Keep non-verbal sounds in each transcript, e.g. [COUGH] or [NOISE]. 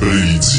vendredi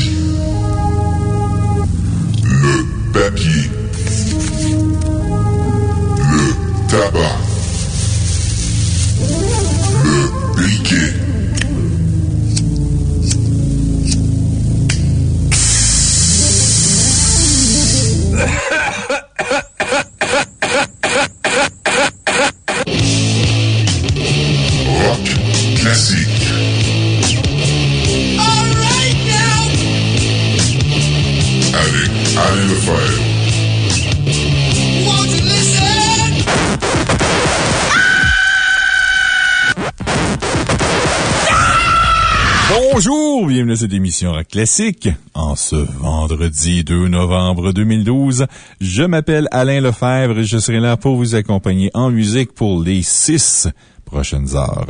Classique. En ce vendredi 2 novembre 2012, je m'appelle Alain Lefebvre et je serai là pour vous accompagner en musique pour les six prochaines heures.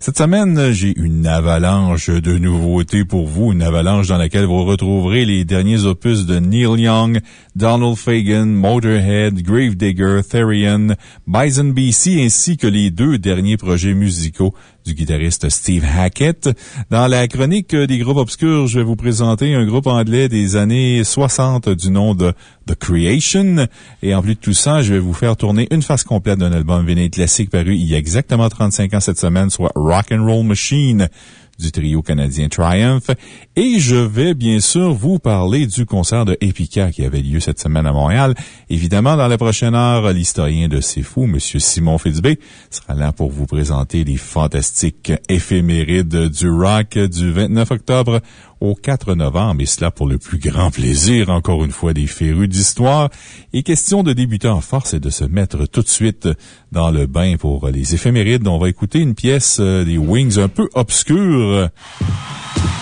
Cette semaine, j'ai une avalanche de nouveautés pour vous, une avalanche dans laquelle vous retrouverez les derniers opus de Neil Young, Donald Fagan, Motorhead, Gravedigger, Therian, Bison BC ainsi que les deux derniers projets musicaux du guitariste Steve Hackett. Dans la chronique des groupes obscurs, je vais vous présenter un groupe anglais des années 60 du nom de The Creation. Et en plus de tout ça, je vais vous faire tourner une phase complète d'un album vinyle classique paru il y a exactement 35 ans cette semaine, soit Rock and Roll Machine du trio canadien Triumph. Et je vais bien sûr vous parler du concert de Epica qui avait lieu cette semaine à Montréal. Évidemment, dans la prochaine heure, l'historien de C'est Fou, M. Simon Fitzbé, sera là pour vous présenter les fantastiques éphémérides du rock du 29 octobre au 4 novembre, et cela pour le plus grand plaisir, encore une fois, des férus d'histoire. Et question de débuter en force et de se mettre tout de suite dans le bain pour les éphémérides. On va écouter une pièce euh, des Wings un peu obscure.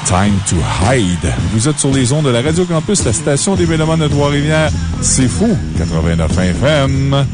Time to Hide. Vous êtes sur les ondes de la Radio Campus, la station des de Trois-Rivières. C'est fou, 89 FM.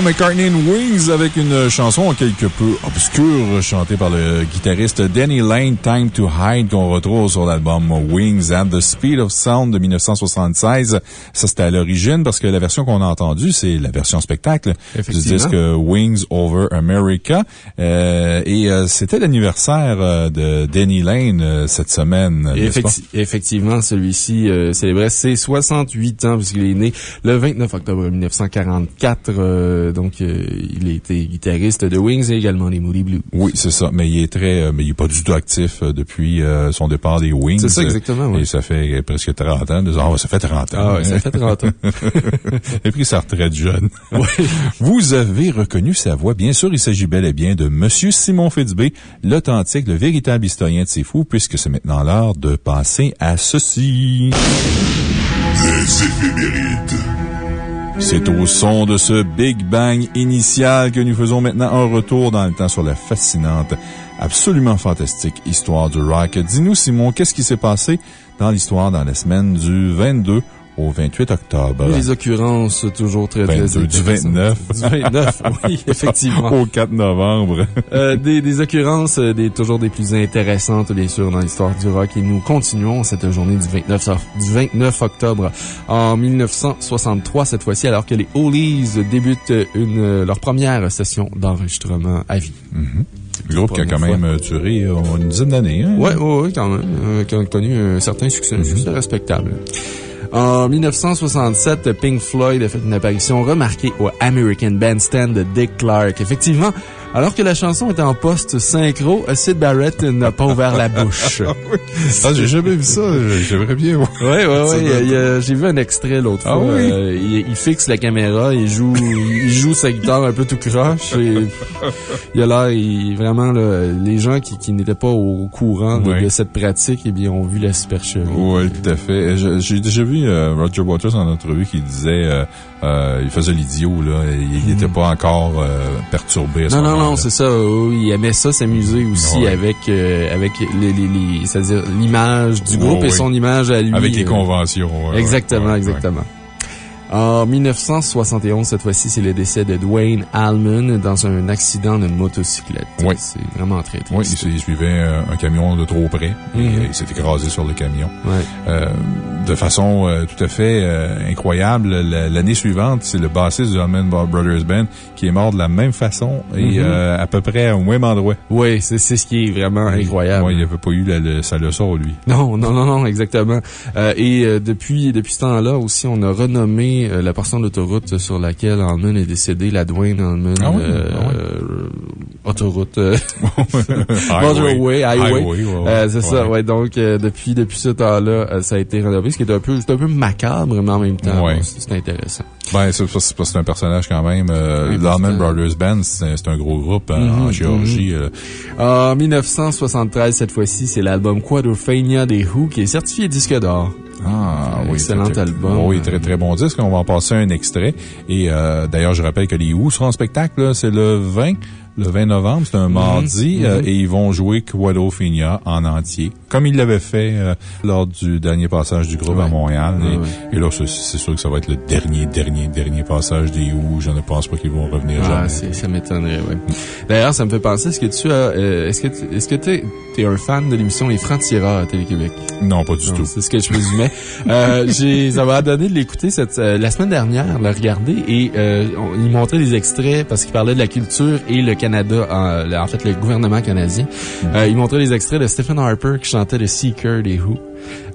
Paul McCartney and Wings avec une chanson quelque peu obscure chantée par le guitariste Danny Lane, Time to Hide, qu'on retrouve sur l'album Wings at the Speed of Sound de 1976. Ça, c'était à l'origine parce que la version qu'on a entendue, c'est la version spectacle du disque Wings Over America. Euh, et euh, c'était l'anniversaire euh, de Danny Lane cette semaine. effectivement, celui-ci célébrait ses 68 ans puisqu'il est né le 29 octobre 1944. Euh, donc, euh, il a été guitariste de Wings et également des Moody Blues. Oui, c'est ça. Mais il est très, euh, mais il est pas du tout actif depuis son départ des Wings. C'est ça, exactement. Et ça fait presque 30 ans. Ah, ça fait 30 ans. Ah, ouais, ça fait 30 ans. il a pris sa retraite jeune. Oui. [LAUGHS] Vous avez reconnu sa voix. Bien sûr, il s'agit bel et bien de Monsieur Simon Fitzbé, l'authentique, le véritable historien de ces fous, puisque c'est maintenant l'heure de passer à ceci. Les éphémérides. C'est au son de ce Big Bang initial que nous faisons maintenant un retour dans le temps sur la fascinante, absolument fantastique histoire du rock. Dis-nous, Simon, qu'est-ce qui s'est passé dans l'histoire dans la semaine du 22 au 28 octobre. les occurrences toujours très, très Du 29. Du 29, [LAUGHS] oui, [LAUGHS] effectivement. au 4 novembre. euh, des, des, occurrences euh, des, toujours des plus intéressantes, bien sûr, dans l'histoire du rock. Et nous continuons cette journée du 29, du 29 octobre en 1963, cette fois-ci, alors que les Hollies débutent une, leur première session d'enregistrement à vie. Mm groupe qui a quand même euh, duré euh, une dizaine d'années. Hein? Oui, oui, oui, quand même. Euh, qui a connu un certain succès, un succès respectable. En 1967, Pink Floyd a fait une apparition remarquée au American Bandstand de Dick Clark. Effectivement, alors que la chanson était en post-synchro, Sid Barrett n'a pas ouvert la bouche. [LAUGHS] [LAUGHS] ah, j'ai jamais vu ça. J'aimerais bien voir. Oui, oui, oui. J'ai vu un extrait l'autre ah fois. Euh, il, fixe la caméra, il joue, il joue sa guitare un peu tout croche. Et il a l'air, vraiment, les gens qui, qui n'étaient pas au courant de, cette pratique, eh bien, ont vu la supercherie. Oui, tout à fait. J'ai déjà vu euh, Roger Waters en entrevue qui disait, euh, euh, il faisait l'idiot, là. Il n'était mm. pas encore perturbé à ce Non, non, non, c'est ça. il aimait ça s'amuser aussi avec, avec les, l'image du groupe et son image à lui. Avec les conventions. exactement, exactement. En 1971, cette fois-ci, c'est le décès de Dwayne Allman dans un accident de motocyclette. Oui. C'est vraiment très triste. Oui, il, suivait euh, un camion de trop près et mm-hmm. il s'est écrasé sur le camion. Ouais. Euh, de façon euh, tout à fait incroyable, l'année suivante, c'est le bassiste du Allman Brothers Band qui est mort de la même façon et mm-hmm. à peu près au même endroit. Oui, c'est ce qui est vraiment incroyable. Oui, il n'avait pas eu la, sa leçon, lui. Non, non, non, non, exactement. et depuis, depuis ce temps-là aussi, on a renommé euh, la portion d'autoroute sur laquelle Allman est décédé, la Dwayne Allman ah euh, ah euh, autoroute. [LAUGHS] Motorway, highway. c'est ça, ouais. Donc, depuis, depuis ce temps-là, ça a été rénové, ce qui est un peu, un peu macabre, mais en même temps, c'est intéressant. Ben, c'est un personnage quand même. L'Allman Brothers Band, c'est un gros groupe hein, en mhm, Géorgie. Mhm. En 1973, cette fois-ci, c'est l'album Quadrophenia des Who qui est certifié disque d'or. Ah, oui. Excellent album. Oui, très, très bon disque. On va en passer un extrait. Et euh, d'ailleurs, je rappelle que les Who seront en spectacle, c'est le 20 le 20 novembre, c'est un mhm. mardi, mhm. Euh, et ils vont jouer Quadrophenia en entier, comme ils l'avaient fait euh, lors du dernier passage du groupe à Montréal. et, là, c'est sûr que ça va être le dernier, dernier, dernier passage des Who. Je ne pense pas qu'ils vont revenir ah, jamais. Ça m'étonnerait, oui. D'ailleurs, ça me fait penser, est-ce que tu as, euh, est-ce que tu est-ce que es, es un fan de l'émission Les Francs-Tireurs à Télé-Québec? Non, pas du tout. C'est ce que je présumais. [LAUGHS] j'ai, ça m'a donné de l'écouter cette, la semaine dernière, le regarder, et il montrait des extraits parce qu'il parlait de la culture et le Canada, en, fait, le gouvernement canadien. Euh, il montrait des extraits de Stephen Harper qui chantait le Seeker des Who.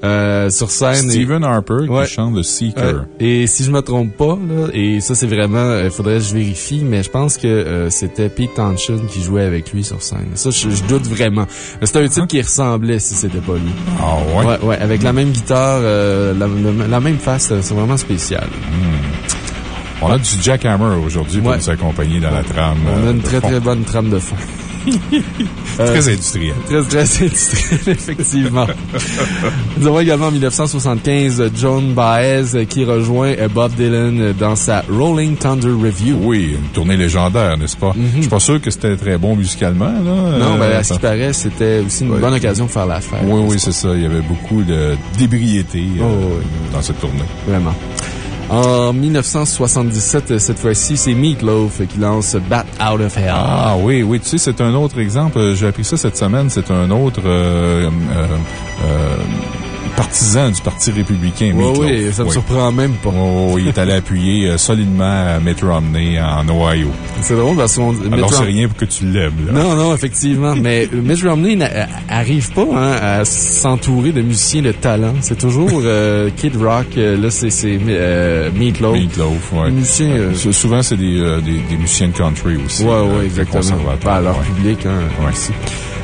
Euh, sur scène. Stephen Harper qui chante le Seeker. et si je me trompe pas, là, et ça c'est vraiment, il faudrait que je vérifie, mais je pense que euh, c'était Pete Townshend qui jouait avec lui sur scène. Ça, je, doute vraiment. C'est un type qui ressemblait si c'était pas lui. Ah ouais? Ouais, ouais, avec la même guitare, la, même face, c'est vraiment spécial. Hmm. On a du jackhammer aujourd'hui pour nous accompagner dans la trame. On a une très très bonne trame de fond. [LAUGHS] très industriel. Très, très industriel, [LAUGHS] effectivement. [LAUGHS] Nous avons également en 1975 John Baez qui rejoint Bob Dylan dans sa Rolling Thunder Review. Oui, une tournée légendaire, n'est-ce pas? Je ne suis pas sûr que c'était très bon musicalement. Là. Non, ben, à ce qui paraît, c'était aussi une bonne occasion de faire l'affaire. Oui, oui, c'est ça. Il y avait beaucoup d'ébriété oh, dans cette tournée. Vraiment. En 1977, cette fois-ci, c'est Meatloaf qui lance Bat Out of Hell. Ah oui, oui, tu sais, c'est un autre exemple. J'ai appris ça cette semaine. C'est un autre euh, euh, euh, partisan du Parti républicain, Oui, oui, ça me surprend même pas. Oh, il est allé appuyer euh, solidement Mitt Romney en Ohio. C'est drôle parce qu'on... Alors, c'est rien pour que tu l'aimes. Non, non, effectivement. mais euh, [LAUGHS] Mitt Romney n'arrive pas hein, à s'entourer de musiciens de talent. C'est toujours euh, Kid Rock, là, c'est Meatloaf. Meatloaf, oui. Musiciens, souvent, c'est des, des, musiciens de country aussi. Oui, oui, exactement. Pas à leur public, hein, aussi.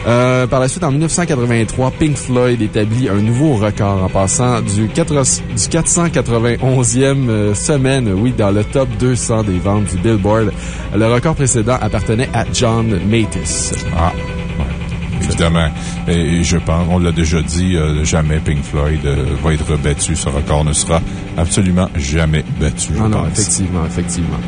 Euh, par la suite, en 1983, Pink Floyd établit un nouveau record en passant du, 491e euh, semaine, oui, dans le top 200 des ventes du Billboard. Le record précédent appartenait à John Matis. Ah, Évidemment. Et je pense, on l'a déjà dit, euh, jamais Pink Floyd va être battu. Ce record ne sera absolument jamais battu. Non, non, effectivement, effectivement.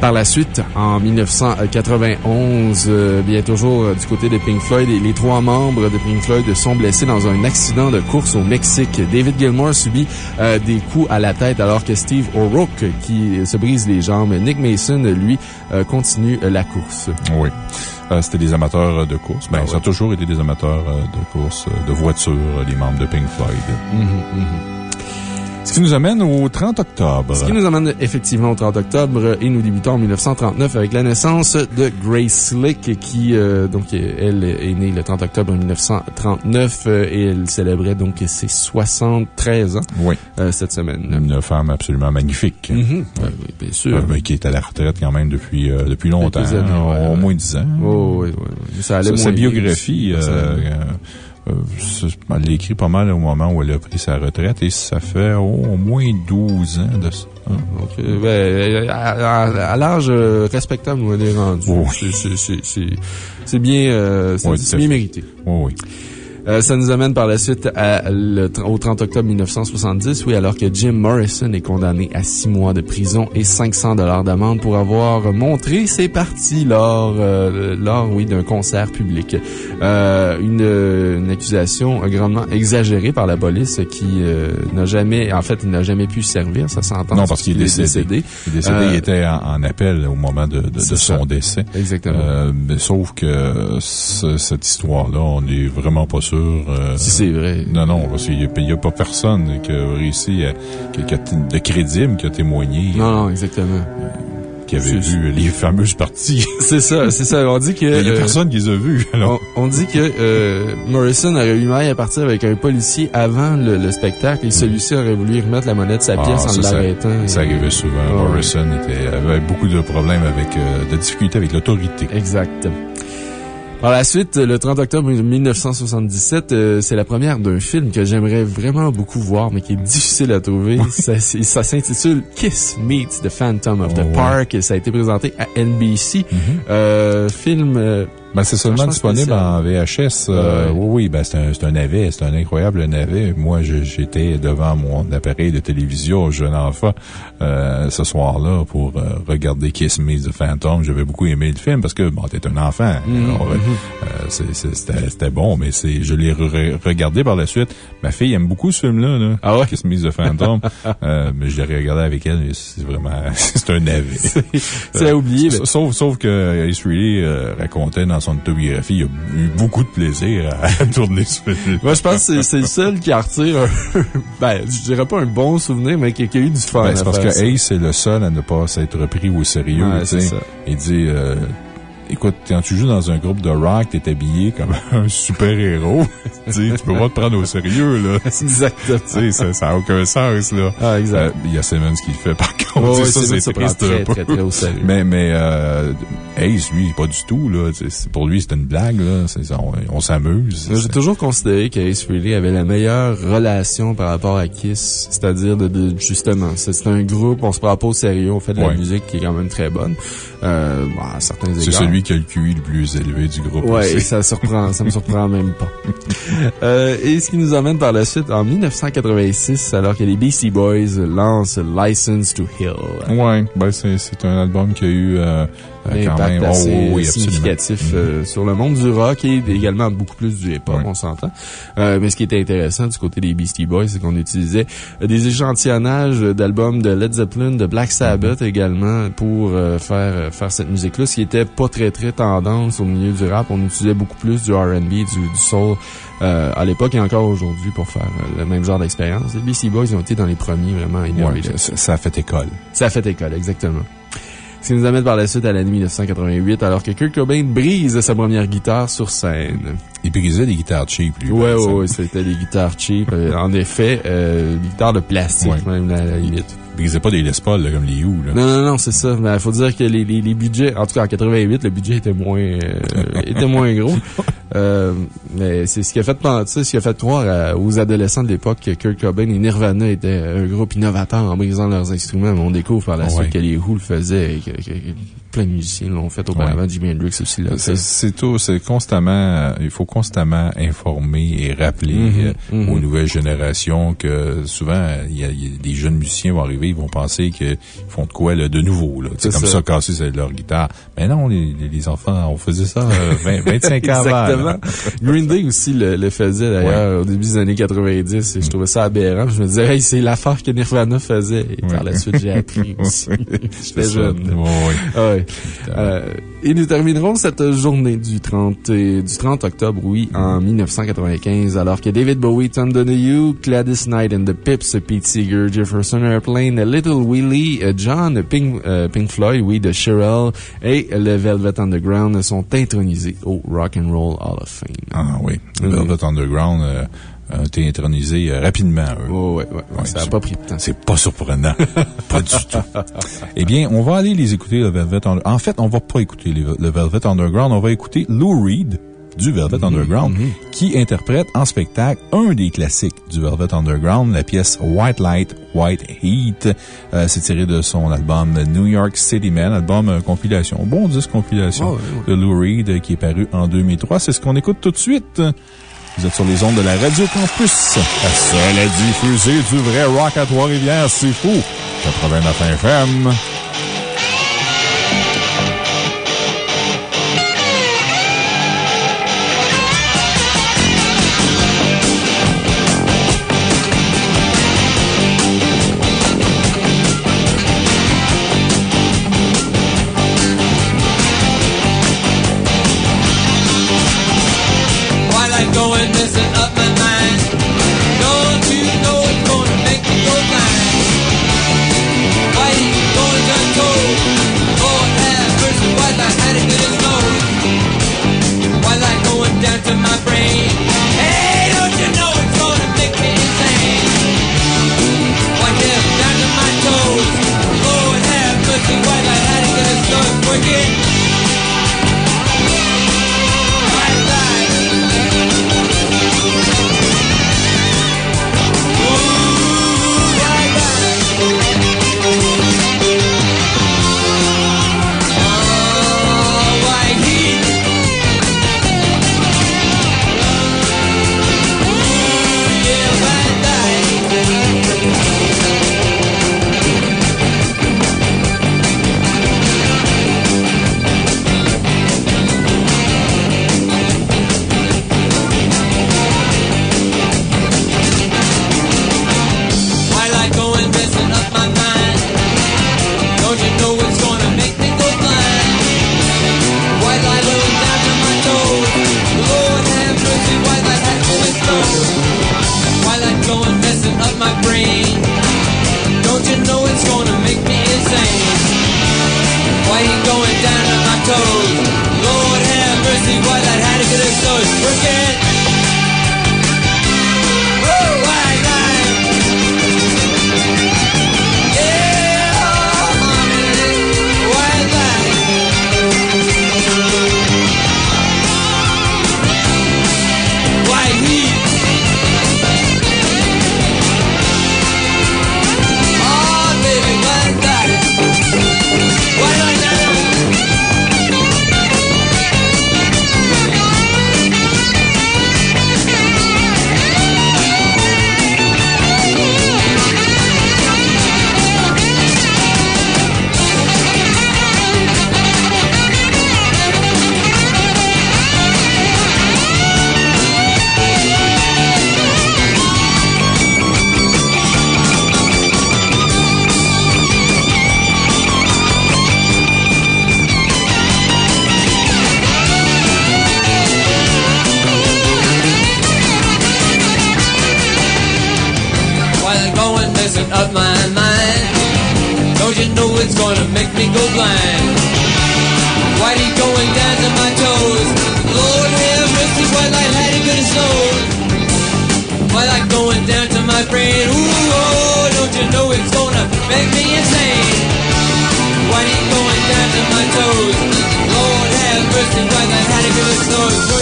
Par la suite, en 1991, euh, bien toujours euh, du côté de Pink Floyd, les trois membres de Pink Floyd sont blessés dans un accident de course au Mexique. David Gilmour subit euh, des coups à la tête alors que Steve O'Rourke, qui se brise les jambes. Nick Mason, lui, continue la course. Oui. C'était des amateurs de course. Ben, ah ça a toujours été des amateurs de course, de voitures, les membres de Pink Floyd. Mm ce qui nous amène au 30 octobre. Ce qui nous amène effectivement au 30 octobre et nous débutons en 1939 avec la naissance de Grace Slick qui, euh, donc, elle est née le 30 octobre 1939 euh, et elle célébrait donc ses 73 ans. Oui. Euh, cette semaine. Une femme absolument magnifique. Mm-hmm. oui, bien sûr. mais qui est à la retraite quand même depuis, depuis longtemps. au moins 10 ans. Oh, oui, oui. Ça allait sa biographie, euh, elle l'a écrit pas mal au moment où elle a pris sa retraite et ça fait au moins 12 ans de ça. Hein? Ben, euh, à, l'âge euh, respectable où elle est rendue. C'est bien, c'est bien mérité. Oui, oui. Euh, ça nous amène par la suite au 30 octobre 1970, oui, alors que Jim Morrison est condamné à six mois de prison et 500 dollars d'amende pour avoir montré ses parties lors, euh, lors, oui, d'un concert public. Euh, une, une, accusation grandement exagérée par la police qui n'a jamais, en fait, il n'a jamais pu servir sa sentence. Non, parce qu'il est décédé. Il est décédé, il était en, appel au moment de, de, son décès. Exactement. mais sauf que cette histoire-là, on n'est vraiment pas sûr euh, si c'est vrai. Non, non, il n'y a, pas personne qui a réussi, à, de crédible qui a témoigné. Non, non, exactement. qui avait vu les fameuses parties. [LAUGHS] C'est ça, c'est ça. On dit que. Il n'y a euh, personne qui les a vues, On, dit que euh, Morrison aurait eu mal à partir avec un policier avant le, spectacle et celui-ci aurait voulu remettre la monnaie de sa pièce ah, en l'arrêtant. Ça, arrivait souvent. Morrison était, avait beaucoup de problèmes avec, de difficultés avec l'autorité. Exact. Par la suite, le 30 octobre 1977, euh, c'est la première d'un film que j'aimerais vraiment beaucoup voir, mais qui est difficile à trouver. ça, ça s'intitule Kiss Meets the Phantom of the oh, Park. Ça a été présenté à NBC. Mm-hmm. euh, film euh, ben, c'est seulement disponible en VHS. Euh, oui, oui, ben, c'est un, un navet. C'est un incroyable navet. Moi, j'étais devant mon appareil de télévision, jeune enfant, euh, ce soir-là, pour euh, regarder Kiss Me the Phantom. J'avais beaucoup aimé le film parce que, bon, t'es un enfant. Mm-hmm. Euh, c'était bon, mais je l'ai regardé par la suite. Ma fille aime beaucoup ce film-là, là, ah ouais? Kiss Me the Phantom. [LAUGHS] mais je l'ai regardé avec elle, c'est vraiment, [LAUGHS] c'est un navet. C'est à oublier. Sauf, sauf que Ace Reilly racontait dans son autobiographie, il a eu beaucoup de plaisir à, [LAUGHS] tourner ce film. Moi, je pense que c'est le seul qui a retiré un, [LAUGHS] ben, je dirais pas un bon souvenir, mais qui, a eu du fun. Ben, c'est parce que Ace est le seul à ne pas s'être pris au sérieux, Il dit, euh, écoute, quand tu joues dans un groupe de rock, t'es habillé comme [LAUGHS] un super-héros. tu peux pas te prendre au sérieux, là. [LAUGHS] Exactement. Tu sais, ça n'a aucun sens, là. Ah, exact. Euh, il y a Simmons qui le fait, par [LAUGHS] contre. ça, c'est triste. Très, très, très au sérieux. Mais, mais, euh, Ace, lui, pas du tout, là. Pour lui, c'est une blague, là. On, on s'amuse. J'ai toujours considéré qu'Ace Frehley avait la meilleure relation par rapport à Kiss. C'est-à-dire, de, justement, c'est un groupe, on se prend pas au sérieux, on fait de la musique qui est quand même très bonne. Euh, à certains égards. C'est celui qui a le QI le plus élevé du groupe. Ouais, ça surprend, ça me surprend [LAUGHS] même pas. Euh, et ce qui nous emmène par la suite en 1986, alors que les Beastie Boys lancent License to Hill. Ouais, ben c'est un album qui a eu euh, quand impact Oh, assez oui, significatif absolument. euh, sur le monde du rock et également beaucoup plus du hip-hop, on s'entend. Euh, mais ce qui était intéressant du côté des Beastie Boys, c'est qu'on utilisait euh, des échantillonnages d'albums de Led Zeppelin, de Black Sabbath également pour euh, faire euh, faire cette musique-là, ce qui était pas très très tendance au milieu du rap. On utilisait beaucoup plus du R&B, du, du soul euh, à l'époque et encore aujourd'hui pour faire euh, le même genre d'expérience. Les Beastie Boys ont été dans les premiers vraiment à innover Ouais, ça, ça a fait école. Ça a fait école, exactement. Ce qui nous amène par la suite à l'année 1988, alors que Kurt Cobain brise sa première guitare sur scène. Il brisait des guitares cheap, lui. Ouais, ouais, ouais, c'était des guitares cheap. Euh, en effet, euh, des guitares de plastique, Ouais. même, à la limite. Brisait pas des Les Paul, là, comme les là. Non, non, non, c'est ça. Mais il faut dire que les, les, les budgets, en tout cas en 88, le budget était moins, euh, était moins gros. [LAUGHS] Euh, mais c'est ce qui a fait penser, ce qui a fait croire à- aux adolescents de l'époque que Kurt Cobain et Nirvana étaient un groupe innovateur en brisant leurs instruments. Mais on découvre par la Ouais. suite que les Who le faisaient et que, que- que plein de musiciens l'ont fait auparavant. Jimi Hendrix aussi l'a C'est- fait. C'est tout, c'est constamment, euh, il faut constamment informer et rappeler Mhm, euh, mhm. aux nouvelles générations que souvent, euh, il y, a, il y a des jeunes musiciens vont arriver, ils vont penser qu'ils font de quoi, là, de nouveau, là. C'est comme ça. casser leur guitare. Mais non, les, enfants, on faisait ça euh, 20 25 [LAUGHS] ans avant. Exactement. Green Day aussi le, le faisait d'ailleurs au début des années 90 et je trouvais ça aberrant. Je me disais, hey, c'est l'affaire que Nirvana faisait. Et par la suite, j'ai appris [LAUGHS] aussi. [LAUGHS] J'étais jeune. Ouais, ouais. Euh, et nous terminerons cette journée du 30, et- du 30 octobre, oui, en 1995, alors que David Bowie, Tom Donahue, Gladys Knight and the Pips, Pete Seeger, Jefferson Airplane, Little Willie, euh, John, Pink, euh, Pink Floyd, oui, de Cheryl et le Velvet Underground sont intronisés au Rock and Roll Hall of Fame. Ah oui. Oui. Velvet Underground euh, a été intronisé euh, rapidement, eux. Oh, ouais, ouais, ouais, ça a c'est- pas pris de temps. C'est pas surprenant. [LAUGHS] pas du tout. Eh bien, on va aller les écouter, le Velvet Underground. En fait, on va pas écouter les- le Velvet Underground, on va écouter Lou Reed du Velvet Underground, qui interprète en spectacle un des classiques du Velvet Underground, la pièce White Light, White Heat. Euh, C'est tiré de son album New York City Man, album euh, compilation, bon disque compilation Oh, ouais, de Lou Reed euh, qui est paru en 2003. C'est ce qu'on écoute tout de suite. Vous êtes sur les ondes de la Radio Campus. La seule à diffuser du vrai rock à Trois-Rivières, c'est fou. 89 FM. me go blind? Why'd he going down to my toes? Lord have mercy, white light had it good and slow. White going down to my brain. Ooh, oh, don't you know it's gonna make me insane? Why'd he going down to my toes? Lord have mercy, white light had it good and.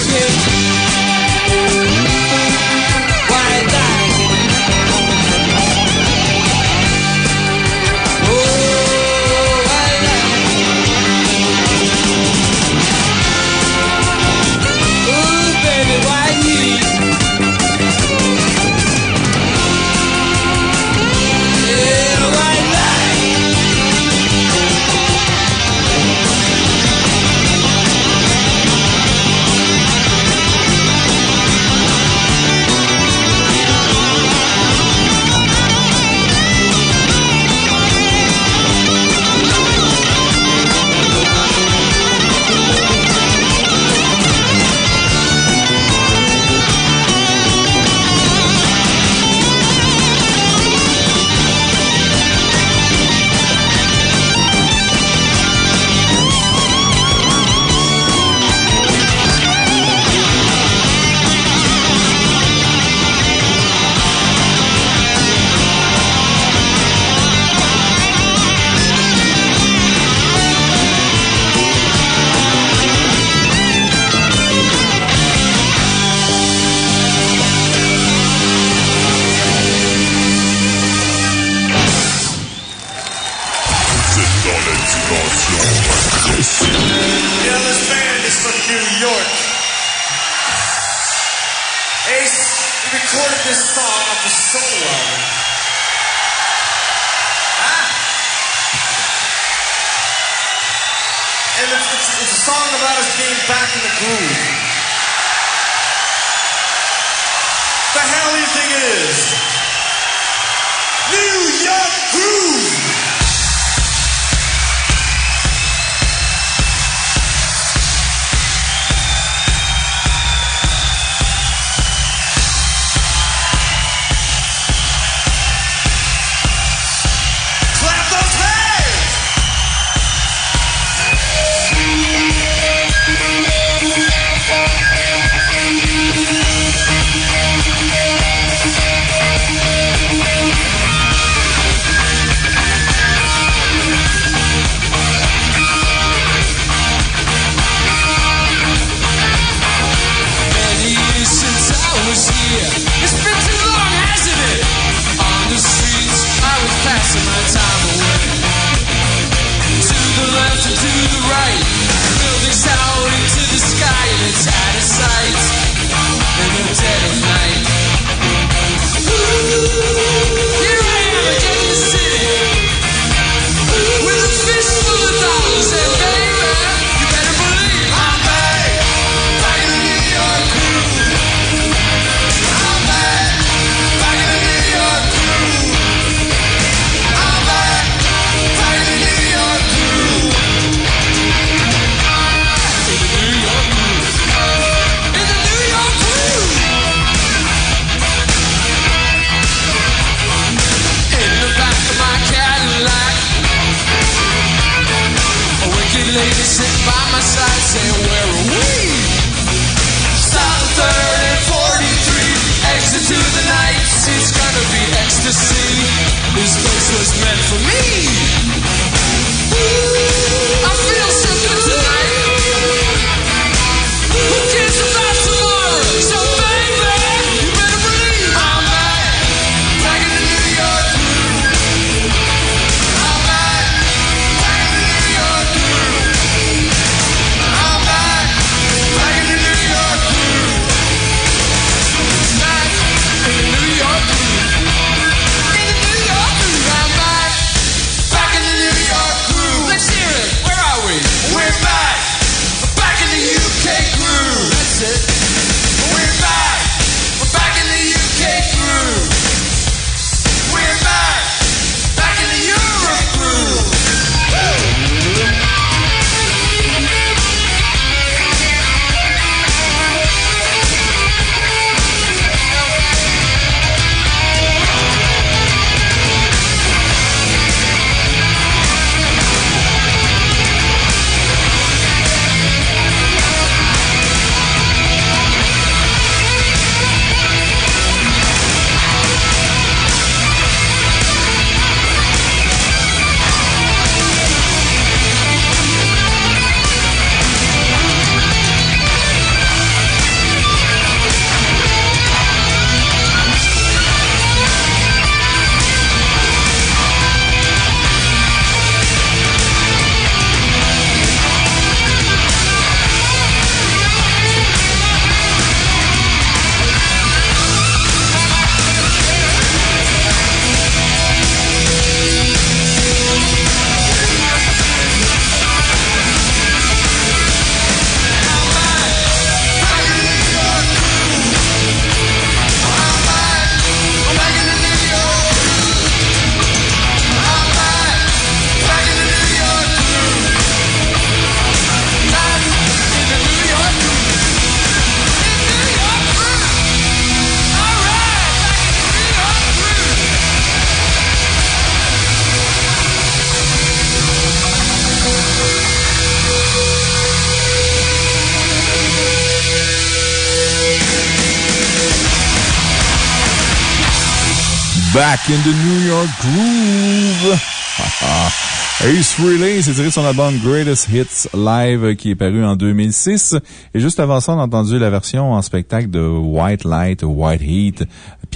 Back in the New York Groove. [LAUGHS] Ace Frehley s'est tiré de son album Greatest Hits Live euh, qui est paru en 2006. Et juste avant ça, on a entendu la version en spectacle de White Light, White Heat,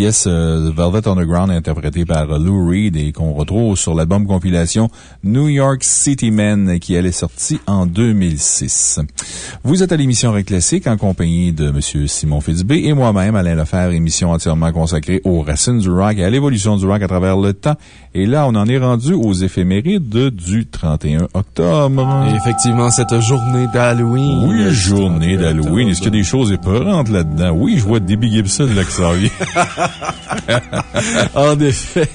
pièce euh, Velvet Underground interprétée par Lou Reed et qu'on retrouve sur l'album compilation New York City Men qui elle est sortie en 2006. Vous êtes à l'émission Rock Classique en compagnie de M. Simon Fitzbé et moi-même, Alain Lefer, émission entièrement consacrée aux racines du rock et à l'évolution du rock à travers le temps. Et là, on en est rendu aux éphémérides du 31 octobre. Et effectivement, cette journée d'Halloween. Oui, journée d'Halloween. Est-ce qu'il y a des choses épeurantes là-dedans? Oui, je vois Debbie Gibson là que [LAUGHS] ça vient. en effet,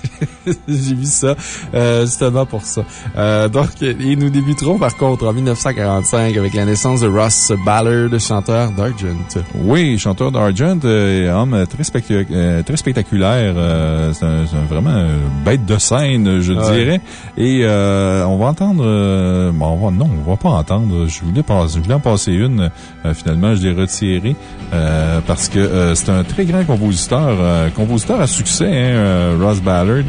[LAUGHS] j'ai vu ça, euh, justement pour ça. Euh, donc, et nous débuterons par contre en 1945 avec la naissance de Ross Ballard, chanteur d'Argent. Oui, chanteur d'Argent, euh, homme très, spectac- très spectaculaire. euh, c'est un, un vraiment bête de scène, je Ouais. dirais. Et euh, on va entendre... bon, on va, non, on va pas entendre. Je voulais, passer, je voulais en passer une. euh, finalement, je l'ai retirée euh, parce que euh, c'est un très grand compositeur. euh, compositeur à succès, hein, Ross Ballard.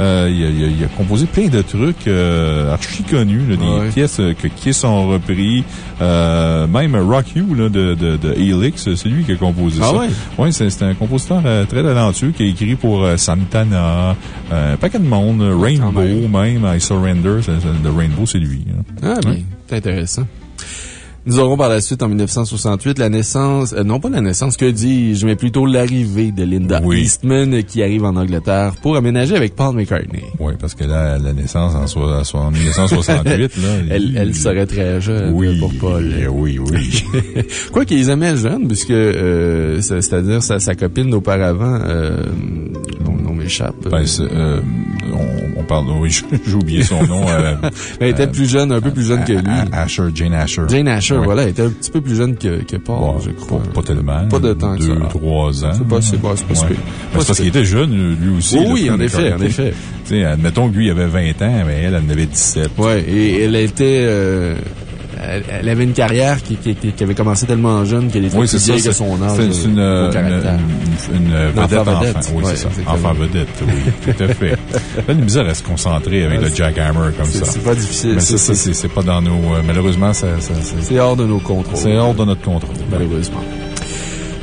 Euh, il, a, il a- il a composé plein de trucs euh, archi connus, là, des Ouais. pièces euh, que Kiss ont repris. Euh, même Rock You là, de, de, de Helix, c'est lui qui a composé Ah ça. ouais? Oui, c'est c'est un compositeur très talentueux qui a écrit pour Santana, euh, un paquet de monde, quand Rainbow même, I Surrender, de Rainbow, c'est lui. hein. Ah, bien, c'est intéressant. Nous aurons par la suite, en 1968, la naissance, euh, non pas la naissance, que dis-je, mais plutôt l'arrivée de Linda Oui. Eastman euh, qui arrive en Angleterre pour aménager avec Paul McCartney. Oui, parce que là, la naissance en, soi- en 1968, là. [LAUGHS] Elle, elle serait très jeune oui, euh, pour Paul. Oui, oui. [LAUGHS] Quoi qu'ils aimaient jeune, puisque, euh, c'est- c'est-à-dire sa, sa copine d'auparavant, euh, non, non m'échappe. Ben, c'est, euh, on, on parle, [LAUGHS] oui, j'ai oublié son nom. euh, [LAUGHS] elle était plus jeune, un peu plus jeune que lui. Asher, Jane Asher. Jane Asher, voilà, elle était un petit peu plus jeune que, que Paul, Bon, je crois. Pas, pas tellement. Pas de temps que Deux, trois ans. C'est pas- c'est pas- c'est pas Ouais. parce qu'il était jeune, lui aussi. Oui, en effet, en effet. Tu sais, admettons que lui, il avait 20 ans, mais elle, elle en avait 17. Ouais, et elle était, euh, elle, elle avait une carrière qui, qui, qui avait commencé tellement jeune qu'elle était Oui, plus vieille que son âge. C'est une, euh, au une, caractère. une, une vedette enfant enfant. vedette. Oui, Ouais, c'est ça. Enfant vedette, oui. [LAUGHS] Tout à fait. A une misère à se concentrer avec Ouais, le jackhammer comme ça. c'est pas difficile, Mais c'est- ça, c'est- pas dans nos. euh, malheureusement, ça, ça- c'est C'est hors de nos contrôles. c'est hors de notre contrôle. malheureusement.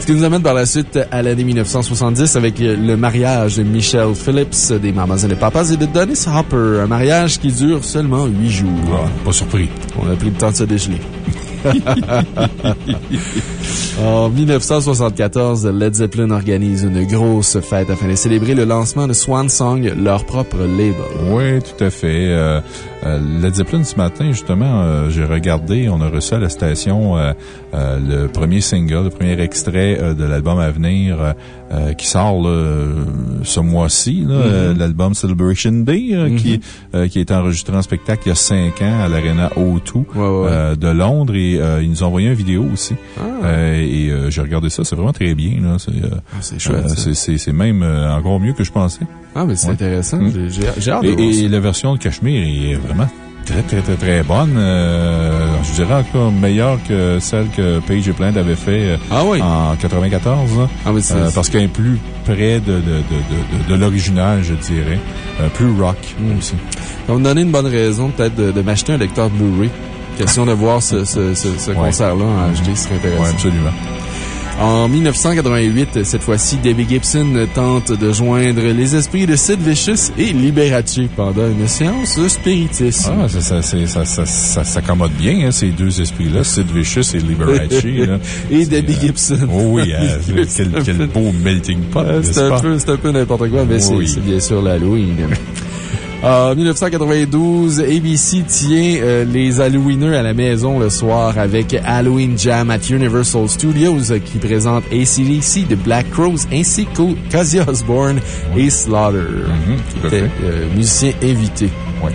Ce qui nous amène par la suite à l'année 1970 avec le mariage de Michelle Phillips des Mamas et les Papas et de Dennis Hopper. Un mariage qui dure seulement huit jours. Ah, pas surpris. On a pris le temps de se dégeler. [LAUGHS] en 1974, Led Zeppelin organise une grosse fête afin de célébrer le lancement de Swan Song, leur propre label. Oui, tout à fait. Euh, euh, Led Zeppelin, ce matin, justement, euh, j'ai regardé, on a reçu à la station euh, euh, le premier single, le premier extrait euh, de l'album à venir qui sort là, ce mois-ci, euh, l'album Celebration Day, euh, qui, euh, qui a été enregistré en spectacle il y a cinq ans à l'Arena O2 Ouais, ouais, ouais. euh, de Londres et euh, ils nous ont envoyé une vidéo aussi. Ah. Et euh, j'ai regardé ça, c'est vraiment très bien. C'est euh, Ah, c'est même encore mieux que je pensais. Ah, mais c'est Ouais. intéressant. Mm. J'ai- hâte de Et, voir et ça. la version de Cachemire est vraiment très, très, très, très bonne. Euh, je dirais encore meilleure que celle que Page et Plant avait fait euh, Ah oui. en 94. hein. Ah, mais c'est- Euh, parce qu'elle est plus près de, de, de, de, de, de l'original, je dirais. Euh, plus rock Mm. aussi. Ça va me donner une bonne raison, peut-être, de, m'acheter un lecteur Blu-ray. Question de voir ce, ce, ce, ce concert-là en HD, ce serait Oui, intéressant. absolument. En 1988, cette fois-ci, Debbie Gibson tente de joindre les esprits de Sid Vicious et Liberace pendant une séance de spiritisme. Ah, ça, ça, ça, ça, ça s'accommode bien, hein, ces deux esprits-là, Sid Vicious et Liberace. [LAUGHS] là. Et Debbie euh, Gibson. Oh oui, [LAUGHS] C'est quel, quel beau melting pot, Euh, C'est un un peu n'importe quoi, mais Oui. c'est bien sûr l'Halloween. [LAUGHS] En 1992, ABC tient euh, les Halloweeners à la maison le soir avec Halloween Jam at Universal Studios euh, qui présente ACDC, The Black Crowes ainsi qu'Ozzy Osbourne et Slaughter, Mhm, qui à étaient euh, musiciens invités. Ouais.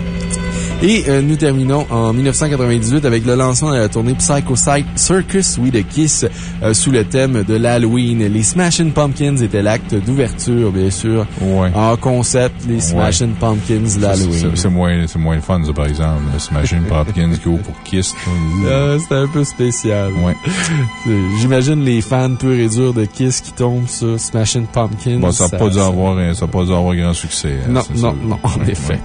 Et euh, nous terminons en 1998 avec le lancement de la tournée Psycho Psych Circus with a Kiss euh, sous le thème de l'Halloween. Les Smashing Pumpkins étaient l'acte d'ouverture, bien sûr. Ouais. En concept, les Smashing Pumpkins l'Halloween. C'est moins, c'est moins fun, ça, par exemple. Le Smashing Pumpkins qui ouvre pour Kiss. [LAUGHS] Euh, C'était un peu spécial. Ouais. [LAUGHS] J'imagine les fans purs et durs de Kiss qui tombent sur Smashing Pumpkins. Bon, ça n'a pas dû avoir, ça a pas dû avoir grand succès. hein, Non, non, non, en effet.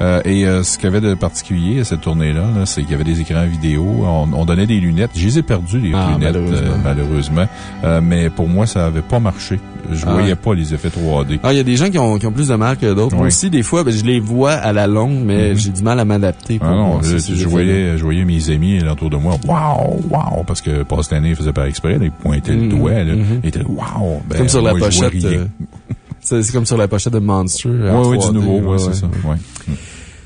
Euh, et euh, ce qu'il y avait de particulier à cette tournée-là, là, c'est qu'il y avait des écrans vidéo. On, on donnait des lunettes. Je les ai perdues, les Ah, lunettes, malheureusement. euh, malheureusement. Euh, mais pour moi, ça n'avait pas marché. Je Ah voyais pas les effets 3D. Ah, il y a des gens qui ont, qui ont plus de mal que d'autres. Moi Oui. aussi, des fois, ben, je les vois à la longue, mais j'ai du mal à m'adapter. Ah non, je, je voyais, je voyais mes amis autour de moi. Waouh, waouh, parce que Paul Stanley faisait par exprès, là, il pointait le Mhm, doigt, là. mhm. Il était là, waouh. Ben, comme sur la moi, pochette. [LAUGHS] C'est comme sur la pochette de Monster. Oui, oui, du 3D, nouveau, ouais, ouais, c'est ça. Ouais.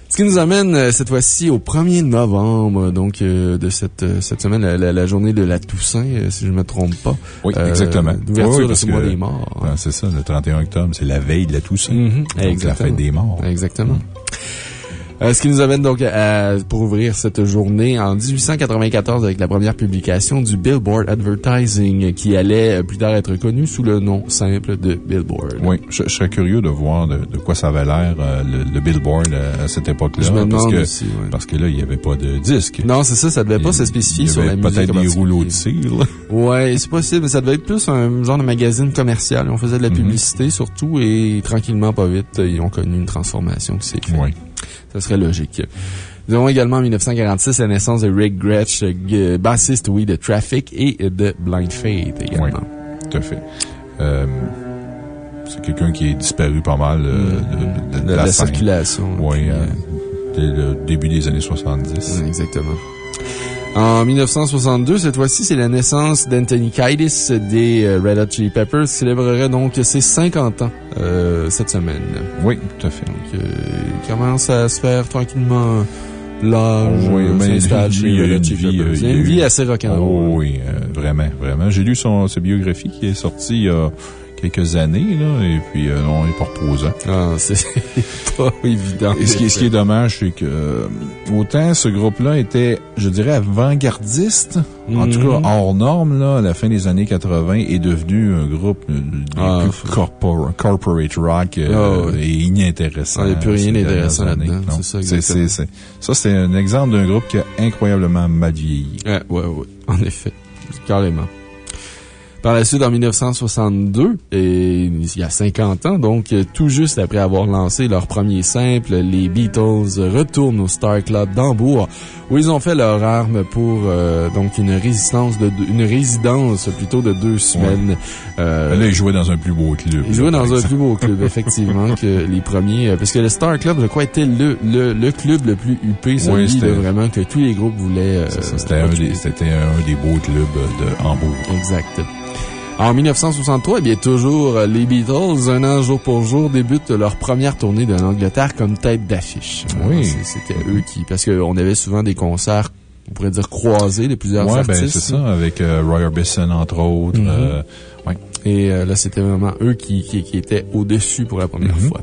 Ce qui nous amène euh, cette fois-ci au 1er novembre, donc euh, de cette, euh, cette semaine, la, journée de la Toussaint, si je ne me trompe pas. Oui, Euh, exactement. D'ouverture Oui, oui, de parce ce mois des morts. Ouais, c'est ça, le 31 octobre, c'est la veille de la Toussaint. Mhm, Donc, la fête des morts. Exactement. Euh, ce qui nous amène donc à, pour ouvrir cette journée en 1894 avec la première publication du Billboard Advertising qui allait euh, plus tard être connu sous le nom simple de Billboard. Oui, je, je serais curieux de voir de, de quoi ça avait l'air, euh, le, le Billboard à cette époque-là. Parce que, aussi, ouais. Parce que là, il n'y avait pas de disque. Non, c'est ça, ça devait pas se spécifier sur la musique. peut-être des rouleaux de cire. [LAUGHS] Ouais, c'est possible, mais ça devait être plus un genre de magazine commercial. On faisait de la Mhm. publicité surtout et tranquillement, pas vite, ils ont connu une transformation qui s'est faite. Oui. Ça serait logique. Nous avons également en 1946 la naissance de Rick Gretsch, euh, bassiste, oui, de Traffic et de Blind Faith également. Oui, tout à fait. Euh, c'est quelqu'un qui est disparu pas mal euh, de, de- de De la, circulation. Oui, euh, dès le début des années 70. euh, Exactement. En 1962, cette fois-ci, c'est la naissance d'Anthony Kiedis des euh, Red Hot Chili Peppers, célébrerait donc ses 50 ans euh, cette semaine. Oui, tout à fait. Donc, euh, il commence à se faire tranquillement l'âge Oui, mais chez il a une vie, Il a il a une vie assez rock'n'roll. Oh, oui, euh, vraiment, vraiment. J'ai lu son, sa biographie qui est sortie il y a quelques années, là, et puis euh, non, il n'est pas reposant. Ah, [LAUGHS] c'est pas évident. Et ce qui, est- ce qui est dommage, c'est que euh, autant ce groupe-là était, je dirais, avant-gardiste, en tout cas Mhm. hors norme, là, à la fin des années 80, est devenu un groupe euh, des Ah, plus corpor- corporate rock euh, Ah, et inintéressant. Ah, il y a plus rien d'intéressant là-dedans, ça, Ça, c'est un exemple d'un groupe qui a incroyablement mal vieilli. Ouais, ouais, ouais. En effet. Carrément. Par la suite, en 1962, et il y a 50 ans, donc euh, tout juste après avoir lancé leur premier simple, les Beatles retournent au Star Club d'Hambourg, où ils ont fait leur arme pour euh, donc une résistance de deux- une résidence plutôt de deux semaines. Euh, Là, ils jouaient dans un plus beau club. ils jouaient dans un plus beau club, effectivement, [LAUGHS] que les premiers. Parce que le Star Club, je crois, était le, le, le club le plus huppé, celui c'était- là, vraiment que tous les groupes voulaient. euh, C'était un, un des beaux clubs de Hambourg. Exact. En 1963, eh bien, toujours euh, les Beatles, un an jour pour jour, débutent leur première tournée de l'Angleterre comme tête d'affiche. Oui. C'était eux qui, parce qu'on avait souvent des concerts, on pourrait dire croisés de plusieurs Ouais, ben, artistes. c'est ça, avec euh, Roy Orbison, entre autres. Mhm. euh, ouais. Et euh, là, c'était vraiment eux qui, qui, qui étaient au-dessus pour la première Mhm. fois.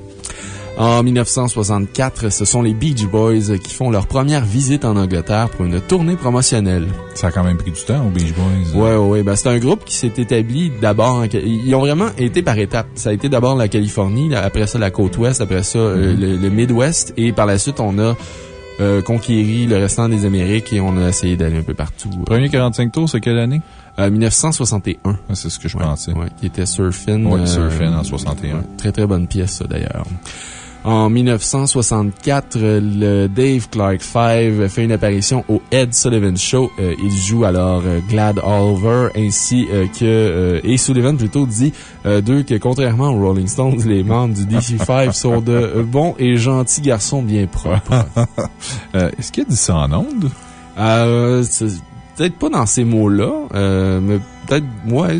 En 1964, ce sont les Beach Boys qui font leur première visite en Angleterre pour une tournée promotionnelle. Ça a quand même pris du temps aux Beach Boys. Ouais, ouais. Ben, c'est un groupe qui s'est établi d'abord Ils ont vraiment été par étapes. Ça a été d'abord la Californie, après ça la côte ouest, après ça euh, Mhm. le, le Midwest, et par la suite, on a euh, conquéri le restant des Amériques et on a essayé d'aller un peu partout. Premier 45 tours, c'est quelle année? Euh, 1961. Ah, C'est ce que je Ouais, pensais. ouais, qui était Surfin. Ouais, euh, Surfin en 61. ouais, très, très bonne pièce, ça, d'ailleurs. En 1964, euh, le Dave Clark 5 fait une apparition au Ed Sullivan Show. Euh, il joue alors euh, Glad Oliver ainsi euh, que... et Sullivan plutôt dit d'eux que contrairement aux Rolling Stones, les membres du DC5 sont de bons et gentils garçons bien propres. [LAUGHS] Est-ce qu'il a dit ça en ondes? Euh, peut-être pas dans ces mots-là, euh, mais peut-être, ouais,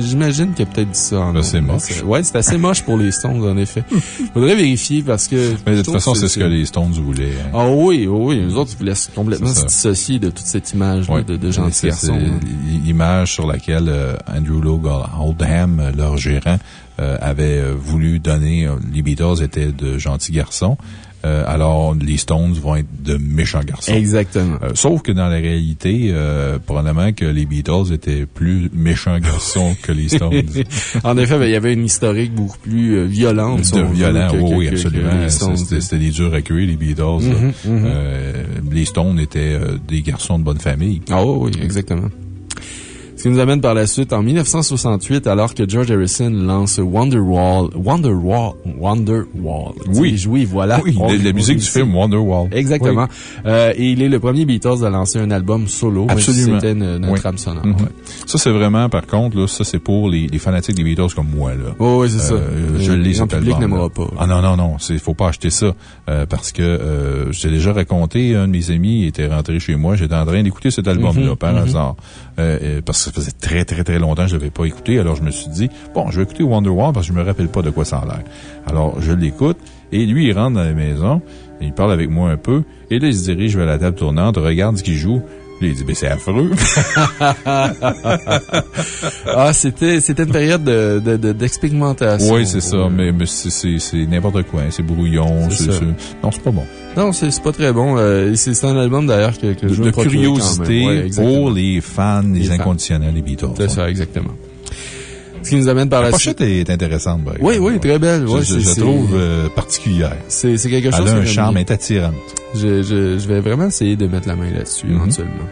j'imagine qu'il a peut-être dit ça. en c'est moche. Ouais, c'est assez moche pour les Stones, en effet. [LAUGHS] Faudrait vérifier parce que. Mais de toute façon, c'est ce que les Stones voulaient. hein. Ah oui, oui, oui. Nous autres, ils voulaient complètement se dissocier de toute cette image Ouais. de, de gentils C'est- garçons. c'est hein. L'image sur laquelle euh, Andrew Lowe Oldham, euh, leur gérant, euh, avait voulu donner, les Beatles étaient de gentils garçons, euh, alors les Stones vont être de méchants garçons. Exactement. Euh, sauf que dans la réalité, euh, probablement que les Beatles étaient plus méchants [LAUGHS] garçons que les Stones. [LAUGHS] en effet, ben, il y avait une historique beaucoup plus violente. de violent, que- oui, que- absolument. C'était des durs à cuire, les Beatles. Mhm, mhm. Les Stones étaient des garçons de bonne famille. Ah oui, exactement. Ce qui nous amène par la suite en 1968, alors que George Harrison lance Wonderwall, Wonderwall, Wonderwall. Oui. oui, voilà. Oui, la, la musique du film Wonderwall. Exactement. Euh, et il est le premier Beatles à lancer un album solo. Absolument. C'était notre Oui. âme sonore. Mhm. ouais. Ça, c'est vraiment, par contre, là, ça, c'est pour les, les fanatiques des Beatles comme moi, là. Oh, oui, c'est ça. Euh, je Le lis grand cet public n'aimera pas. Ah non, non, non. Il faut pas acheter ça. euh, parce que, euh, je t'ai déjà raconté, un de mes amis était rentré chez moi. J'étais en train d'écouter cet album-là, Mhm, par mhm. hasard. Euh, euh, parce que ça faisait très, très, très longtemps que je l'avais pas écouté. Alors, je me suis dit, bon, je vais écouter Wonderwall parce que je me rappelle pas de quoi ça a l'air. Alors, je l'écoute. Et lui, il rentre dans la maison. Il parle avec moi un peu. Et là, il se dirige vers la table tournante, regarde ce qu'il joue. Il dit, ben, c'est affreux. [LAUGHS] Ah, c'était, c'était une période de, de- de- d'expérimentation. Oui, c'est ça, mais, mais c'est- n'importe quoi. hein. C'est brouillon. Non, c'est pas bon. Non, c'est, pas très bon. Euh, c'est, un album d'ailleurs que, que je De, curiosité Ouais, pour les fans, les, inconditionnels des Beatles. C'est ça, exactement. Ce qui nous amène par La la, suite. pochette est intéressante, par Oui, exemple. oui, très belle. Je, Ouais, je- trouve euh, particulière. C'est, quelque Elle chose a que un charme, elle est attirante. Je, je, je vais vraiment essayer de mettre la main là-dessus, Mhm. éventuellement.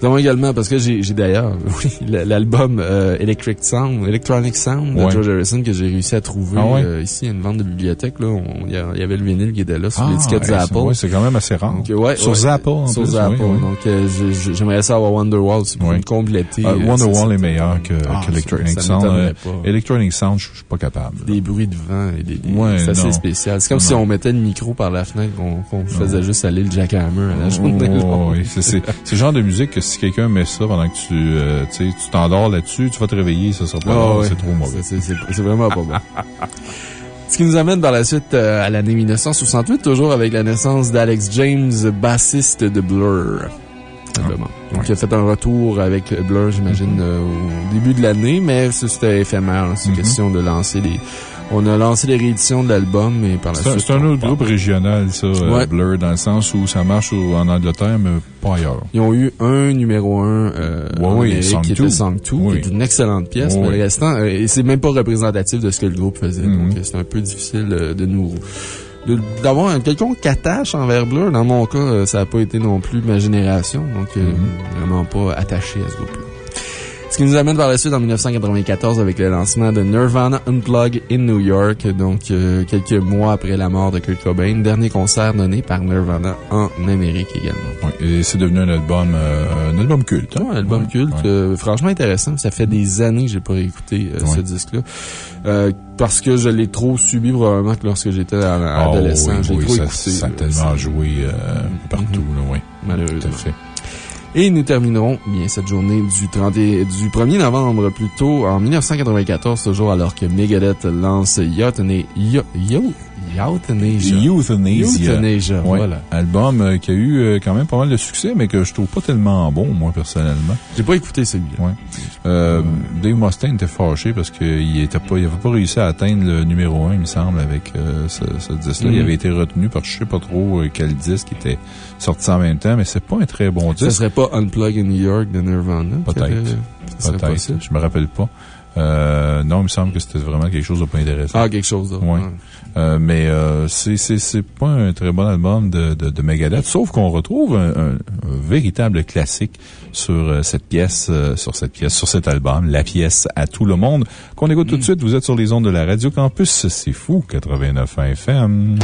Nous avons également, parce que j'ai d'ailleurs, [LAUGHS] oui, l'album euh, Electric Sound, Electronic Sound de Ouais. George Harrison que j'ai réussi à trouver Ah ouais? euh, ici à une vente de bibliothèque. Là, il y, avait le vinyle qui était là sur Ah, l'étiquette Zapple. c'est- quand même assez rare. Donc, ouais, Sur. Zapple, en Sur plus, oui, oui. Donc, euh, j'aimerais ça avoir Wonderwall c'est pour Oui. me compléter. Ah, euh, Wonderwall est meilleur que, Ah, que Electronic Sound. Electronic Sound, je suis pas capable. Des bruits de vent et des, c'est assez spécial. C'est comme si on mettait le micro par la fenêtre, qu'on faisait juste aller le jackhammer à la journée. Oh, longue. oui, c'est le genre de musique que si quelqu'un met ça pendant que tu euh, tu t'endors là-dessus, tu vas te réveiller, ça sera pas Ah, bon, ouais. c'est trop mauvais. C'est- vraiment pas bon. Ce qui nous amène par la suite euh, à l'année 1968, toujours avec la naissance d'Alex James, bassiste de Blur. Simplement. Donc, il a fait un retour avec Blur, j'imagine, Mm-hmm. euh, au début de l'année, mais c'était éphémère. là. C'est Mhm. question de lancer les... On a lancé les rééditions de l'album, et par la un- suite... c'est un autre groupe régional, ça, euh, Ouais. Blur, dans le sens où ça marche en Angleterre, mais pas ailleurs. Ils ont eu un numéro 1 euh, Ouais, en oui, Amérique Song qui était Song 2, Oui. qui est une excellente pièce, Oui, mais le restant, euh, et c'est même pas représentatif de ce que le groupe faisait. Mhm. Donc, euh, c'est un peu difficile de nous... D'avoir un quelconque attache envers Blur. Dans mon cas, ça n'a pas été non plus ma génération. Donc, euh, Mhm. vraiment pas attaché à ce groupe-là. Ce qui nous amène par la suite en 1994 avec le lancement de Nirvana Unplug in New York, donc euh, quelques mois après la mort de Kurt Cobain. Dernier concert donné par Nirvana en Amérique également. Oui, et c'est devenu un album, euh, un album culte. hein? Ouais, un album Ouais, culte, ouais. euh, franchement intéressant. Ça fait des années que j'ai pas réécouté euh, ce disque-là. Euh, parce que je l'ai trop subi probablement que lorsque j'étais Ah, adolescent. oui, j'ai oui, trop ça, écouté. ça a tellement joué euh, partout, là, oui. Tout Malheureusement. à fait. Et nous terminerons bien cette journée du 30 et- du 1er novembre plutôt en 1994 toujours alors que Megadeth lance Euthanasia. Yo, yo, Euthanasia. Euthanasia. Euthanasia, Ouais. voilà. Album euh, qui a eu euh, quand même pas mal de succès, mais que je trouve pas tellement bon, moi, personnellement. J'ai pas écouté celui-là. Ouais. Euh, Dave Mustaine était fâché parce qu'il était pas, il avait pas réussi à atteindre le numéro 1, il me semble, avec euh, ce, ce disque-là. Mhm. Il avait été retenu par je sais pas trop quel disque était sorti en même temps, mais c'est pas un très bon Ça disque. serait pas Unplug in New York de Nirvana? Peut-être. Peut-être. Je me rappelle pas. Euh, non, il me semble que c'était vraiment quelque chose de pas intéressant. Ah, quelque chose d'autre. Ouais. Ouais. Euh, mais euh, c'est c'est c'est pas un très bon album de de, de Megadeth, sauf qu'on retrouve un, un- un véritable classique sur euh, cette pièce, euh, sur cette pièce, sur cet album, la pièce à tout le monde qu'on écoute tout de suite. Vous êtes sur les ondes de la radio Campus, c'est fou, 89 FM.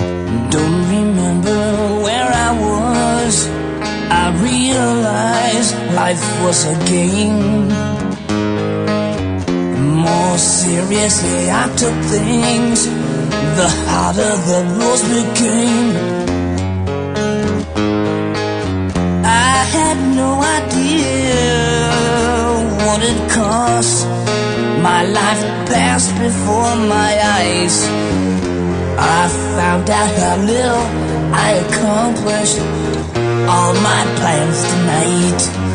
Don't remember where I was. I realized life was a game. More seriously, I took things. The harder the rules became. I had no idea what it cost. My life passed before my eyes. I found out how little I accomplished all my plans tonight.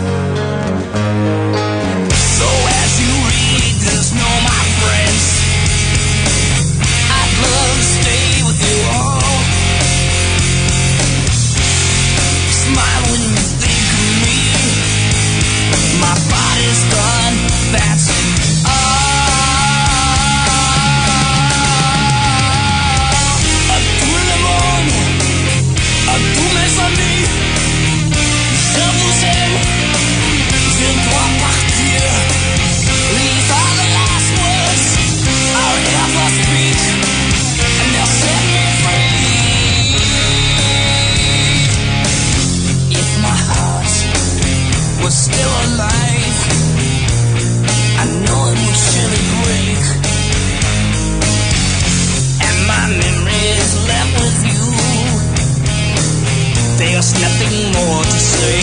more to say.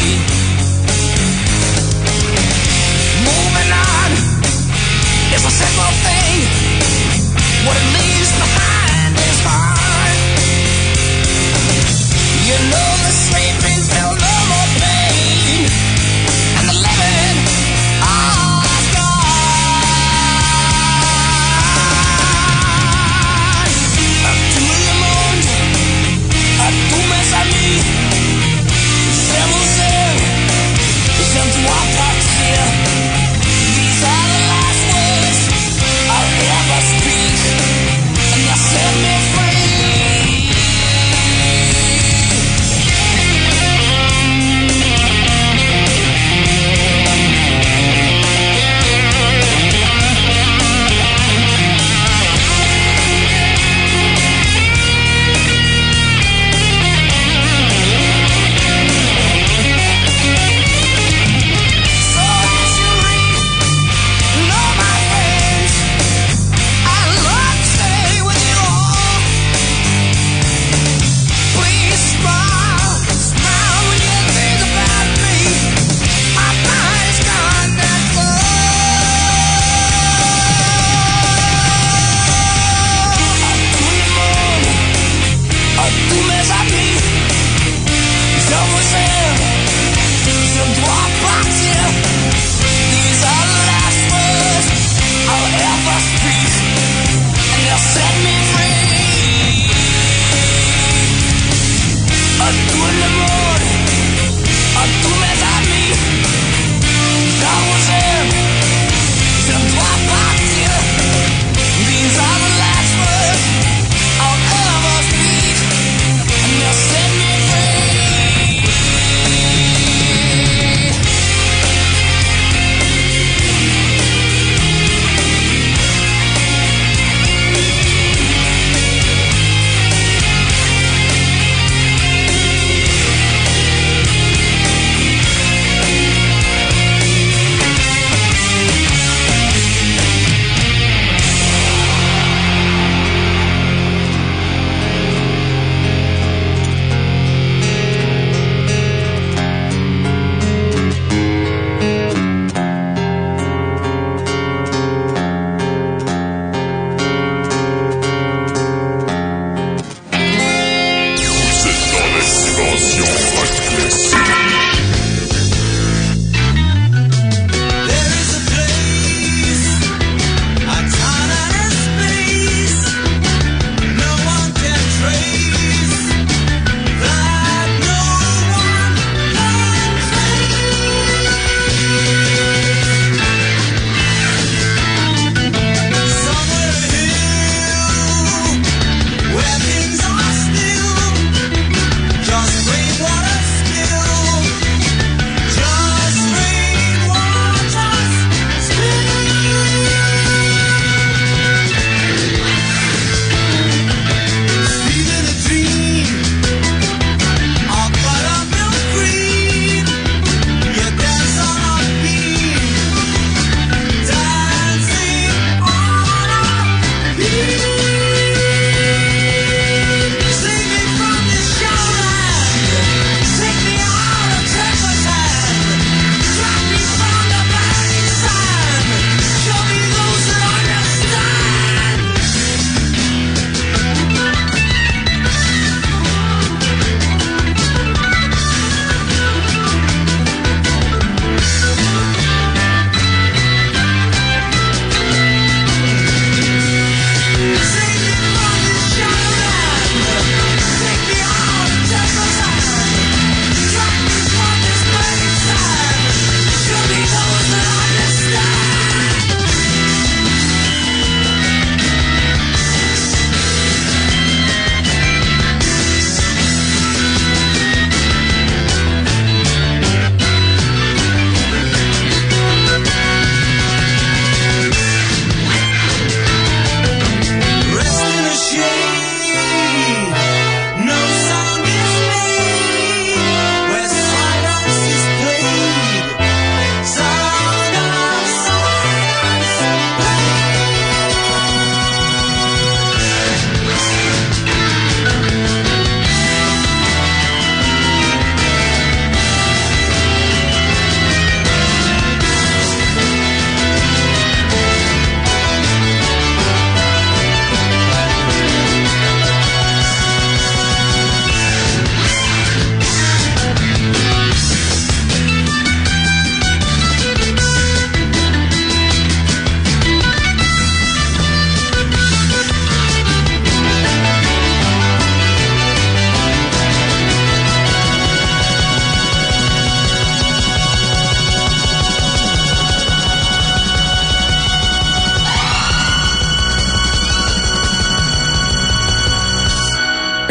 Moving on is a simple thing. What it leaves behind is hard. You know the sleeping fell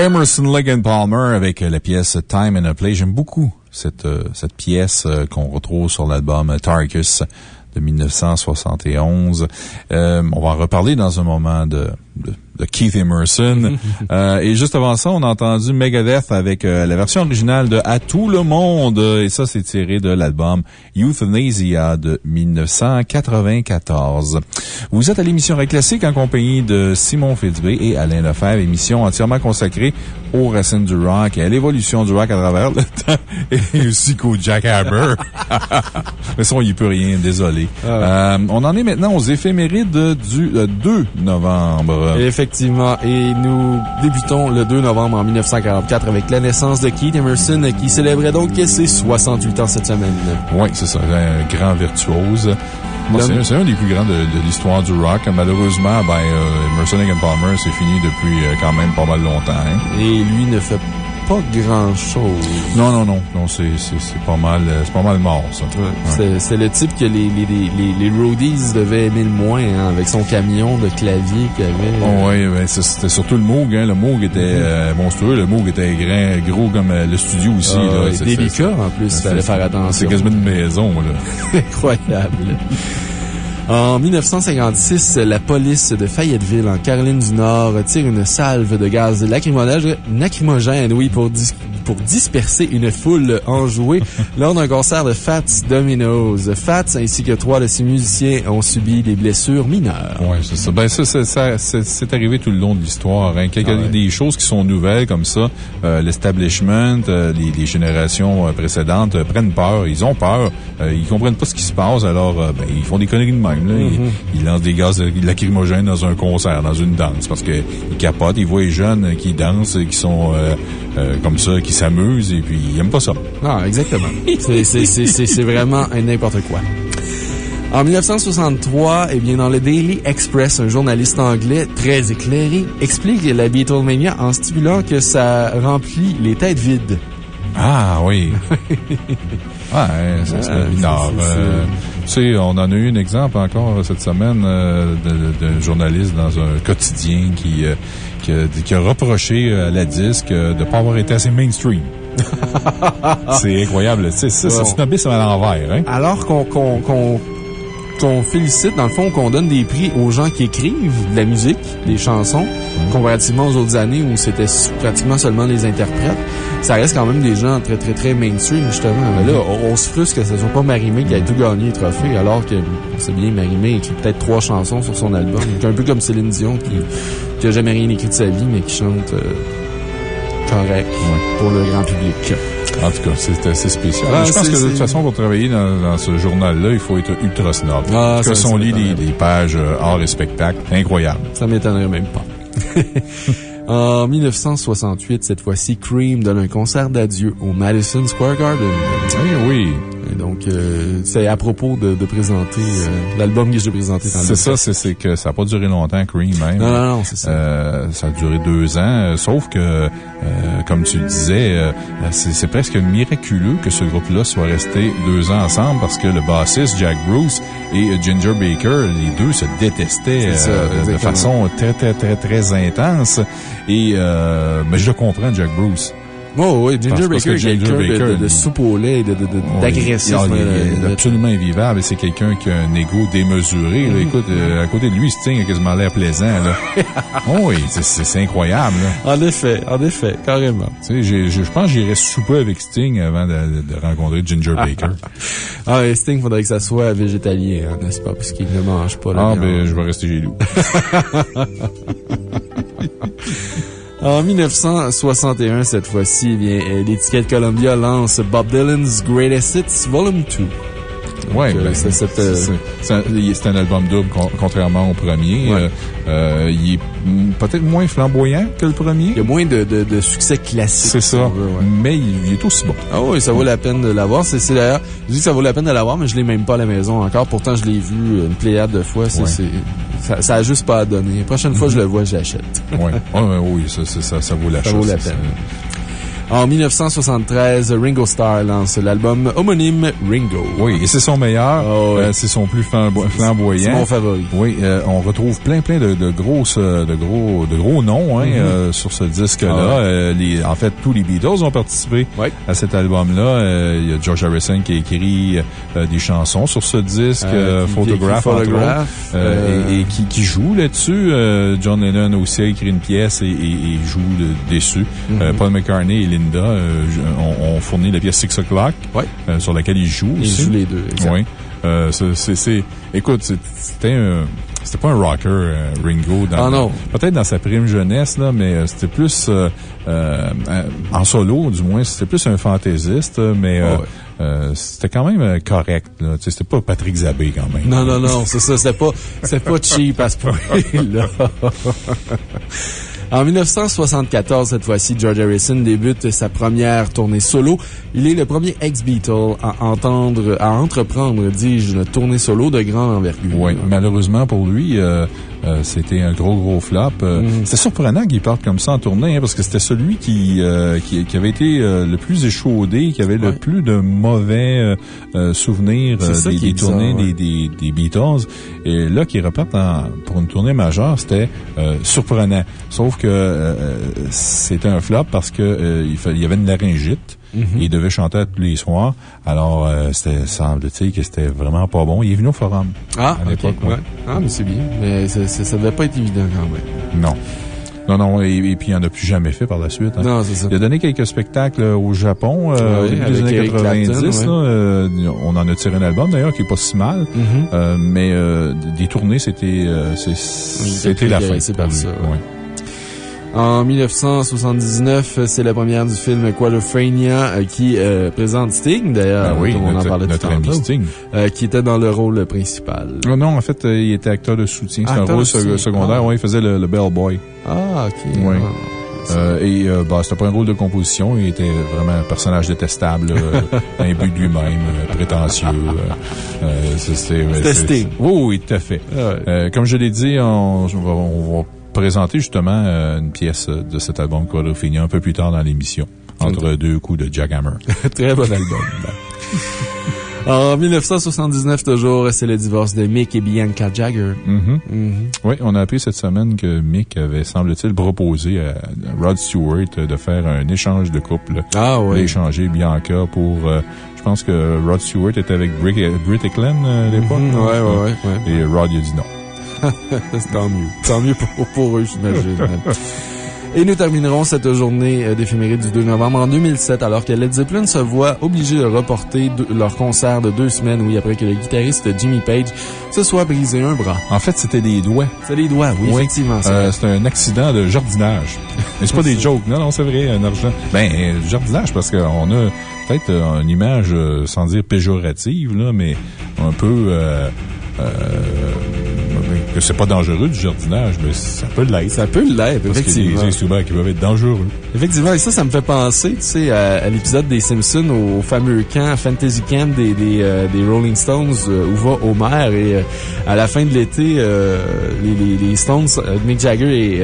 Emerson Lake Palmer avec euh, la pièce Time and a Play. J'aime beaucoup cette, euh, cette pièce euh, qu'on retrouve sur l'album Tarkus de 1971. Euh, on va en reparler dans un moment de, de, de Keith Emerson. [LAUGHS] Euh, et juste avant ça, on a entendu Megadeth avec euh, la version originale de À tout le monde. Et ça, c'est tiré de l'album Euthanasia de 1994. Vous êtes à l'émission Rock Classique en compagnie de Simon Fitzbé et Alain Lefebvre, émission entièrement consacrée aux racines du rock et à l'évolution du rock à travers le temps [LAUGHS] et aussi qu'au Jack Hammer. [LAUGHS] Mais ça, on y peut rien, désolé. Euh, on en est maintenant aux éphémérides du euh, 2 novembre. Effectivement. Et nous débutons le 2 novembre en 1944 avec la naissance de Keith Emerson qui célébrait donc ses 68 ans cette semaine. Oui, c'est ça, un grand virtuose. C'est un des plus grands de, de l'histoire du rock. Malheureusement, ben, euh, Emerson Palmer, c'est fini depuis euh, quand même pas mal longtemps. hein. Et lui ne fait pas grand chose. Non, non, non, non, c'est c'est- c'est pas mal, euh, c'est pas mal mort, ça. Ouais. C'est c'est le type que les, les, les, roadies devaient aimer le moins, hein, avec son camion de clavier qu'il avait. Oh, c'est- c'était surtout le Moog, hein. Le Moog était euh, monstrueux. Le Moog était grand, gros comme euh, le studio aussi, Ah, là. C'est- délicat, c'est- en plus, il c'est- fallait faire C'est attention. quasiment une maison, là. [LAUGHS] Incroyable. En 1956, la police de Fayetteville, en Caroline du Nord, tire une salve de gaz lacrymogène, oui, pour, dis- pour disperser une foule enjouée [LAUGHS] lors d'un concert de Fats Dominoes. Fats ainsi que trois de ses musiciens ont subi des blessures mineures. Ouais, c'est ça. Ben, ça, c'est arrivé tout le long de l'histoire. Hein. Quelques- Ah ouais. Des choses qui sont nouvelles comme ça, euh, l'establishment, euh, les, les générations euh, précédentes euh, prennent peur. Ils ont peur. Euh, ils comprennent pas ce qui se passe. Alors, euh, ben, ils font des conneries de même. Là. Ils, ils lancent des gaz lacrymogènes dans un concert, dans une danse, parce qu'ils capotent. Ils voient les jeunes qui dansent, qui sont euh, euh, comme ça, qui s'amusent, et puis ils aiment pas ça. Ah, exactement. C'est- vraiment n'importe quoi. En 1963, eh bien, dans le Daily Express, un journaliste anglais très éclairé explique la Beatlemania en stipulant que ça remplit les têtes vides. Ah oui. [LAUGHS] ah, hein, ça c'est Ah, mineur. c'est- c'est- Euh, tu sais, on en a eu un exemple encore cette semaine euh, d'un journaliste dans un quotidien qui, euh, qui, a, qui a reproché à la disque euh, de ne pas avoir été assez mainstream. [LAUGHS] c'est incroyable. C'est ça, c'est snobisme à l'envers. Hein? Alors qu'on qu'on qu'on félicite, dans le fond, qu'on donne des prix aux gens qui écrivent de la musique, des chansons, comparativement aux autres années où c'était pratiquement seulement les interprètes. Ça reste quand même des gens très, très, très mainstream, justement. Mais là, on, on se frustre que ce soit pas Marimé qui a tout gagné les trophées, alors que c'est bien Marimé écrit peut-être trois chansons sur son album. [LAUGHS] Un peu comme Céline Dion qui, qui a jamais rien écrit de sa vie, mais qui chante euh, correct pour le grand public. En tout cas, c'est assez spécial. Ah, je pense que de toute façon, pour travailler dans, dans ce journal-là, il faut être ultra snob. Ah, Parce que ça lit les pages euh, art et spectacle, incroyable. Ça m'étonnerait même pas. [LAUGHS] en 1968, cette fois-ci, Cream donne un concert d'adieu au Madison Square Garden. Oui, oui. Donc, euh, c'est à propos de, de présenter euh, l'album que j'ai présenté C'est ça, c'est que ça n'a pas duré longtemps, Cream, même. Non, non, non, c'est ça. Euh, ça a duré deux ans, sauf que, euh, comme tu le disais, euh, c'est presque miraculeux que ce groupe-là soit resté deux ans ensemble parce que le bassiste Jack Bruce et Ginger Baker, les deux se détestaient ça, de façon très, très, très, très intense. Et euh, mais je le comprends, Jack Bruce. Oh, oui, Parce- Ginger parce Baker est quelqu'un de, il- soupe au lait, d'agressif. Il- il- il absolument invivable. C'est quelqu'un qui a un ego démesuré. Mm-hmm. là. Écoute, euh, à côté de lui, Sting a quasiment l'air plaisant. Là. [LAUGHS] oh oui, c'est- incroyable. là. En effet, en effet, carrément. Tu sais, je pense que j'irais souper avec Sting avant de, de- de rencontrer Ginger Baker. Ah, et Sting, faudrait que ça soit végétalien, hein, n'est-ce pas? Puisqu'il ne mange pas la ah, ben, je vais rester chez nous. [LAUGHS] En 1961, cette fois-ci, eh bien, euh, l'étiquette Columbia lance Bob Dylan's Greatest Hits Volume 2. Donc, euh, ben, c'est c'est cette, euh, c'est- un, album double, con- contrairement au premier. Ouais. Euh, il est peut-être moins flamboyant que le premier. Il y a moins de, de, de succès classique. C'est ça. on veut, ouais. Mais il, il est aussi bon. Ah oui, ça vaut la peine de l'avoir. C'est d'ailleurs, je dis que ça vaut la peine de l'avoir, mais je l'ai même pas à la maison encore. Pourtant, je l'ai vu une pléiade de fois. Ça, ça a juste pas à donner. La prochaine fois que je le vois, je l'achète. Ouais. Ouais, ouais, oui, ça, ça, ça, ça vaut la Ça chose. vaut la ça. peine. En 1973, Ringo Starr lance l'album homonyme Ringo. Oui, et c'est son meilleur. Ah ouais. Euh, c'est son plus flambo- C'est flamboyant. mon favori. Oui, euh, on retrouve plein, plein de, de grosses, euh, de gros, de gros noms hein, euh, sur ce disque-là. Mm-hmm. Ah ouais. Les, en fait, tous les Beatles ont participé à cet album-là. Euh, Il y a George Harrison qui a écrit euh, des chansons sur ce disque, qui- Photograph, qui- entre Photograph, autres, euh, euh, et, et qui, qui joue là-dessus. Euh, John Lennon aussi a écrit une pièce et, et- et joue de- dessus. Mm-hmm. Euh, Paul McCartney et Linda euh, ont, ont fourni la pièce Six O'Clock, Ouais. euh, sur laquelle ils jouent Ils aussi. jouent les deux. Oui. Euh, c'est- écoute, c'était un, c'était pas un rocker, euh, Ringo. Dans, Ah non. Peut-être dans sa prime jeunesse, là, mais c'était plus, euh, en solo, du moins, c'était plus un fantaisiste, mais Ah ouais. c'était quand même correct, C'était pas Patrick Zabé, quand même. Non, non, non, c'est ça. C'est pas, c'est pas cheap à ce point-là. [LAUGHS] [LAUGHS] En 1974, cette fois-ci, George Harrison débute sa première tournée solo. Il est le premier ex-Beatle à entendre, à entreprendre, dis-je, une tournée solo de grande envergure. Oui, malheureusement pour lui, euh, euh, c'était un gros, gros flop. Euh, Mhm. C'était surprenant qu'il parte comme ça en tournée, hein, parce que c'était celui qui, euh, qui, qui avait été euh, le plus échaudé, qui avait le plus de mauvais souvenirs euh, des, des tournées ouais. des, des, des Beatles. Et là, qu'il reparte en- pour une tournée majeure, c'était euh, surprenant. Sauf que euh, c'était un flop parce que euh, il, fa- il y avait une laryngite. Mhm. Il devait chanter tous les soirs. Alors, euh, c'était, semble-t-il que c'était vraiment pas bon. Il est venu au forum. Ah, à l'époque, ouais. Ah, mais c'est bien. Mais ça, ça, ça devait pas être évident quand même. Non. Non, non, et, et puis il n'en a plus jamais fait par la suite. hein. Non, c'est ça. Il a donné quelques spectacles euh, au Japon euh, Ouais, au début avec des années Eric 90. Clapton, ouais. là, euh, on en a tiré un album d'ailleurs qui est pas si mal. Mhm. Euh, mais des tournées, c'était la fin. C'est par ça. Ouais. En 1979, c'est la première du film Quadrophenia euh, qui euh, présente Sting, d'ailleurs, Ben oui, on en parlait notre tout à ami l'heure, Sting. euh, qui était dans le rôle principal. Non, non, en fait, euh, il était acteur de soutien. C'était un rôle secondaire. Ah. Ouais, il faisait le, le bellboy. Ah, OK. Ouais. Ah. Euh, et euh, bah, c'était pas un rôle de composition. Il était vraiment un personnage détestable, euh, [LAUGHS] imbu de lui-même, euh, prétentieux. euh, euh, c'est- C'était c'est- Sting. Oui, oui, tout à fait. Ah. Euh, comme je l'ai dit, on, on va présenter justement euh, une pièce de cet album Quadrophenia un peu plus tard dans l'émission, entre deux coups de Jackhammer. [LAUGHS] Très bon album. [LAUGHS] en 1979, toujours, c'est le divorce de Mick et Bianca Jagger. Mhm. Mhm. Oui, on a appris cette semaine que Mick avait, semble-t-il, proposé à Rod Stewart de faire un échange de couple. Ah, ouais. D'échanger Bianca pour... euh, je pense que Rod Stewart était avec Britt, Eklund euh, à l'époque. Non? ouais, ouais, ouais, ouais. Et Rod, il a dit non. [LAUGHS] C'est tant mieux. Tant mieux pour, pour eux, j'imagine. Et nous terminerons cette journée euh, d'éphéméride du 2 novembre en 2007, alors que Led Zeppelin se voit obligé de reporter leur concert de deux semaines, oui, après que le guitariste Jimmy Page se soit brisé un bras. En fait, c'était des doigts. C'est les doigts, oui, Oui. effectivement. c'est Euh, c'est un accident de jardinage. [LAUGHS] Mais c'est pas des jokes. Non, non, c'est vrai, un argent. Ben, euh, jardinage, parce qu'on a peut-être une image, sans dire péjorative, là, mais un peu, euh, euh, que c'est pas dangereux du jardinage, mais ça peut l'être. Ça peut l'être, Parce qu'il y a effectivement. des instruments qui peuvent être dangereux. Effectivement, et ça, ça me fait penser, tu sais, à, à l'épisode des Simpsons, au, fameux camp, Fantasy Camp des, des, euh, des Rolling Stones, euh, où va Homer, et euh, à la fin de l'été, les, les, les Stones, Mick Jagger et,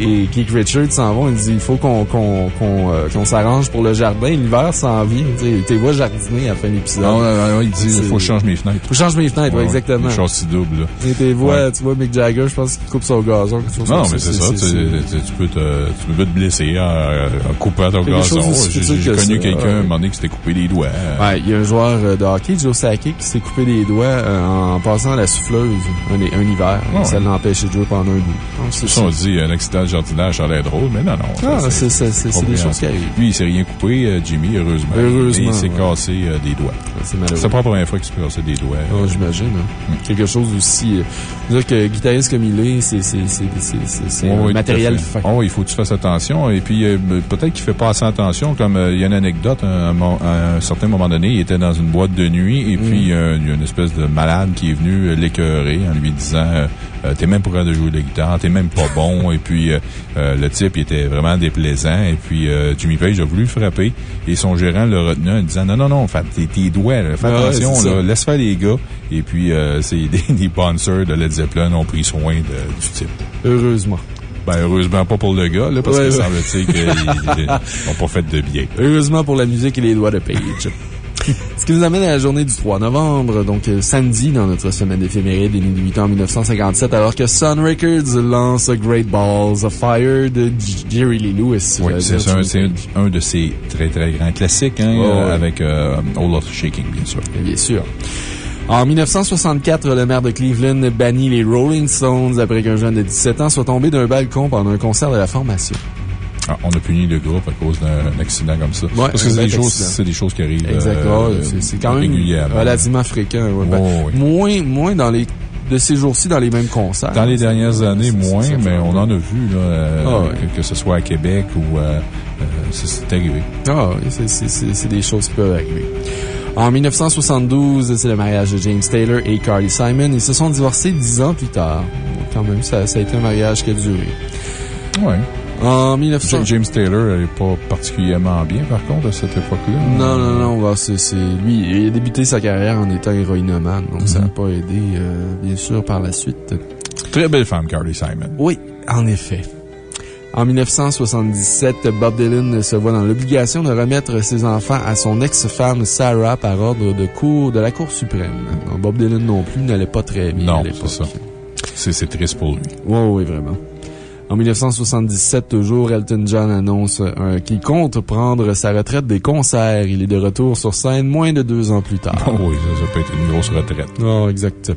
et Keith Richards s'en vont, ils disent, il faut qu'on s'arrange pour le jardin, l'hiver s'en vient, tu sais, t'es vois jardiner à la fin de l'épisode. Non, non, non, il dit, il faut que je change mes fenêtres. Faut changer mes fenêtres, ouais, exactement. Une chose si double, là. Et vois, tu vois Mick Jagger, je pense qu'il coupe son gazon. Non, mais c'est ça. Tu, peux te, tu peux te blesser en, coupant ton gazon. J'ai connu quelqu'un, à un moment donné, qui s'était coupé les doigts. Ouais, il y a un joueur euh, de hockey, Joe Sakic, qui s'est coupé les doigts euh, en passant à la souffleuse un, hiver. Ouais, ça l'a empêché de jouer pendant un bout. Ça, on dit un accident de jardinage, ça a l'air drôle, mais non, non. Ah, c'est des choses qui arrivent. Lui, il s'est rien coupé, euh, Jimmy, heureusement. Heureusement, il s'est cassé des doigts. C'est malheureux. C'est pas la première fois qu'il se cassait des doigts. Oh, J'imagine. hein. Quelque chose aussi. Dire que guitariste comme il est, c'est c'est- Ouais, un oui, matériel fin. Oh, il faut que tu fasses attention. Et puis, euh, peut-être qu'il fait pas assez attention. Comme euh, il y a une anecdote, un- à un certain moment donné, il était dans une boîte de nuit et Mm. puis euh, il y a une espèce de malade qui est venu euh, l'écœurer en lui disant euh, T'es même pas capable de jouer de la guitare, t'es même pas bon. [LAUGHS] et puis, euh, euh, le type il était vraiment déplaisant. Et puis, euh, Jimmy Page a voulu le frapper et son gérant l'a retenu en disant Non, non, non, fais tes, tes doigts, là, fais Ah attention, là, laisse faire les gars. Et puis, euh, c'est [LAUGHS] des, des bouncers de Led Zeppelin ont pris soin de- du type. Heureusement. Ben, heureusement pas pour le gars, là, parce Ouais, que ouais. semble-t-il qu'ils [LAUGHS] n'ont pas fait de bien. Heureusement pour la musique et les doigts de Page. Ce qui nous amène à la journée du 3 novembre, donc euh, samedi dans notre semaine d'éphéméride est 8 ans en 1957, alors que Sun Records lance Great Balls of Fire de Jerry Lee Lewis. Oui, J'allais c'est un, un de ces très très grands classiques, hein, euh, ouais. avec euh, All of Shaking, bien sûr. Bien sûr. En 1964, le maire de Cleveland bannit les Rolling Stones après qu'un jeune de 17 ans soit tombé d'un balcon pendant un concert de la formation. Ah, on a puni le groupe à cause d'un accident comme ça. Parce que c'est des, choses, des choses qui arrivent Exact. euh, Ouais, c'est- quand même relativement fréquent. ouais. Ben, Ouais, ouais. Moins, moins dans les, de ces jours-ci dans les mêmes concerts. Dans les dernières années, moins, mais on en a vu, là, euh, Ah ouais. que, que ce soit à Québec ou euh, euh, c'est- arrivé. Ah oui, c'est- des choses qui peuvent arriver. En 1972, c'est le mariage de James Taylor et Carly Simon. Ils se sont divorcés dix ans plus tard. Quand même, ça, ça a été un mariage qui a duré. Ouais. En 1900... Ja- James Taylor n'est pas particulièrement bien, par contre, à cette époque-là. Non, non, non, bah, c'est, lui, il a débuté sa carrière en étant héroïnomane, donc ça n'a Mhm. pas aidé, euh, bien sûr, par la suite. Très belle femme, Carly Simon. Oui, en effet. En 1977, Bob Dylan se voit dans l'obligation de remettre ses enfants à son ex-femme Sarah par ordre de cour de la Cour suprême. Donc, Bob Dylan non plus n'allait pas très bien Non, c'est ça. C'est triste pour lui. Oui, oui, vraiment. En 1977, toujours, Elton John annonce euh, qu'il compte prendre sa retraite des concerts. Il est de retour sur scène moins de deux ans plus tard. [LAUGHS] Oh oui, ça, ça peut être une grosse retraite. Non, exact.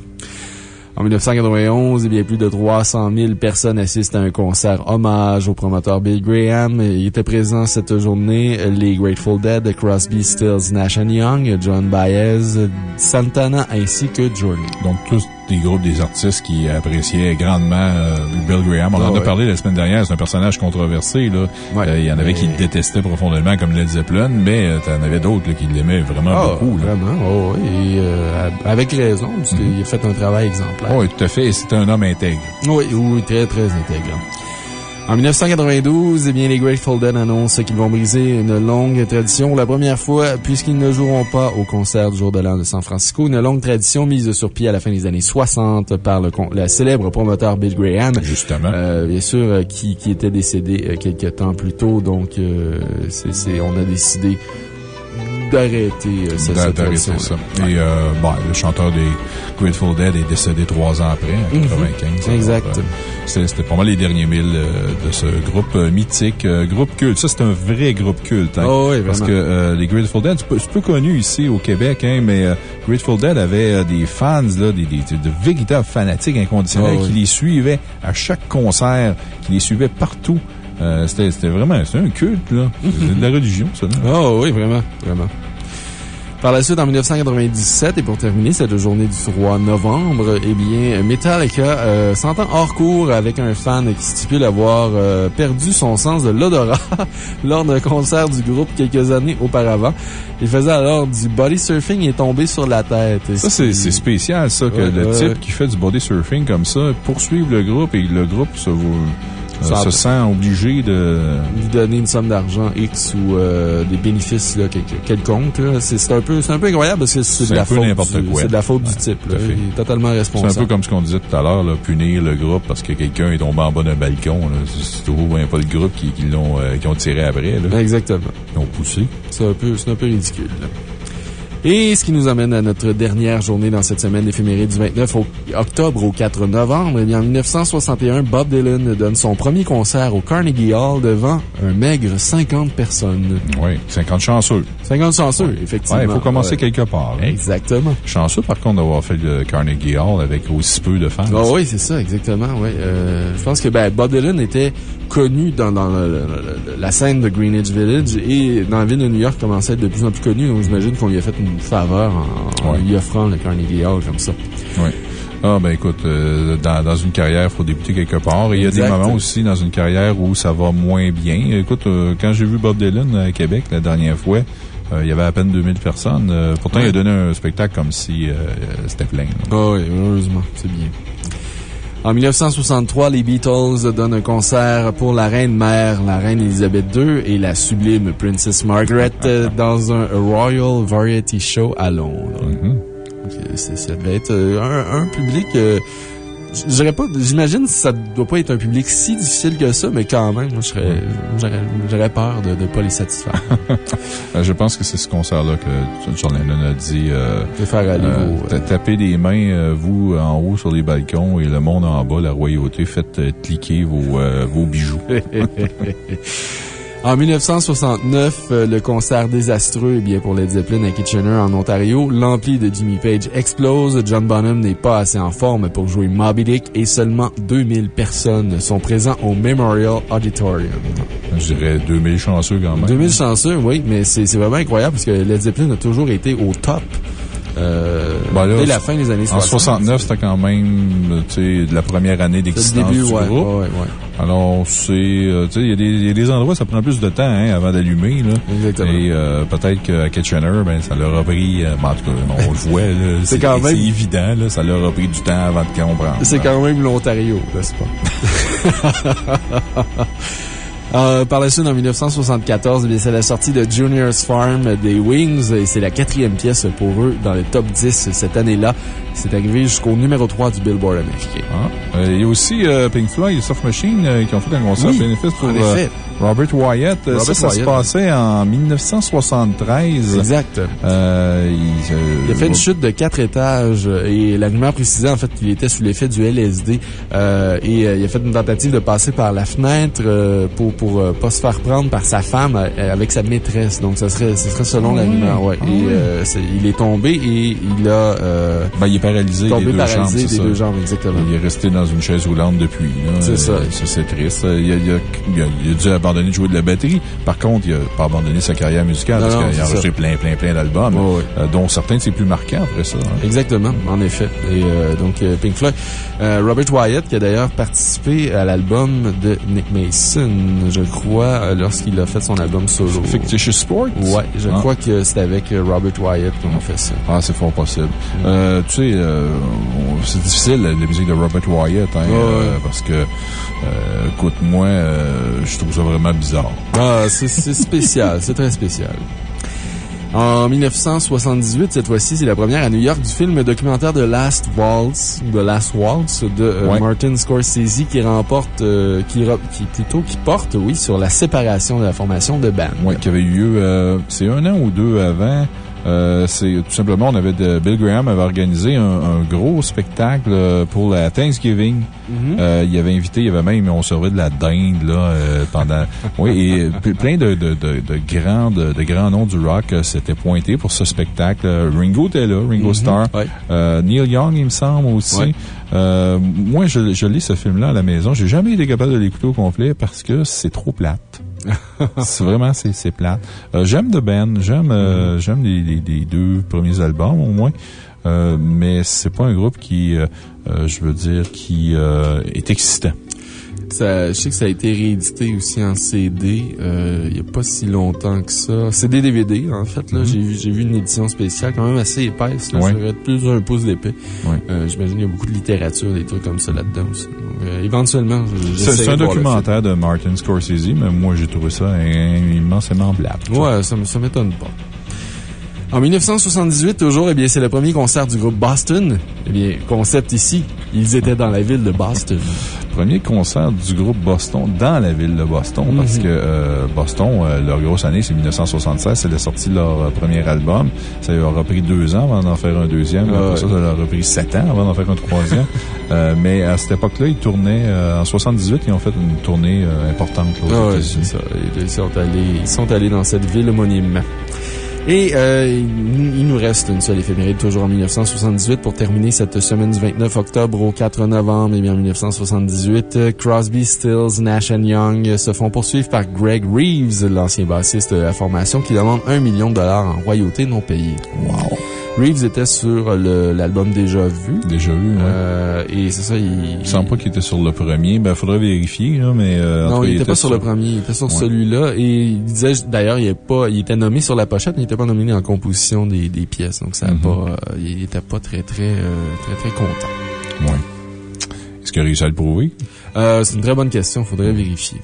En 1991, eh bien, plus de 300 000 personnes assistent à un concert hommage au promoteur Bill Graham. Il était présent cette journée les Grateful Dead, Crosby, Stills, Nash Young, John Baez, Santana ainsi que Journey. Donc, tous des groupes, des artistes qui appréciaient grandement euh, Bill Graham. On Ah en a ouais. parlé la semaine dernière. C'est un personnage controversé. Là. Ouais. Euh, il y en avait qui le détestaient profondément, comme Led Zeppelin, mais euh, t'en avais d'autres qui l'aimaient vraiment Ah, beaucoup. Là. vraiment, oh, oui, et euh, avec raison, parce qu'il a fait un travail exemplaire. Oui, tout à fait. Et C'est un homme intègre. Oui, oui, très, très intégrant. En 1992, eh bien, les Grateful Dead annoncent qu'ils vont briser une longue tradition pour la première fois, puisqu'ils ne joueront pas au concert du jour de l'an de San Francisco. Une longue tradition mise sur pied à la fin des années 60 par le, le célèbre promoteur Bill Graham. Justement. Euh, bien sûr, euh, qui, qui était décédé euh, quelques temps plus tôt, donc euh, on a décidé d'arrêter euh, cette, ça. Et euh, bon, le chanteur des Grateful Dead est décédé trois ans après, en 95. Alors, Exact. euh, C'était pas mal les derniers milles de ce groupe mythique, groupe culte. Ça, c'est un vrai groupe culte. hein. Oh oui, Parce que les Grateful Dead, c'est peu, connu ici au Québec, hein, mais Grateful Dead avait des fans, là, des, des- de véritables fanatiques inconditionnels Oh oui. qui les suivaient à chaque concert, qui les suivaient partout. Euh, C'était vraiment un culte, là. C'est de la religion, ça. là. Oh oui, vraiment, vraiment. Par la suite, en 1997, et pour terminer cette journée du 3 novembre, eh bien, Metallica euh, s'entend hors cours avec un fan qui stipule avoir euh, perdu son sens de l'odorat [LAUGHS] lors d'un concert du groupe quelques années auparavant. Il faisait alors du body surfing et est tombé sur la tête. Ça, c'est spécial, ça, que Ouais, le ouais. type qui fait du body surfing comme ça poursuive le groupe et le groupe Ça- se sent obligé de. lui donner une somme d'argent X ou euh, des bénéfices là, quel- quelconques. C'est un, peu- c'est un peu incroyable parce que c'est de la faute du- quoi. C'est de la faute Ouais, du type. là. Il est totalement C'est un responsable. peu comme ce qu'on disait tout à l'heure, punir le groupe parce que quelqu'un est tombé en bas d'un balcon. C'est toujours pas le groupe qui, qui l'ont euh, qui ont tiré après, là. Exactement. Qui ont poussé. C'est un peu, c'est un peu ridicule. là. Et ce qui nous amène à notre dernière journée dans cette semaine d'éphéméride du 29 au- octobre au 4 novembre. Eh bien, en 1961, Bob Dylan donne son premier concert au Carnegie Hall devant un maigre 50 personnes. Oui, 50 chanceux. 50 chanceux, effectivement. Ouais, il faut commencer Ouais. quelque part. hein. Exactement. Chanceux, par contre, d'avoir fait le Carnegie Hall avec aussi peu de fans. Ah oui, c'est ça, exactement. Ouais. Euh, je pense que ben, Bob Dylan était connu dans, dans le- le- le- la scène de Greenwich Village et dans la ville de New York commençait à être de plus en plus connu. Donc j'imagine qu'on lui a fait une faveur en, en Ouais. lui offrant le Carnegie Hall comme ça. Oui. Ah, ben écoute, euh, dans, dans une carrière, il faut débuter quelque part. Et il y a des moments aussi dans une carrière où ça va moins bien. Écoute, euh, quand j'ai vu Bob Dylan à Québec la dernière fois, euh, il y avait à peine 2000 personnes. Pourtant, Ouais. il a donné un spectacle comme si c'était plein. Ah oui, heureusement, c'est bien. En 1963, les Beatles donnent un concert pour la reine mère, la reine Elisabeth II et la sublime Princess Margaret euh, [LAUGHS] dans un Royal Variety Show à Londres. Mhm. Donc, euh, ça devait être euh, un, un public euh, je dirais pas, j'imagine que ça doit pas être un public si difficile que ça, mais quand même, moi, j'aurais, j'aurais peur de, de pas les satisfaire. [LAUGHS] Euh, Je pense que c'est ce concert-là que John Lennon a dit. euh, De faire aller euh, vos, ta- Tapez des mains, euh, vous, en haut sur les balcons et le monde en bas, la royauté, faites euh, cliquer vos, euh, vos bijoux. [LAUGHS] En 1969, euh, le concert désastreux eh bien, pour Led Zeppelin à Kitchener, en Ontario. L'ampli de Jimmy Page explose. John Bonham n'est pas assez en forme pour jouer Moby Dick et seulement 2000 personnes sont présents au Memorial Auditorium. Je dirais 2000 chanceux quand même. 2000 chanceux, oui, mais c'est c'est vraiment incroyable parce que Led Zeppelin a toujours été au top. Euh, Ben là, dès la fin des années 60. En 69, c'était quand même, sais, de la première année d'existence début, du ouais, groupe. ouais, ouais. Alors, c'est, euh, tu sais, il y a des- il y, a des endroits, ça prend plus de temps, hein, avant d'allumer, là. Exactement. Et, euh, peut-être qu'à Kitchener, ben, ça leur a pris, euh, ben, en tout cas, on le [LAUGHS] voit. C'est quand même- C'est évident, là. Ça leur a pris du temps avant de comprendre. C'est quand même l'Ontario, n'est-ce pas? [LAUGHS] Euh, par la suite, en 1974, eh bien, c'est la sortie de Junior's Farm des Wings et c'est la quatrième pièce pour eux dans le top 10 cette année-là. C'est arrivé jusqu'au numéro 3 du Billboard américain. Ah. Euh, Il y a aussi euh, Pink Floyd et Soft Machine euh, qui ont fait un concert Oui, bénéfice pour. Robert Wyatt. Euh, Robert ça, ça se passait en 1973. Exact. Euh, il, euh, Il a fait une chute de quatre étages euh, et la rumeur précisait en fait qu'il était sous l'effet du LSD euh, et euh, il a fait une tentative de passer par la fenêtre euh, pour pour pas se faire prendre par sa femme avec sa maîtresse. Donc ça serait ce serait selon la Ah oui. rumeur. Ouais. Ah et euh, c'est- il est tombé et il a euh, Ben, il est paralysé tombé des deux paralysé jambes, des ça. deux jambes exactement. Il est resté dans une chaise roulante depuis. C'est ça. Ça, c'est triste. Il, a, il a- il a dû abandonner de jouer de la batterie. Par contre, il a pas abandonné sa carrière musicale Non, parce qu'il a enregistré ça. plein, plein, plein d'albums, ouais. euh, dont certains de ses plus marquants après ça. hein. Exactement, en effet. Et euh, donc, euh, Pink Floyd. Euh, Robert Wyatt, qui a d'ailleurs participé à l'album de Nick Mason, je crois, lorsqu'il a fait son album solo. Fictitious Sport? Ouais, je Ah. crois que c'est avec Robert Wyatt qu'on a fait ça. Ah, c'est fort possible. Euh, tu sais, c'est difficile, la, musique de Robert Wyatt, hein, parce que, euh, écoute, moi, euh, je trouve ça vraiment bizarre. Ah, c'est spécial, c'est très spécial. En 1978, cette fois-ci, c'est la première à New York du film documentaire de Last Waltz, The Last Waltz de euh, Ouais. Martin Scorsese qui remporte, euh, qui, re- qui plutôt qui porte, oui, sur la séparation de la formation de band. Ouais, qui avait eu lieu, euh, c'est un an ou deux avant. Euh, c'est tout simplement, on avait de, Bill Graham avait organisé un, un gros spectacle euh, pour la Thanksgiving. Mhm. Euh, il avait invité, il avait même, on servait de la dinde, là, euh, pendant, [LAUGHS] oui, et ple- plein de, de, de, de grands, de, grands noms du rock s'étaient pointés pour ce spectacle. Ringo était là, Ringo Mhm. Starr. Ouais. Euh, Neil Young, il me semble aussi. Ouais. Euh, moi, je, je lis ce film-là à la maison. J'ai jamais été capable de l'écouter au complet parce que c'est trop plate. [LAUGHS] c'est vraiment, c'est, c'est plate. Euh, j'aime The Band. J'aime, euh, j'aime les, les, les deux premiers albums, au moins. Euh, mais c'est pas un groupe qui, euh, euh, je veux dire, qui euh, est excitant. Ça, je sais que ça a été réédité aussi en CD euh, il n'y a pas si longtemps que ça. CD DVD, en fait. là J'ai vu, j'ai vu une édition spéciale quand même assez épaisse. Là, Mhm. Ouais. Ça aurait plus d'un pouce d'épais. Ouais. Euh, J'imagine qu'il y a beaucoup de littérature, des trucs comme ça là-dedans aussi. Donc, euh, éventuellement, je- C'est, un documentaire de Martin Scorsese, mais moi, j'ai trouvé ça immensément film. Ouais, ça, ça m'étonne pas. En 1978, toujours, eh bien, c'est le premier concert du groupe Boston. Eh bien, concept ici, ils étaient dans la ville de Boston. Premier concert du groupe Boston dans la ville de Boston parce Mhm. que euh, Boston, euh, leur grosse année, c'est 1976. C'est la sortie de leur euh, premier album. Ça leur a pris deux ans avant d'en faire un deuxième. Ah Après ça, ça leur a pris sept ans avant d'en faire un troisième. [LAUGHS] Euh, mais à cette époque-là, ils tournaient, euh, en 78, ils ont fait une tournée euh, importante là, Ah ouais, ça. Ils sont allés, ils sont allés dans cette ville homonyme. Et euh, il, nous reste une seule éphéméride, toujours en 1978, pour terminer cette semaine du 29 octobre au 4 novembre. Et bien, en 1978, euh, Crosby, Stills, Nash Young se font poursuivre par Greg Reeves, l'ancien bassiste de la formation, qui demande un million de dollars en royauté non payée. Wow! Reeves était sur le- l'album Déjà Vu. Déjà vu, ouais. Euh, et c'est ça, il... Il me semble pas qu'il était sur le premier. Ben, faudrait vérifier, là, mais, euh, Non, il était pas sur le premier, il était sur Ouais. celui-là. Et il disait, d'ailleurs, il, est pas, il était nommé sur la pochette, mais il était pas nommé en composition des, des pièces. Donc, ça a Mhm. pas, euh, il était pas très, très, euh, très, très content. Ouais. Est-ce qu'il a réussi à le prouver? Euh, c'est une très bonne question, faudrait vérifier.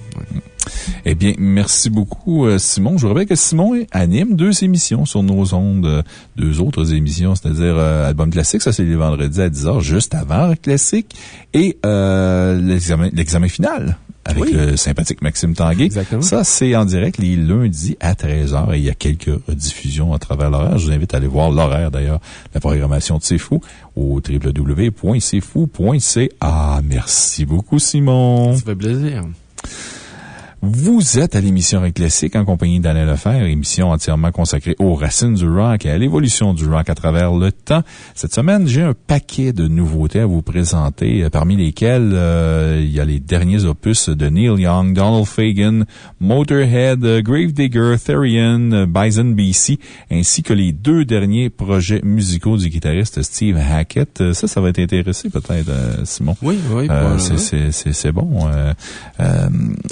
Eh bien, merci beaucoup, euh, Simon. Je vous rappelle que Simon anime deux émissions sur nos ondes, deux autres émissions, c'est-à-dire euh, Album Classique, ça c'est les vendredis à 10h, juste avant Classique, et euh, l'examen final avec Oui. le sympathique Maxime Tanguay. Exactement. Ça, c'est en direct les lundis à 13h et il y a quelques rediffusions à travers l'horaire. Je vous invite à aller voir l'horaire d'ailleurs, la programmation de C'est Fou au www.cfou.ca. Merci beaucoup, Simon. Ça fait plaisir. Vous êtes à l'émission Rock Classique en compagnie d'Alain Lefebvre, émission entièrement consacrée aux racines du rock et à l'évolution du rock à travers le temps. Cette semaine, j'ai un paquet de nouveautés à vous présenter, euh, parmi lesquelles euh, il y a les derniers opus de Neil Young, Donald Fagen, Motorhead, euh, Gravedigger, Therian, Bison BC, ainsi que les deux derniers projets musicaux du guitariste Steve Hackett. Ça, ça va t'intéresser peut-être, Simon. Oui, oui. Euh, c'est- bon. euh,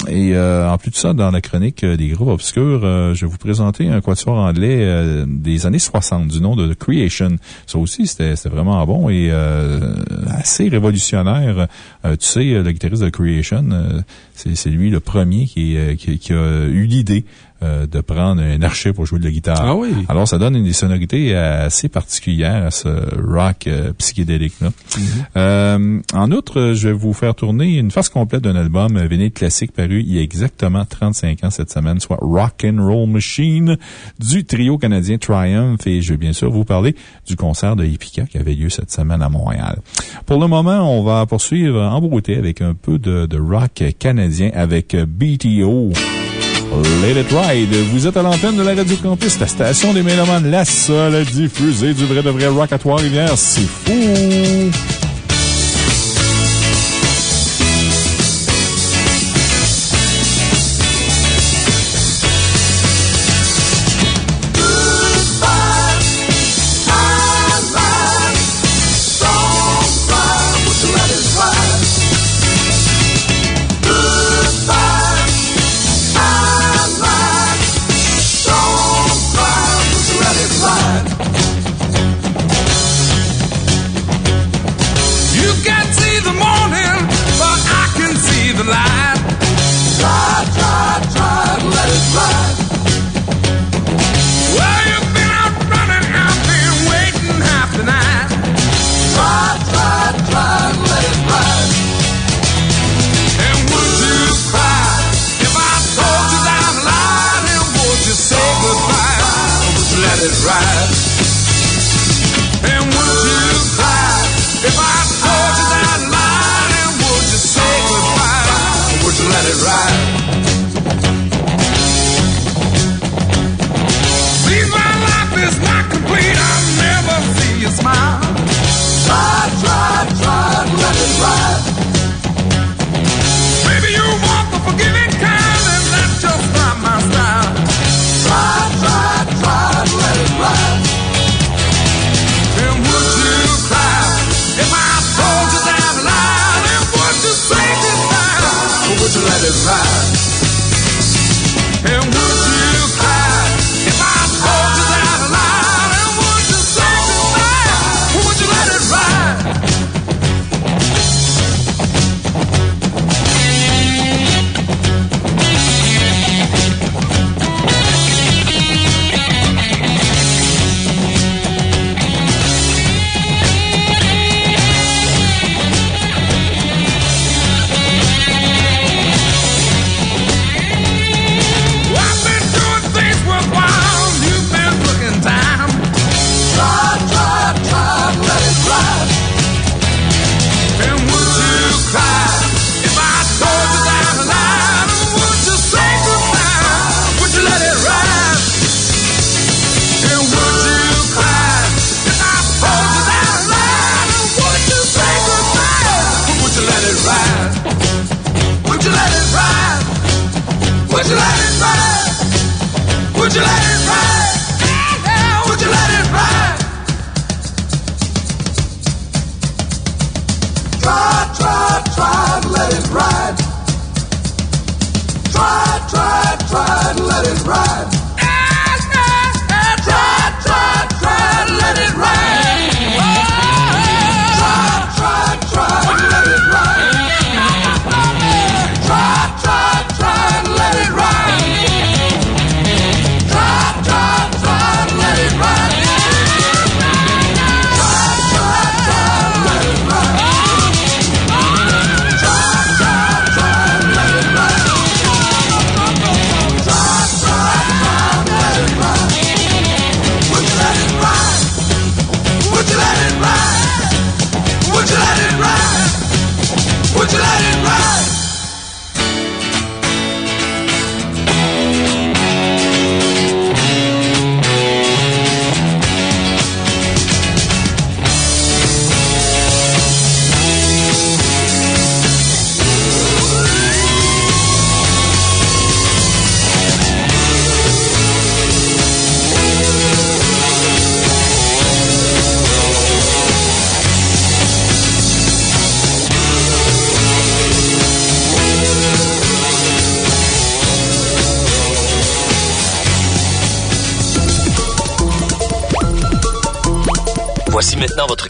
et en plus de ça, dans la chronique euh, des groupes obscurs, euh, je vais vous présenter un quatuor anglais euh, des années 60 du nom de Creation. Ça aussi, c'était vraiment bon et euh, assez révolutionnaire. Euh, tu sais, le guitariste de Creation, euh, c'est lui le premier euh, qui a eu l'idée euh, de prendre un archet pour jouer de la guitare. Ah oui. Alors, ça donne une des sonorités assez particulières à ce rock euh, psychédélique-là. Euh, en outre, je vais vous faire tourner une face complète d'un album euh, vinyle classique paru il y a exactement 35 ans cette semaine, soit Rock and Roll Machine du trio canadien Triumph. Et je vais bien sûr vous parler du concert de Epica qui avait lieu cette semaine à Montréal. Pour le moment, on va poursuivre en beauté avec un peu de, de rock canadien avec euh, BTO. Let It Ride. Vous êtes à l'antenne de la Radio Campus, la station des Mélomanes, la seule à diffuser du vrai de vrai rock à Trois-Rivières. C'est fou!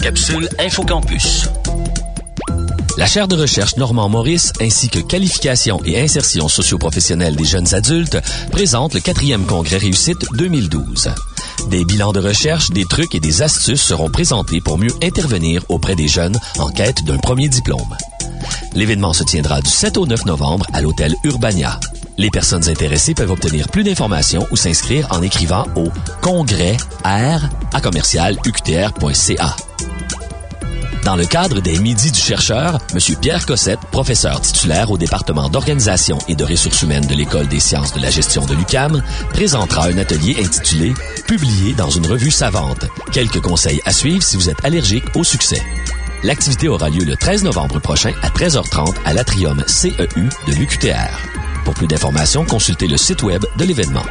Capsule InfoCampus. La chaire de recherche Normand Maurice ainsi que qualification et insertion socioprofessionnelle des jeunes adultes présente le quatrième congrès réussite 2012. Des bilans de recherche, des trucs et des astuces seront présentés pour mieux intervenir auprès des jeunes en quête d'un premier diplôme. L'événement se tiendra du 7 au 9 novembre à l'hôtel Urbania. Les personnes intéressées peuvent obtenir plus d'informations ou s'inscrire en écrivant au congrès r à commercial. Dans le cadre des Midis du chercheur, M. Pierre Cossette, professeur titulaire au département d'organisation et de ressources humaines de l'École des sciences de la gestion de l'UCAM, présentera un atelier intitulé Publié dans une revue savante. Quelques conseils à suivre si vous êtes allergique au succès. L'activité aura lieu le 13 novembre prochain à 13h30 à l'Atrium CEU de l'UQTR. Pour plus d'informations, consultez le site web de l'événement.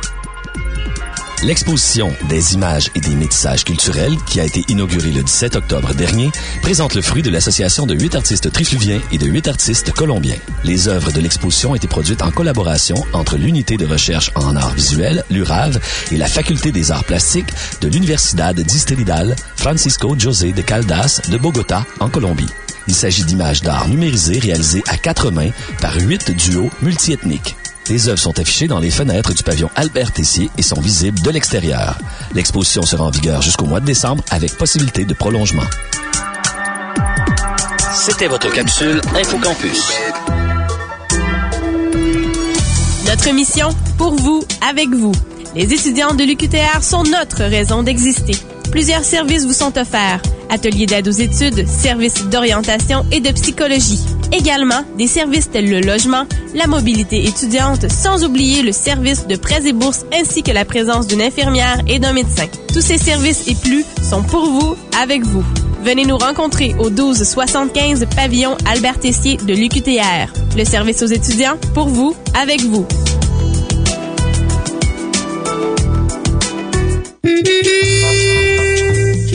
L'exposition des images et des métissages culturels, qui a été inaugurée le 17 octobre dernier, présente le fruit de l'association de huit artistes trifluviens et de huit artistes colombiens. Les œuvres de l'exposition ont été produites en collaboration entre l'unité de recherche en arts visuels, l'URAV, et la faculté des arts plastiques de l'Universidad Distrital Francisco José de Caldas de Bogota, en Colombie. Il s'agit d'images d'art numérisées réalisées à quatre mains par huit duos multiethniques. Les œuvres sont affichées dans les fenêtres du pavillon Albert Tessier et sont visibles de l'extérieur. L'exposition sera en vigueur jusqu'au mois de décembre avec possibilité de prolongement. C'était votre capsule InfoCampus. Notre mission, pour vous, avec vous. Les étudiants de l'UQTR sont notre raison d'exister. Plusieurs services vous sont offerts. Ateliers d'aide aux études, services d'orientation et de psychologie. Également, des services tels le logement, la mobilité étudiante, sans oublier le service de prêts et bourses ainsi que la présence d'une infirmière et d'un médecin. Tous ces services et plus sont pour vous, avec vous. Venez nous rencontrer au 1275 pavillon Albert Tessier de l'UQTR. Le service aux étudiants, pour vous, avec vous.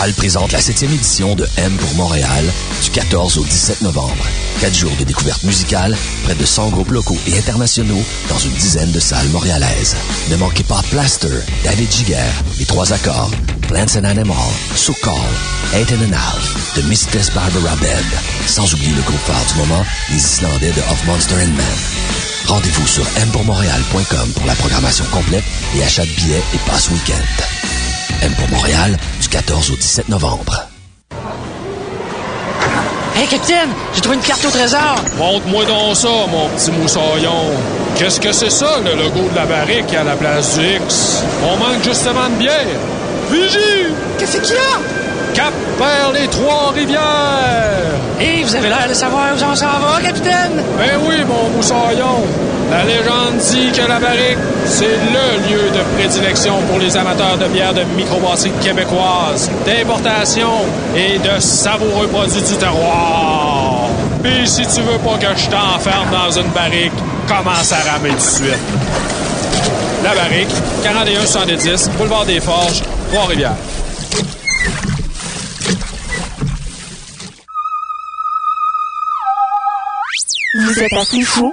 Astral présente la 7e édition de M pour Montréal du 14 au 17 novembre. Quatre jours de découverte musicale, près de 100 groupes locaux et internationaux dans une dizaine de salles montréalaises. Ne manquez pas Plaster, David Giger, Les Trois Accords, Plants and Animal, So Call, Eight and a Half, The Mistress Barbara Bed, sans oublier le groupe phare du moment, les Islandais de Of Monster and Man. Rendez-vous sur mpourmontréal.com pour la programmation complète et achat de billets et passe week-end. M pour Montréal, 14 au 17 novembre. Hey, capitaine, j'ai trouvé une carte au trésor. Montre-moi donc ça, mon petit moussaillon. Qu'est-ce que c'est ça, le logo de la barrique à la place du X? On manque justement de bière. Vigie! Qu'est-ce qu'il y a? Cap vers les Trois-Rivières! Hey, vous avez l'air de savoir où on s'en va, capitaine? Ben oui, mon moussaillon. La légende dit que la barrique, c'est le lieu de prédilection pour les amateurs de bières de microbrasserie québécoises, d'importation et de savoureux produits du terroir. Puis si tu veux pas que je t'enferme dans une barrique, commence à ramer tout de suite. La barrique, 41-70, boulevard des Forges, Trois-Rivières. Vous êtes assez fou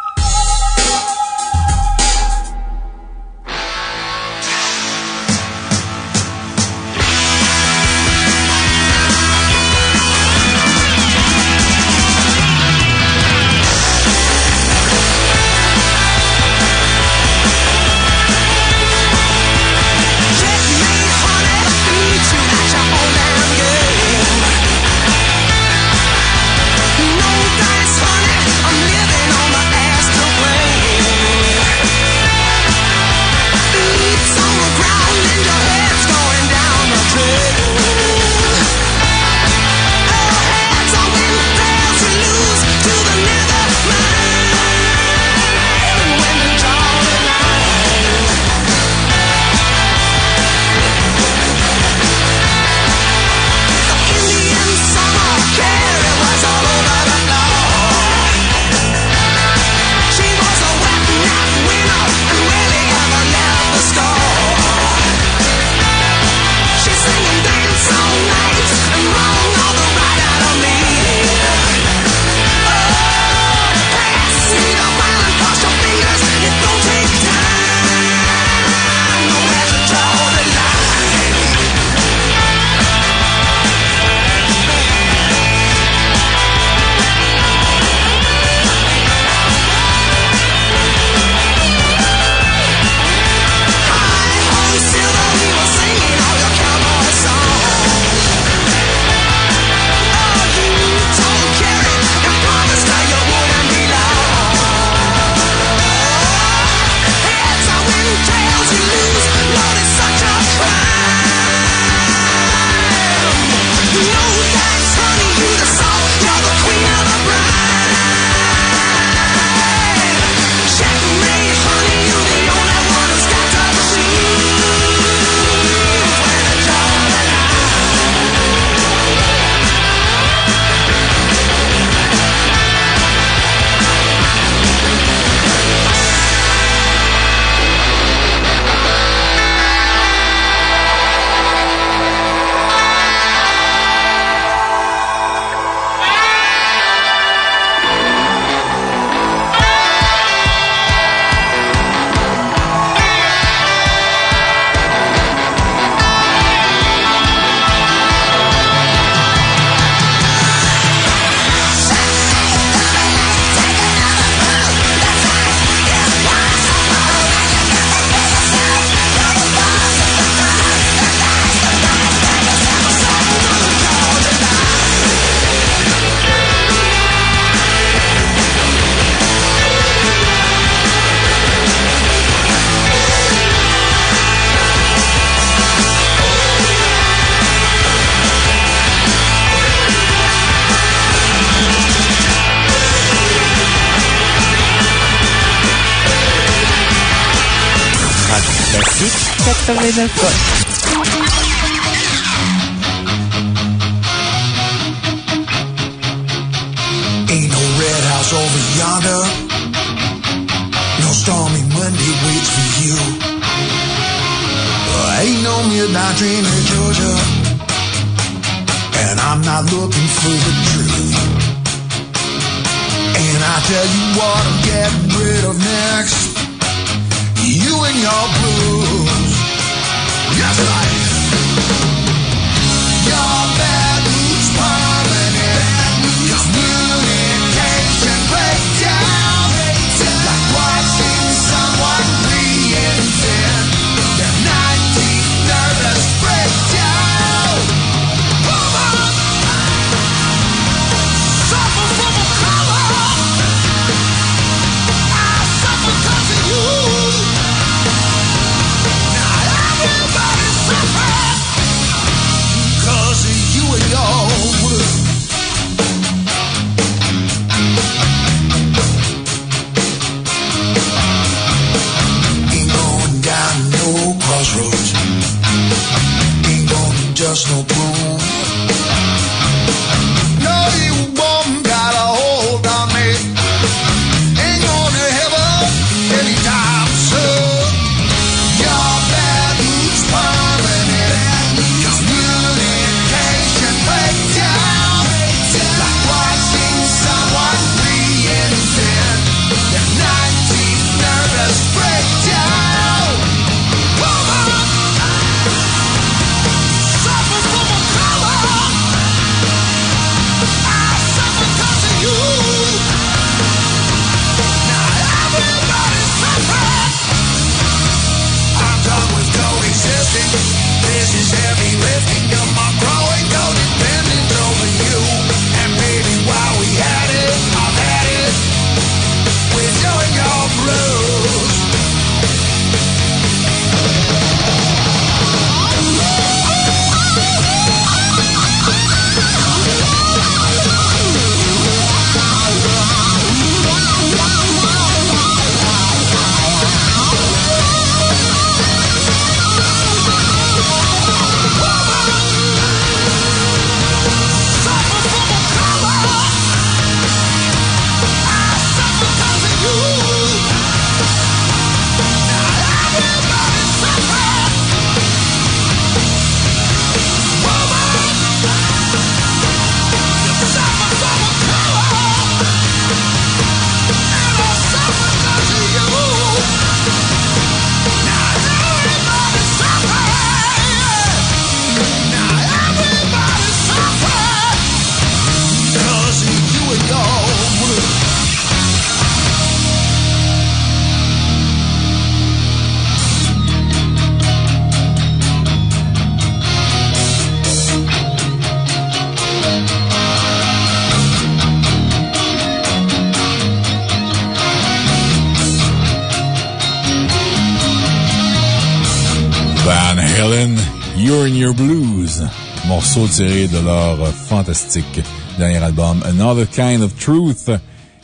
Fantastique dernier album Another Kind of Truth,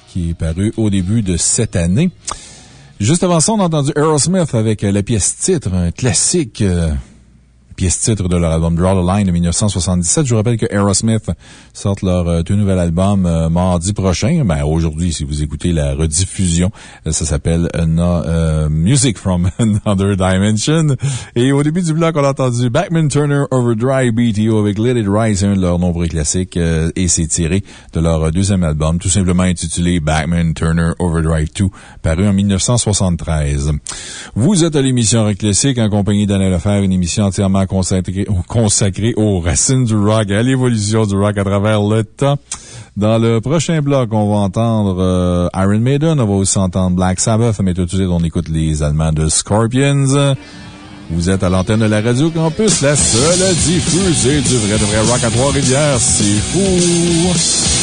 qui est paru au début de cette année. Juste avant ça, on a entendu Aerosmith avec la pièce titre, un classique, euh, pièce titre de leur album Draw the Line de 1977. Je vous rappelle que Aerosmith sortent leur euh, tout nouvel album euh, mardi prochain. Ben, aujourd'hui, si vous écoutez la rediffusion, euh, ça s'appelle Music from [LAUGHS] Another Dimension. Et au début du bloc, on a entendu Backman Turner Overdrive BTO avec Let It Rise, un de leurs nombreux classiques, et c'est tiré de leur deuxième album, tout simplement intitulé Backman Turner Overdrive 2, paru en 1973. Vous êtes à l'émission Rock Classique en compagnie d'Anna Lefebvre, une émission entièrement consacrée, aux racines du rock, à l'évolution du rock à travers le temps. Dans le prochain bloc, on va entendre euh, Iron Maiden, on va aussi entendre Black Sabbath, mais tout de suite, on écoute les Allemands de Scorpions. Vous êtes à l'antenne de la Radio Campus, la seule à diffuser du vrai de vrai rock à Trois-Rivières. C'est fou!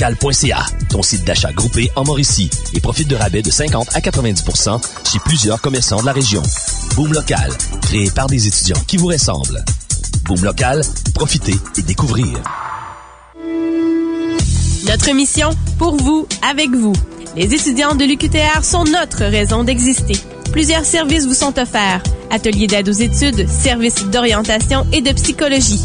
Boomlocal.ca, ton site d'achat groupé en Mauricie, et profite de rabais de 50 à 90 chez plusieurs commerçants de la région. Boom Local, créé par des étudiants qui vous ressemblent. Boom Local, profitez et découvrez. Notre mission, pour vous, avec vous. Les étudiants de l'UQTR sont notre raison d'exister. Plusieurs services vous sont offerts. Ateliers d'aide aux études, services d'orientation et de psychologie.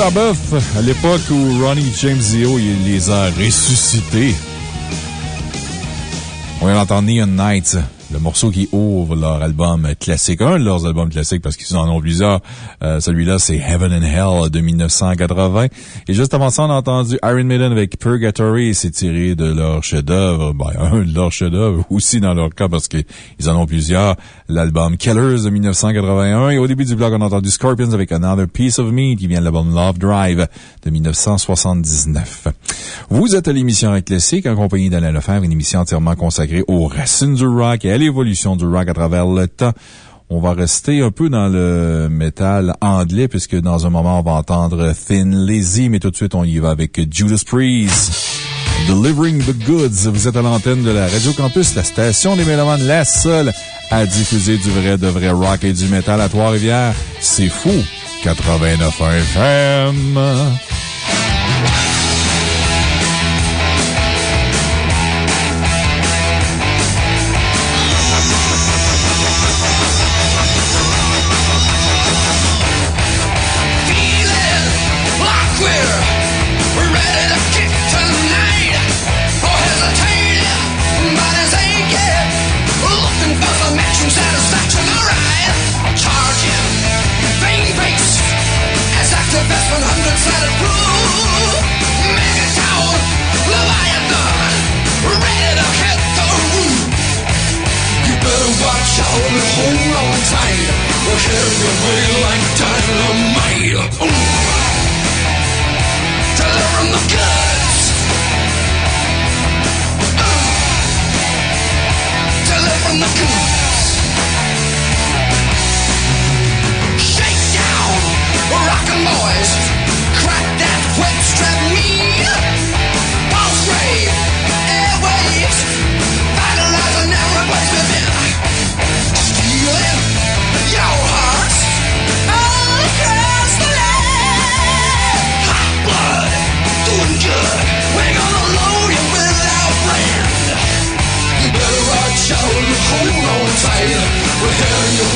À l'époque où Ronnie James Dio les a ressuscités. On vient d'entendre Neon le morceau qui ouvre leur album classique, un de leurs albums classiques parce qu'ils en ont plusieurs. Euh, Celui-là, c'est Heaven and Hell de 1980. Et juste avant ça, on a entendu Iron Maiden avec Purgatory. C'est tiré de leur chef-d'œuvre, ben, un [LAUGHS] de leurs chefs-d'œuvre aussi dans leur cas parce qu'ils en ont plusieurs. L'album Killers de 1981. Et au début du blog, on a entendu Scorpions avec Another Piece of Me qui vient de l'album Love Drive de 1979. Vous êtes à l'émission Rock Classique en compagnie d'Alain Lefebvre, une émission entièrement consacrée aux racines du rock et à l'évolution du rock à travers le temps. On va rester un peu dans le métal anglais puisque dans un moment, on va entendre Thin Lizzy, mais tout de suite, on y va avec Judas Priest. Delivering the Goods. Vous êtes à l'antenne de la Radio Campus, la station des Mélomanes, la seule à diffuser du vrai, de vrai rock et du métal à Trois-Rivières. C'est fou. 89 FM.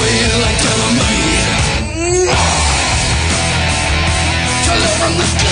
Heading your way like dynamite. Delivering the goods.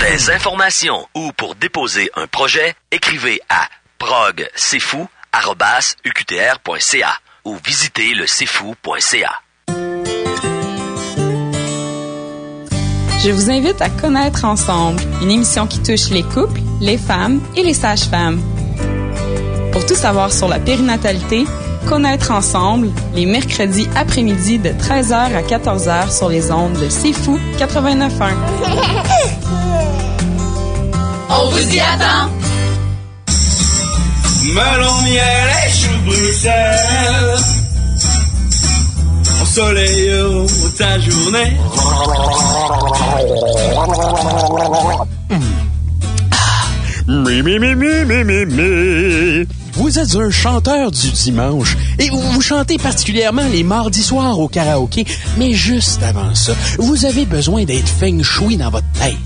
Des informations ou pour déposer un projet, écrivez à progcfou@uqtr.ca ou visitez le cfou.ca. Je vous invite à Connaître ensemble, une émission qui touche les couples, les femmes et les sages-femmes. Pour tout savoir sur la périnatalité, Connaître ensemble, les mercredis après-midi de 13h à 14h sur les ondes de C'est Fou 89.1. On vous y attend. Melon, miel et chou de Bruxelles. Au soleil, oh, ta journée. Mi, mi, mi, mi, mi, mi, mi. Vous êtes un chanteur du dimanche et vous, chantez particulièrement les mardis soirs au karaoké, mais juste avant ça, vous avez besoin d'être feng shui dans votre tête.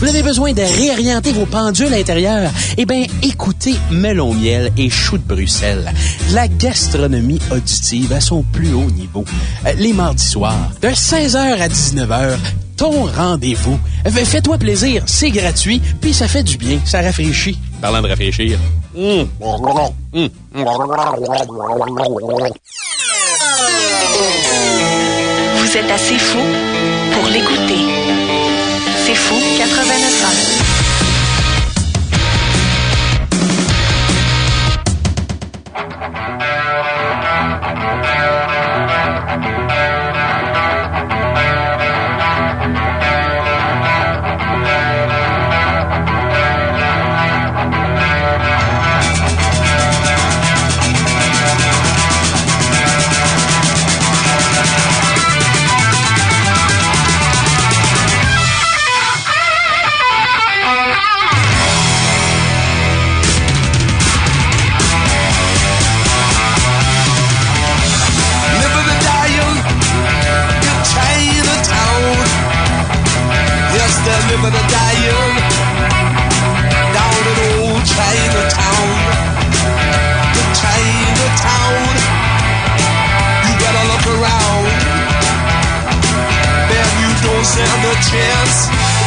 Vous avez besoin de réorienter vos pendules intérieures. Eh bien, écoutez Melon Miel et Chou de Bruxelles. La gastronomie auditive à son plus haut niveau. Euh, Les mardis soirs, de 16h à 19h, ton rendez-vous. Fais- Fais-toi plaisir, c'est gratuit, puis ça fait du bien, ça rafraîchit. Parlant de rafraîchir. Mmh. Mmh. Vous êtes assez fou pour l'écouter. C'est fou 89 ans.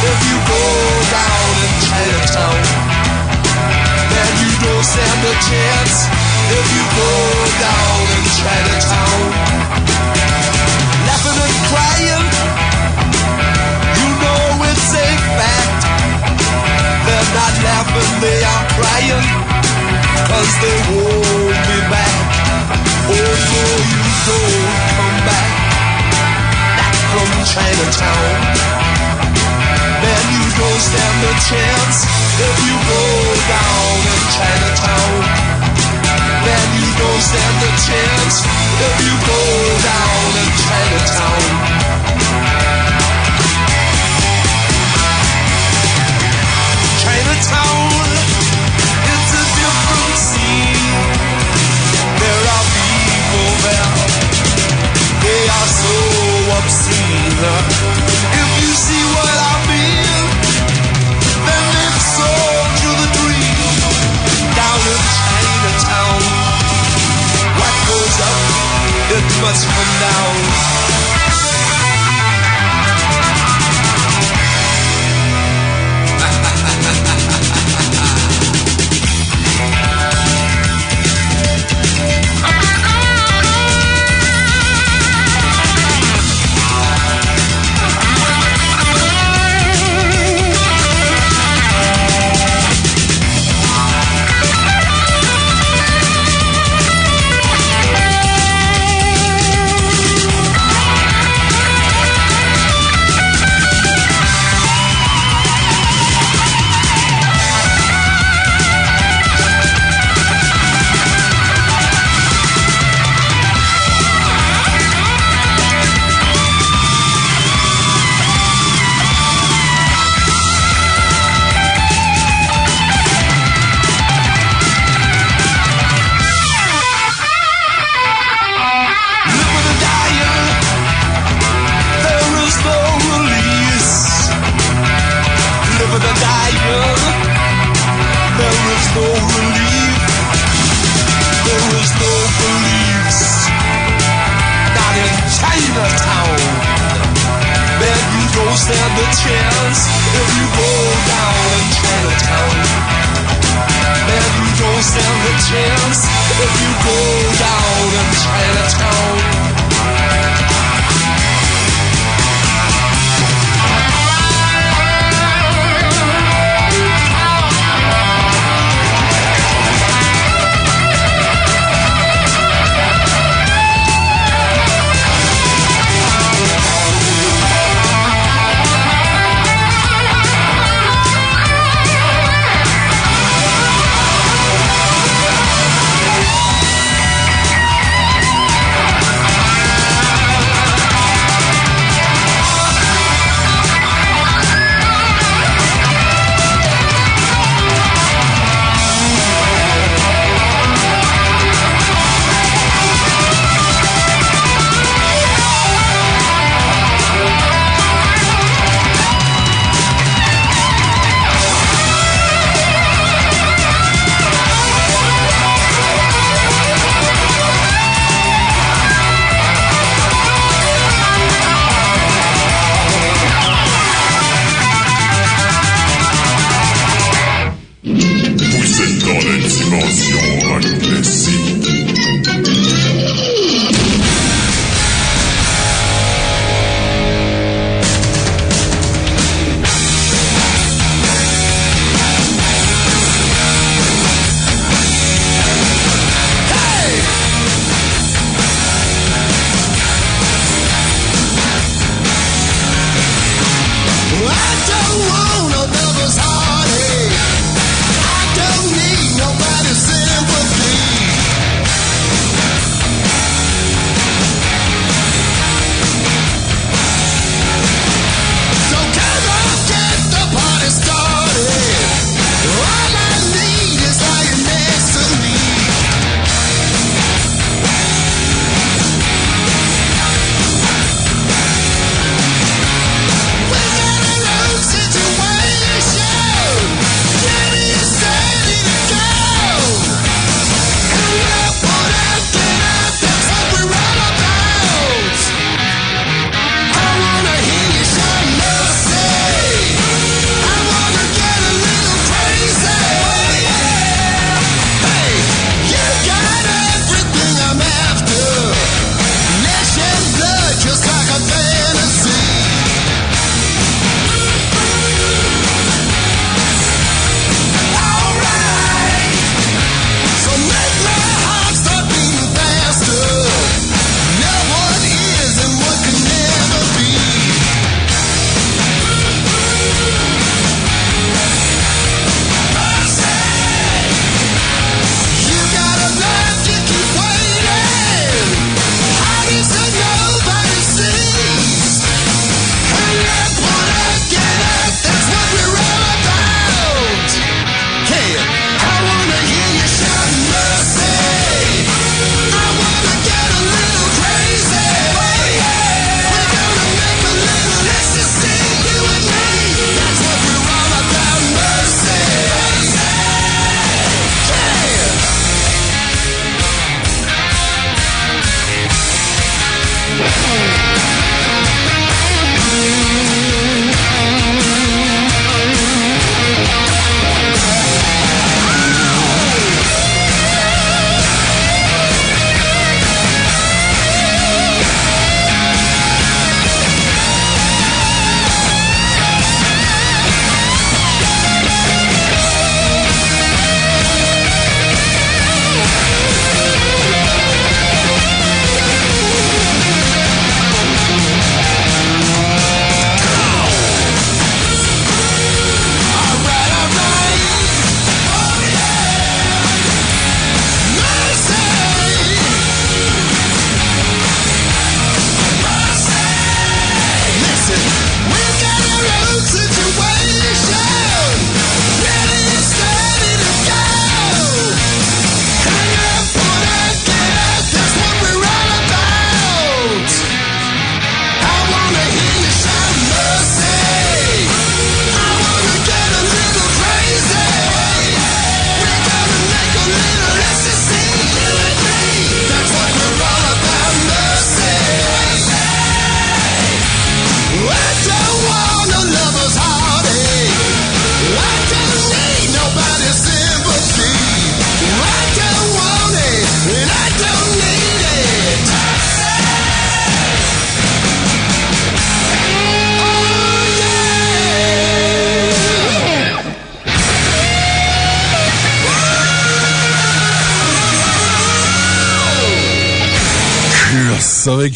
If you go down in Chinatown. Man, you don't stand a chance if you go down in Chinatown. Laughing and crying, you know it's a fact. They're not laughing, they are crying, cause they won't be back. Oh no, you don't come back, back from Chinatown. Man, you don't stand a chance if you go down in Chinatown. Man, you don't stand a chance if you go down in Chinatown.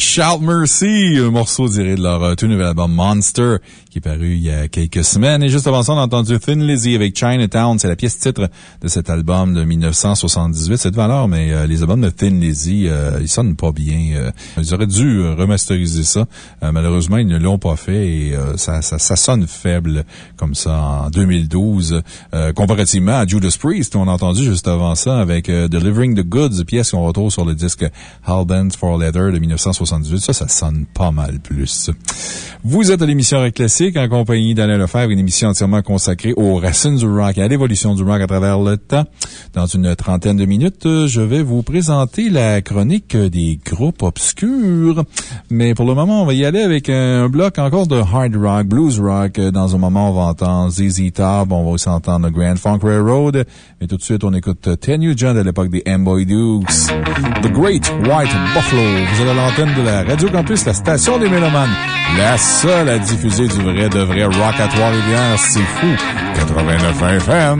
Shout Mercy, un morceau tiré de leur euh, tout nouvel album Monster, qui est paru il y a quelques semaines. Et juste avant ça, on a entendu Thin Lizzy avec Chinatown. C'est la pièce titre de cet album de 1978. C'est de valeur, mais euh, les albums de Thin Lizzy, euh, ils sonnent pas bien. euh. ils auraient dû remasteriser ça. Malheureusement, ils ne l'ont pas fait et ça, ça, ça sonne faible comme ça en 2012. Euh, comparativement à Judas Priest, on a entendu juste avant ça avec Delivering the Goods, pièce qu'on retrouve sur le disque Hellbent for Leather de 1978. Ça, ça sonne pas mal plus. Vous êtes à l'émission Rock Classique en compagnie d'Alain Lefebvre, une émission entièrement consacrée aux racines du rock et à l'évolution du rock à travers le temps. Dans une trentaine de minutes, euh, je vais vous présenter la chronique des groupes obscurs. Mais pour le moment, on va y aller avec un bloc encore de hard rock, blues rock. Dans un moment, on va entendre ZZ Top, on va aussi entendre Grand Funk Railroad. Mais tout de suite, on écoute Ten New John de l'époque des M-Boy Dukes. The Great White Buffalo. Vous êtes à l'antenne de la Radio Campus, la station des Mélomanes. La seule à diffuser du de vrai rock à Trois-Rivières. C'est fou. 89 FM.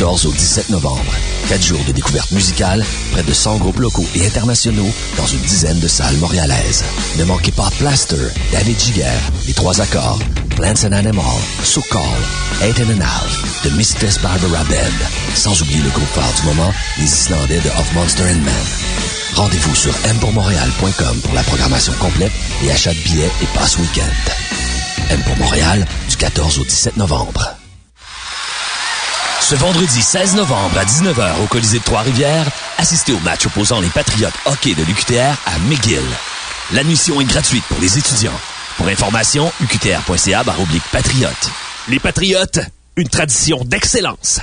14 au 17 novembre. Quatre jours de découverte musicale, près de 100 groupes locaux et internationaux dans une dizaine de salles montréalaises. Ne manquez pas Plaster, David Giger, Les Trois Accords, Plants and Animal, So Call, Eight and a Half, The Mistress Barbara Band, sans oublier le groupe phare du moment, les Islandais de Of Monster and Man. Rendez-vous sur mpourmontréal.com pour la programmation complète et achat de billets et passe week-end. M pour Montréal, du 14 au 17 novembre. Ce vendredi 16 novembre à 19h au Colisée de Trois-Rivières, assistez au match opposant les Patriotes hockey de l'UQTR à McGill. L'admission est gratuite pour les étudiants. Pour information, uqtr.ca baroblique patriote. Les Patriotes, une tradition d'excellence.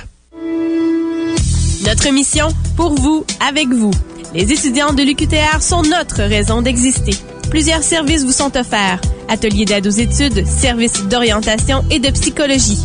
Notre mission, pour vous, avec vous. Les étudiants de l'UQTR sont notre raison d'exister. Plusieurs services vous sont offerts. Ateliers d'aide aux études, services d'orientation et de psychologie.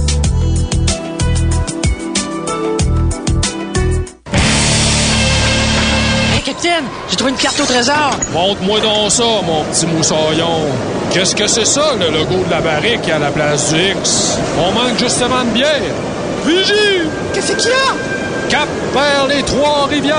J'ai trouvé une carte au trésor. Montre-moi donc ça, mon petit moussaillon. Qu'est-ce que c'est ça, le logo de la barrique à la place du X? On manque justement de bière. Vigie! Qu'est-ce qu'il y a? Cap vers les Trois-Rivières!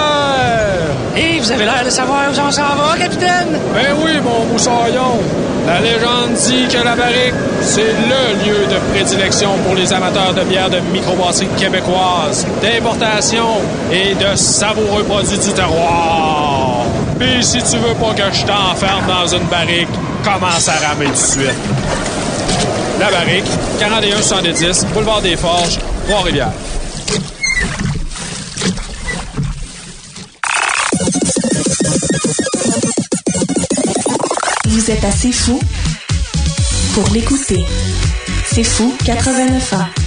Hé, vous avez l'air de savoir où on s'en va, capitaine? Ben oui, mon moussaillon. La légende dit que la barrique, c'est le lieu de prédilection pour les amateurs de bière de microbrasserie québécoise, d'importation et de savoureux produits du terroir. Si tu veux pas que je t'enferme dans une barrique, commence à ramer tout de suite. La barrique, 41-70, boulevard des Forges, Trois-Rivières. Vous êtes assez fou pour l'écouter. C'est fou 89 ans.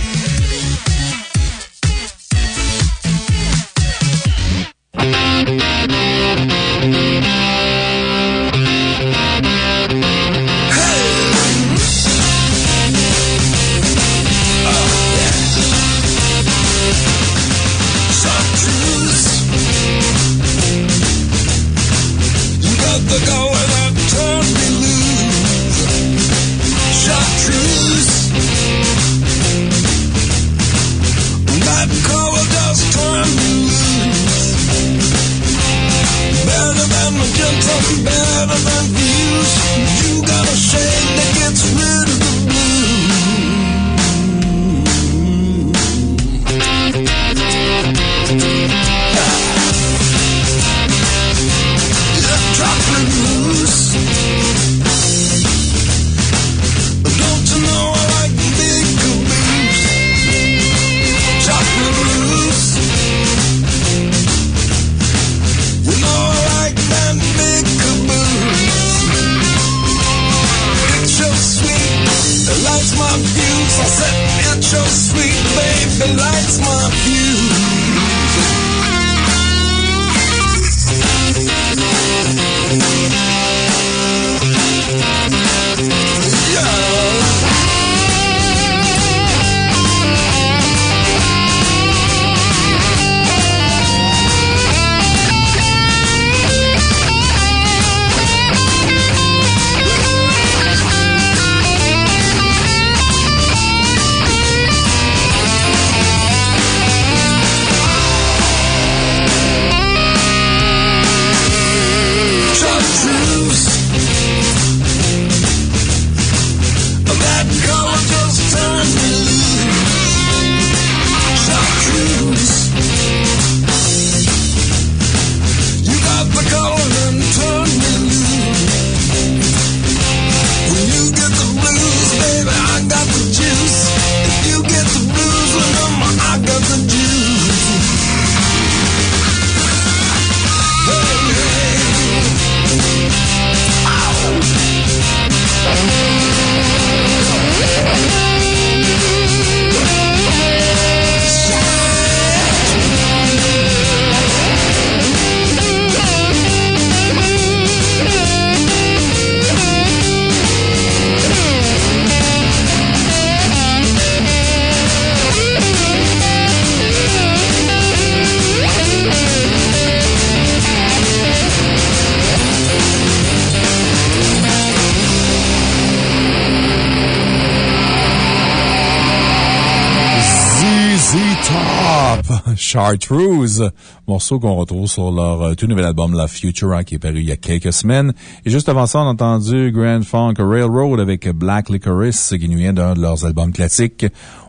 Chartreuse, morceau qu'on retrouve sur leur euh, tout nouvel album La Futura qui est paru il y a quelques semaines. Et juste avant ça, on a entendu Grand Funk Railroad avec Black Licorice qui nous vient d'un de leurs albums classiques.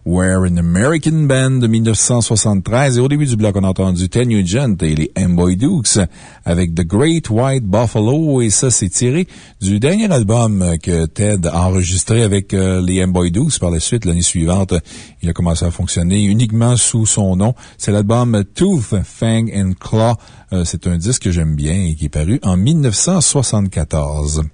We're an American Band de 1973. Et au début du bloc, on a entendu Ted Nugent et les M-Boy Dukes avec The Great White Buffalo. Et ça, c'est tiré du dernier album que Ted a enregistré avec euh, les M-Boy Dukes. Par la suite, l'année suivante, il a commencé à fonctionner uniquement sous son nom. C'est l'album Tooth, Fang and Claw. Euh, c'est un disque que j'aime bien et qui est paru en 1974.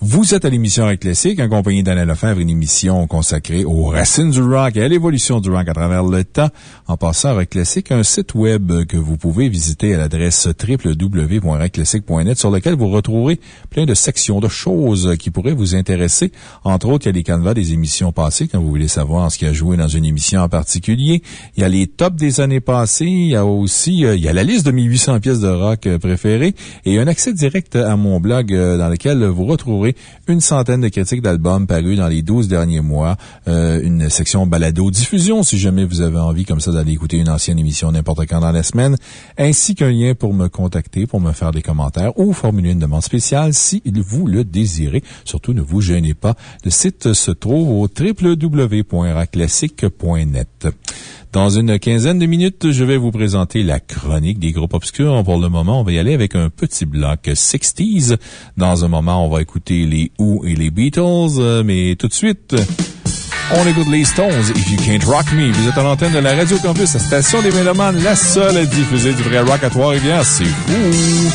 Vous êtes à l'émission Classique, en compagnie d'Alain Lefebvre, une émission consacrée aux racines du rock l'évolution du rock à travers le temps, en passant à Rock Classic, un site web que vous pouvez visiter à l'adresse www.rockclassic.net sur lequel vous retrouverez plein de sections de choses qui pourraient vous intéresser. Entre autres, il y a les canevas des émissions passées quand vous voulez savoir ce qui a joué dans une émission en particulier. Il y a les tops des années passées. Il y a aussi, euh, il y a la liste de mes 800 pièces de rock euh, préférées et un accès direct à mon blog euh, dans lequel vous retrouverez une centaine de critiques d'albums parus dans les 12 derniers mois, une section balado-diffusion si jamais vous avez envie comme ça d'aller écouter une ancienne émission n'importe quand dans la semaine, ainsi qu'un lien pour me contacter, pour me faire des commentaires ou formuler une demande spéciale si vous le désirez. Surtout, ne vous gênez pas. Le site se trouve au www.raclassique.net. Dans une quinzaine de minutes, je vais vous présenter la chronique des groupes obscurs. Pour le moment, on va y aller avec un petit bloc 60s. Dans un moment, on va écouter les Who et les Beatles, euh, mais tout de suite, on écoute les Stones, If You Can't Rock Me. Vous êtes à l'antenne de la Radio Campus, la station des Mélomanes, la seule à diffuser du vrai rock à Trois-Rivières. C'est fou!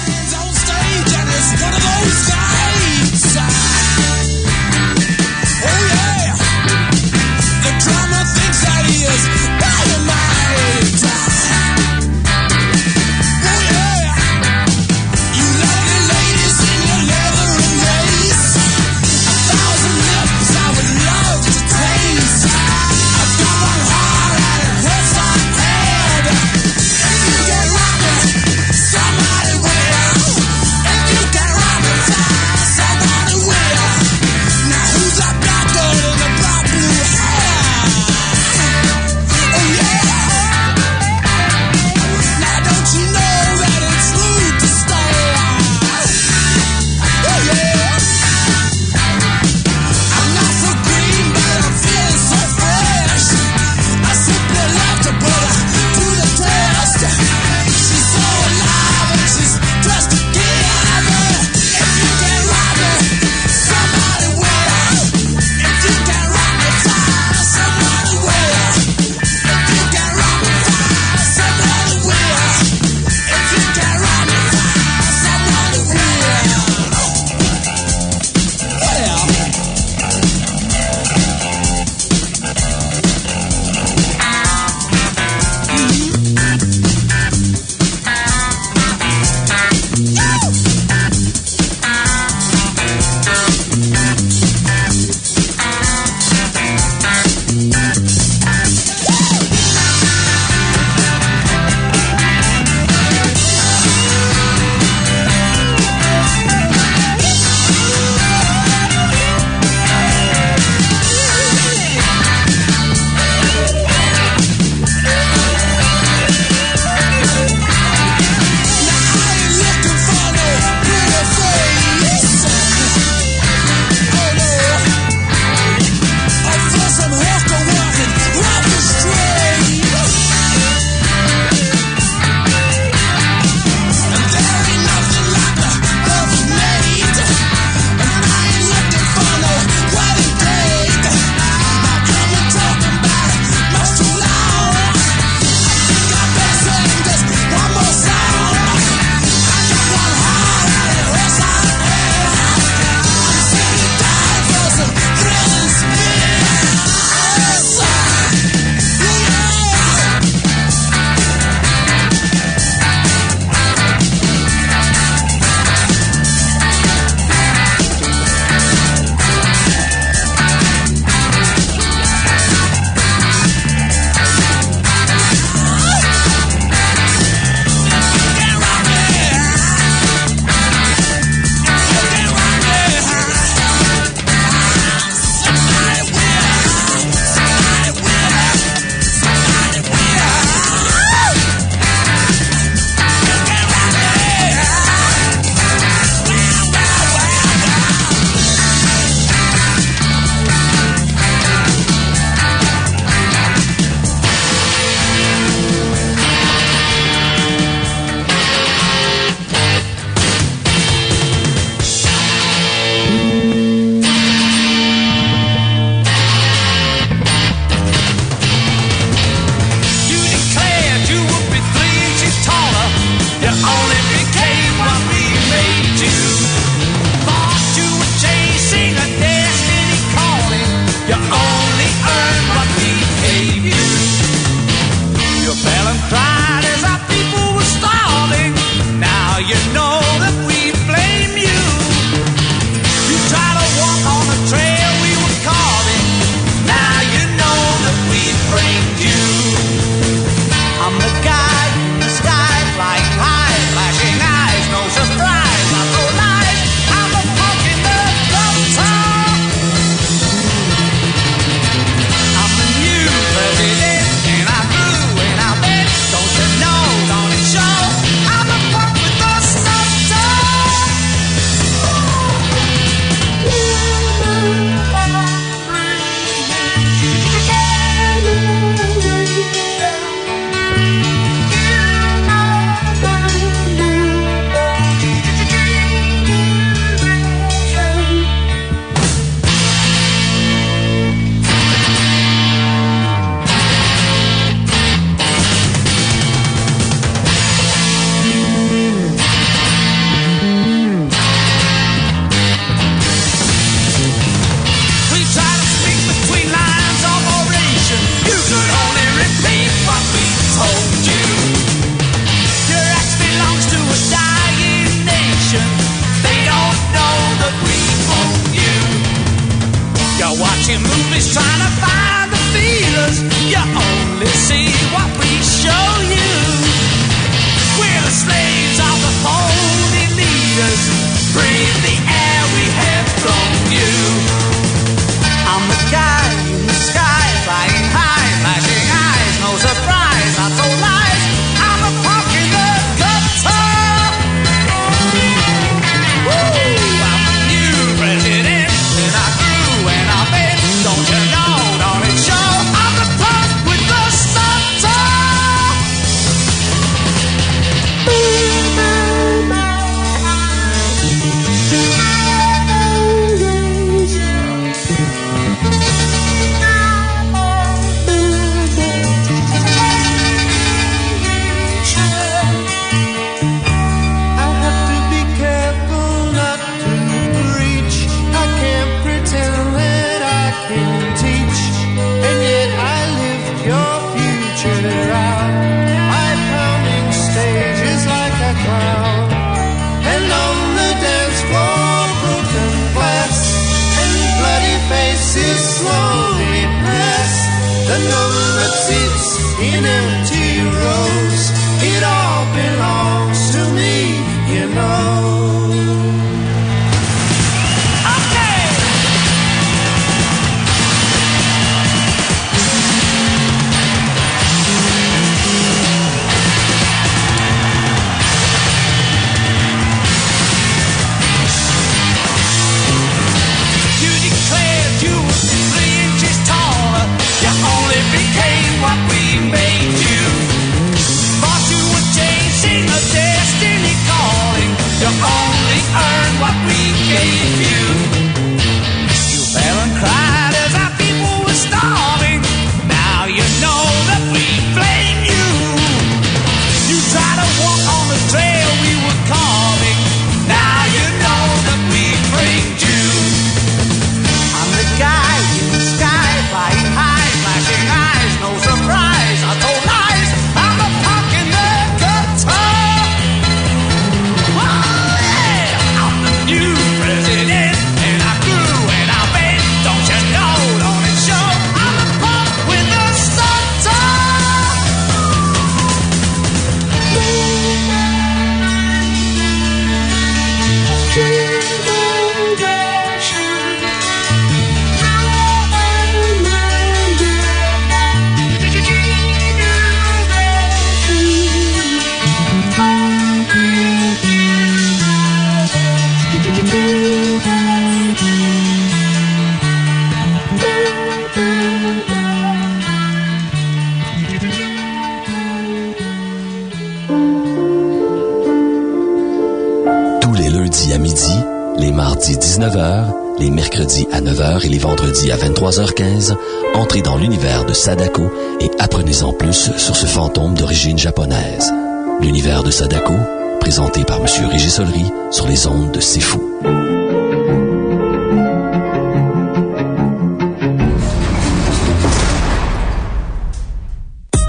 À 23h15, entrez dans l'univers de Sadako et apprenez-en plus sur ce fantôme d'origine japonaise. L'univers de Sadako, présenté par M. Régis Solery sur les ondes de C'est.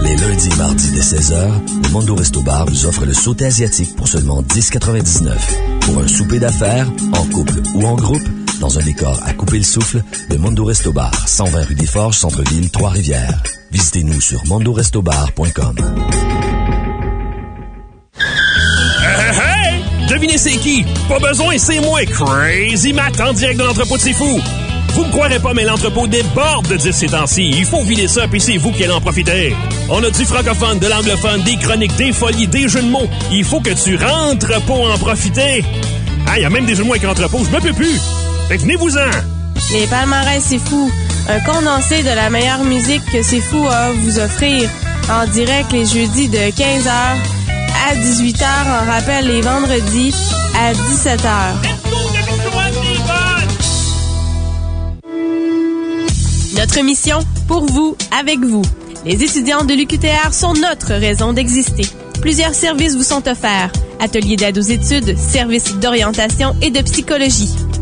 Les lundis et mardis dès 16h, le Mondo Resto Bar vous offre le sauté asiatique pour seulement 10,99. Pour un souper d'affaires, en couple ou en groupe, dans un décor à couper le souffle, le Mondo Resto Bar, 120 rue des Forges, Centre-Ville, Trois-Rivières. Visitez-nous sur mondorestobar.com. Hey, hey! Devinez c'est qui? Pas besoin, c'est moi, Crazy Matt, en direct de l'entrepôt de C'est. Vous me croirez pas, mais l'entrepôt déborde de 10 ces temps-ci. Il faut vider ça, puis c'est vous qui allez en profiter. On a du francophone, de l'anglophone, des chroniques, des folies, des jeux de mots. Il faut que tu rentres pour en profiter. Ah, il y a même des jeux de mots avec entrepôt, je me peux plus. Les palmarès, c'est fou. Un condensé de la meilleure musique que c'est fou à vous offrir. En direct les jeudis de 15h à 18h, en rappel les vendredis à 17h. Notre mission, pour vous, avec vous. Les étudiants de l'UQTR sont notre raison d'exister. Plusieurs services vous sont offerts. Ateliers d'aide aux études, services d'orientation et de psychologie.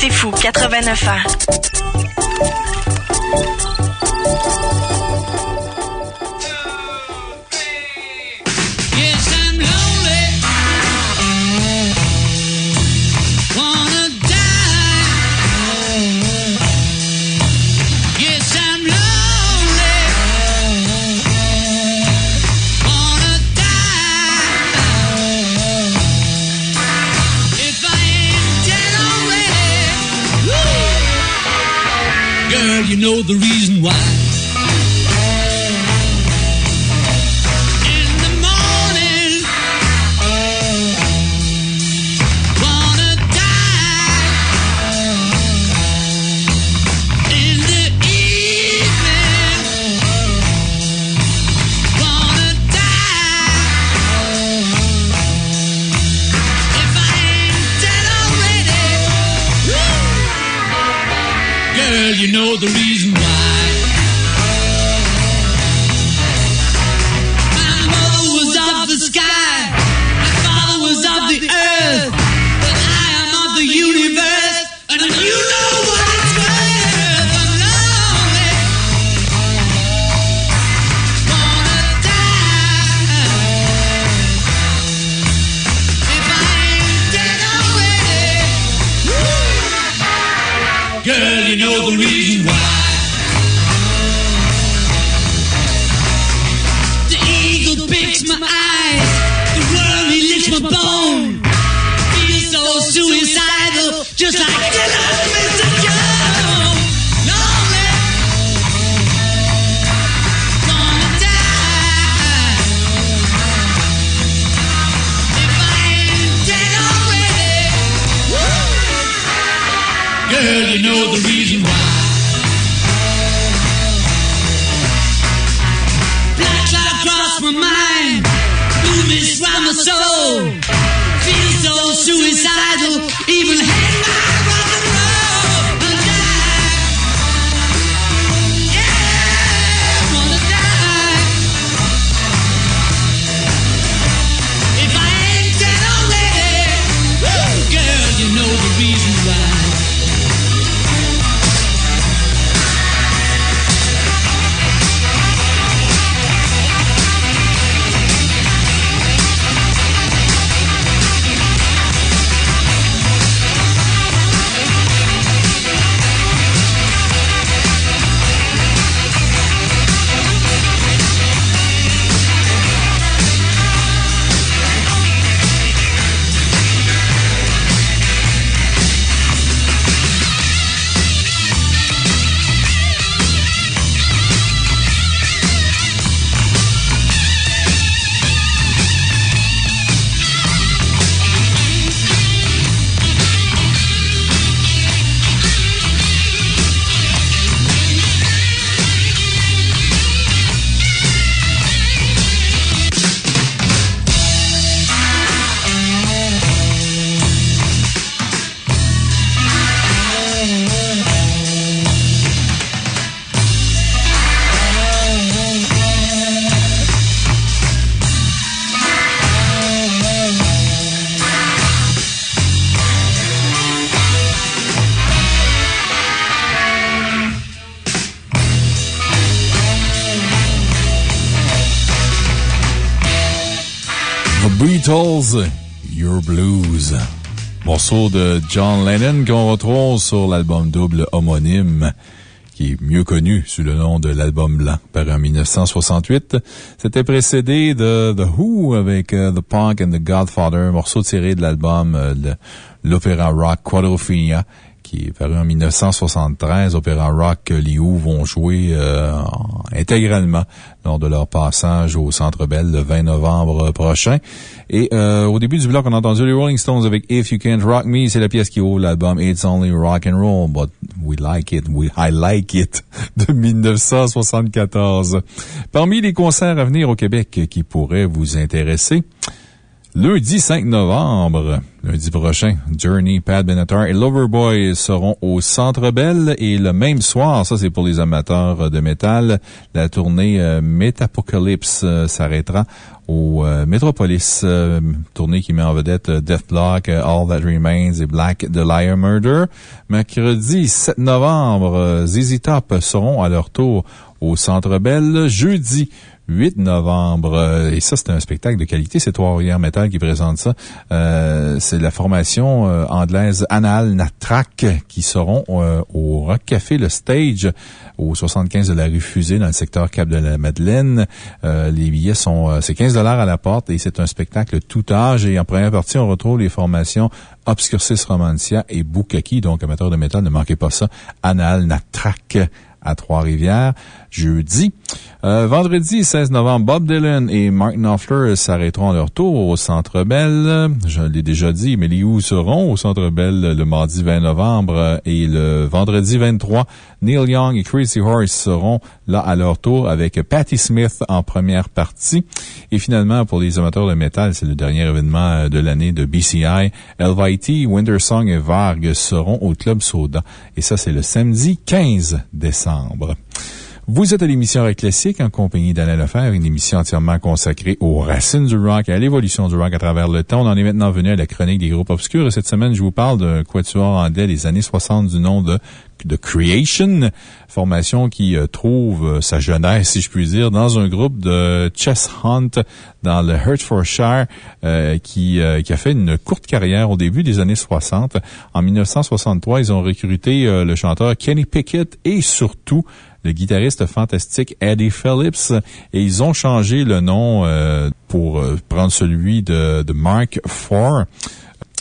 C'est fou, 89 ans. Know the reason Even Your Blues. Morceau de John Lennon qu'on retrouve sur l'album double homonyme qui est mieux connu sous le nom de l'album blanc, paru en 1968. C'était précédé de The Who avec euh, The Punk and the Godfather, morceau tiré de l'album euh, de l'opéra rock Quadrophenia qui est paru en 1973, opéra rock que les Who vont jouer euh, en- intégralement lors de leur passage au Centre Bell le 20 novembre prochain. Et euh, au début du bloc, on a entendu les Rolling Stones avec If You Can't Rock Me. C'est la pièce qui ouvre l'album It's Only Rock and Roll, but we like it, we I like it [LAUGHS] de 1974. Parmi les concerts à venir au Québec qui pourraient vous intéresser, Lundi 5 novembre, lundi prochain, Journey, Pat Benatar et Loverboy seront au Centre Bell et le même soir, ça c'est pour les amateurs de métal, la tournée euh, Metapocalypse euh, s'arrêtera au euh, Metropolis, tournée qui met en vedette Deathblock, All That Remains et Black the Liar Murder. Mercredi 7 novembre, ZZ Top seront à leur tour au Centre Bell. Jeudi 8 novembre. euh, Et ça, c'est un spectacle de qualité. C'est Trois-Rivières Metal qui présente ça. Euh, c'est la formation euh, anglaise Anal Natrak qui seront au Rock Café Le Stage au 75 de la rue Fusée dans le secteur Cap de la Madeleine. Les billets sont, c'est 15 à la porte et c'est un spectacle tout âge. Et en première partie, on retrouve les formations Obscurcis Romancia et Bukaki. Donc, amateurs de métal, ne manquez pas ça. Anal Natrak à Trois-Rivières, jeudi. Euh, vendredi 16 novembre, Bob Dylan et Mark Knopfler s'arrêteront à leur tour au Centre Bell. Je l'ai déjà dit, mais les Who seront au Centre Bell le mardi 20 novembre et le vendredi 23, Neil Young et Crazy Horse seront là à leur tour avec Patti Smith en première partie. Et finalement, pour les amateurs de métal, c'est le dernier événement de l'année de BCI. LVT, Wintersong et Varg seront au Club Soda. Et ça, c'est le samedi 15 décembre. Vous êtes à l'émission Rock en compagnie d'Alain Lefebvre, une émission entièrement consacrée aux racines du rock et à l'évolution du rock à travers le temps. On en est maintenant venu à la chronique des groupes obscurs et cette semaine, je vous parle d'un quatuor anglais des années 60 du nom de de Creation, formation qui euh, trouve euh, sa jeunesse, si je puis dire, dans un groupe de chess hunt dans le Hertfordshire, euh, qui, qui a fait une courte carrière au début des années 60. En 1963, ils ont recruté le chanteur Kenny Pickett et surtout le guitariste fantastique Eddie Phillips et ils ont changé le nom euh, pour euh, prendre celui de, de Mark IV.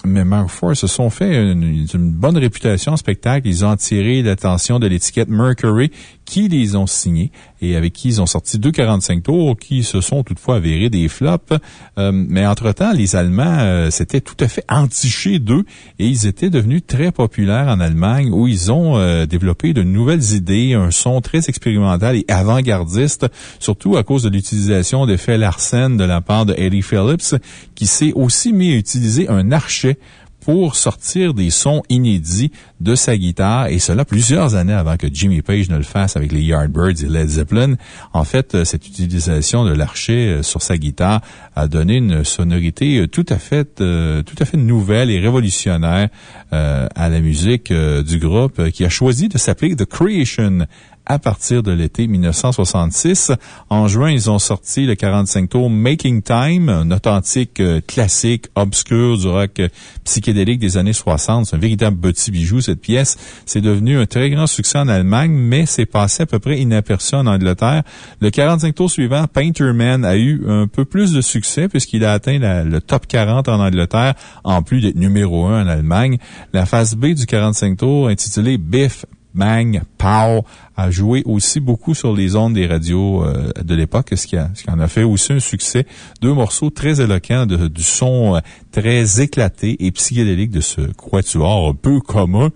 Mais Mark IV se sont fait une, une bonne réputation en spectacle. Ils ont attiré l'attention de l'étiquette Mercury qui les ont signés et avec qui ils ont sorti deux 45 tours qui se sont toutefois avérés des flops. Euh, mais entre-temps, les Allemands euh, s'étaient tout à fait entichés d'eux et ils étaient devenus très populaires en Allemagne où ils ont euh, développé de nouvelles idées, un son très expérimental et avant-gardiste, surtout à cause de l'utilisation d'effets Larsen de la part de Eddie Phillips qui s'est aussi mis à utiliser un archet pour sortir des sons inédits de sa guitare, et cela plusieurs années avant que Jimmy Page ne le fasse avec les Yardbirds et Led Zeppelin. En fait, euh, cette utilisation de l'archet euh, sur sa guitare a donné une sonorité euh, tout à fait, tout à fait nouvelle et révolutionnaire à la musique du groupe qui a choisi de s'appeler The Creation à partir de l'été 1966. En juin, ils ont sorti le 45 tours Making Time, un authentique euh, classique obscur du rock euh, psychédélique des années 60. C'est un véritable petit bijou, cette pièce. C'est devenu un très grand succès en Allemagne, mais c'est passé à peu près inaperçu en Angleterre. Le 45 tours suivant, Painter Man, a eu un peu plus de succès puisqu'il a atteint le top 40 en Angleterre, en plus d'être numéro 1 en Allemagne. La phase B du 45 tours, intitulée Biff Bang, Pow, a joué aussi beaucoup sur les ondes des radios euh, de l'époque, ce qui, en a fait aussi un succès? Deux morceaux très éloquents du son euh, très éclaté et psychédélique de ce quatuor peu commun.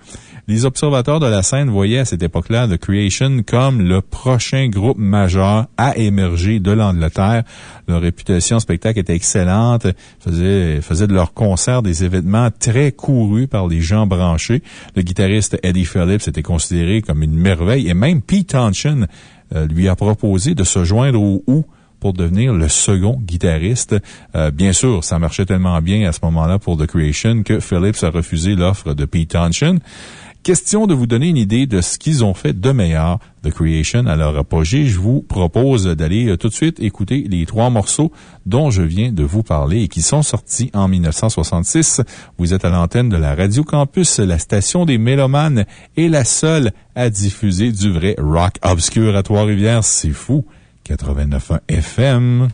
Les observateurs de la scène voyaient à cette époque-là The Creation comme le prochain groupe majeur à émerger de l'Angleterre. Leur réputation spectacle était excellente, faisaient, faisaient de leurs concerts des événements très courus par les gens branchés. Le guitariste Eddie Phillips était considéré comme une merveille et même Pete Townshend euh, lui a proposé de se joindre au Who pour devenir le second guitariste. Euh, bien sûr, ça marchait tellement bien à ce moment-là pour The Creation que Phillips a refusé l'offre de Pete Townshend. Question de vous donner une idée de ce qu'ils ont fait de meilleur The Creation à leur apogée. Je vous propose d'aller euh, tout de suite écouter les trois morceaux dont je viens de vous parler et qui sont sortis en 1966. Vous êtes à l'antenne de la Radio Campus, la station des mélomanes et la seule à diffuser du vrai rock obscur à Trois-Rivières. C'est fou. 89.1 FM.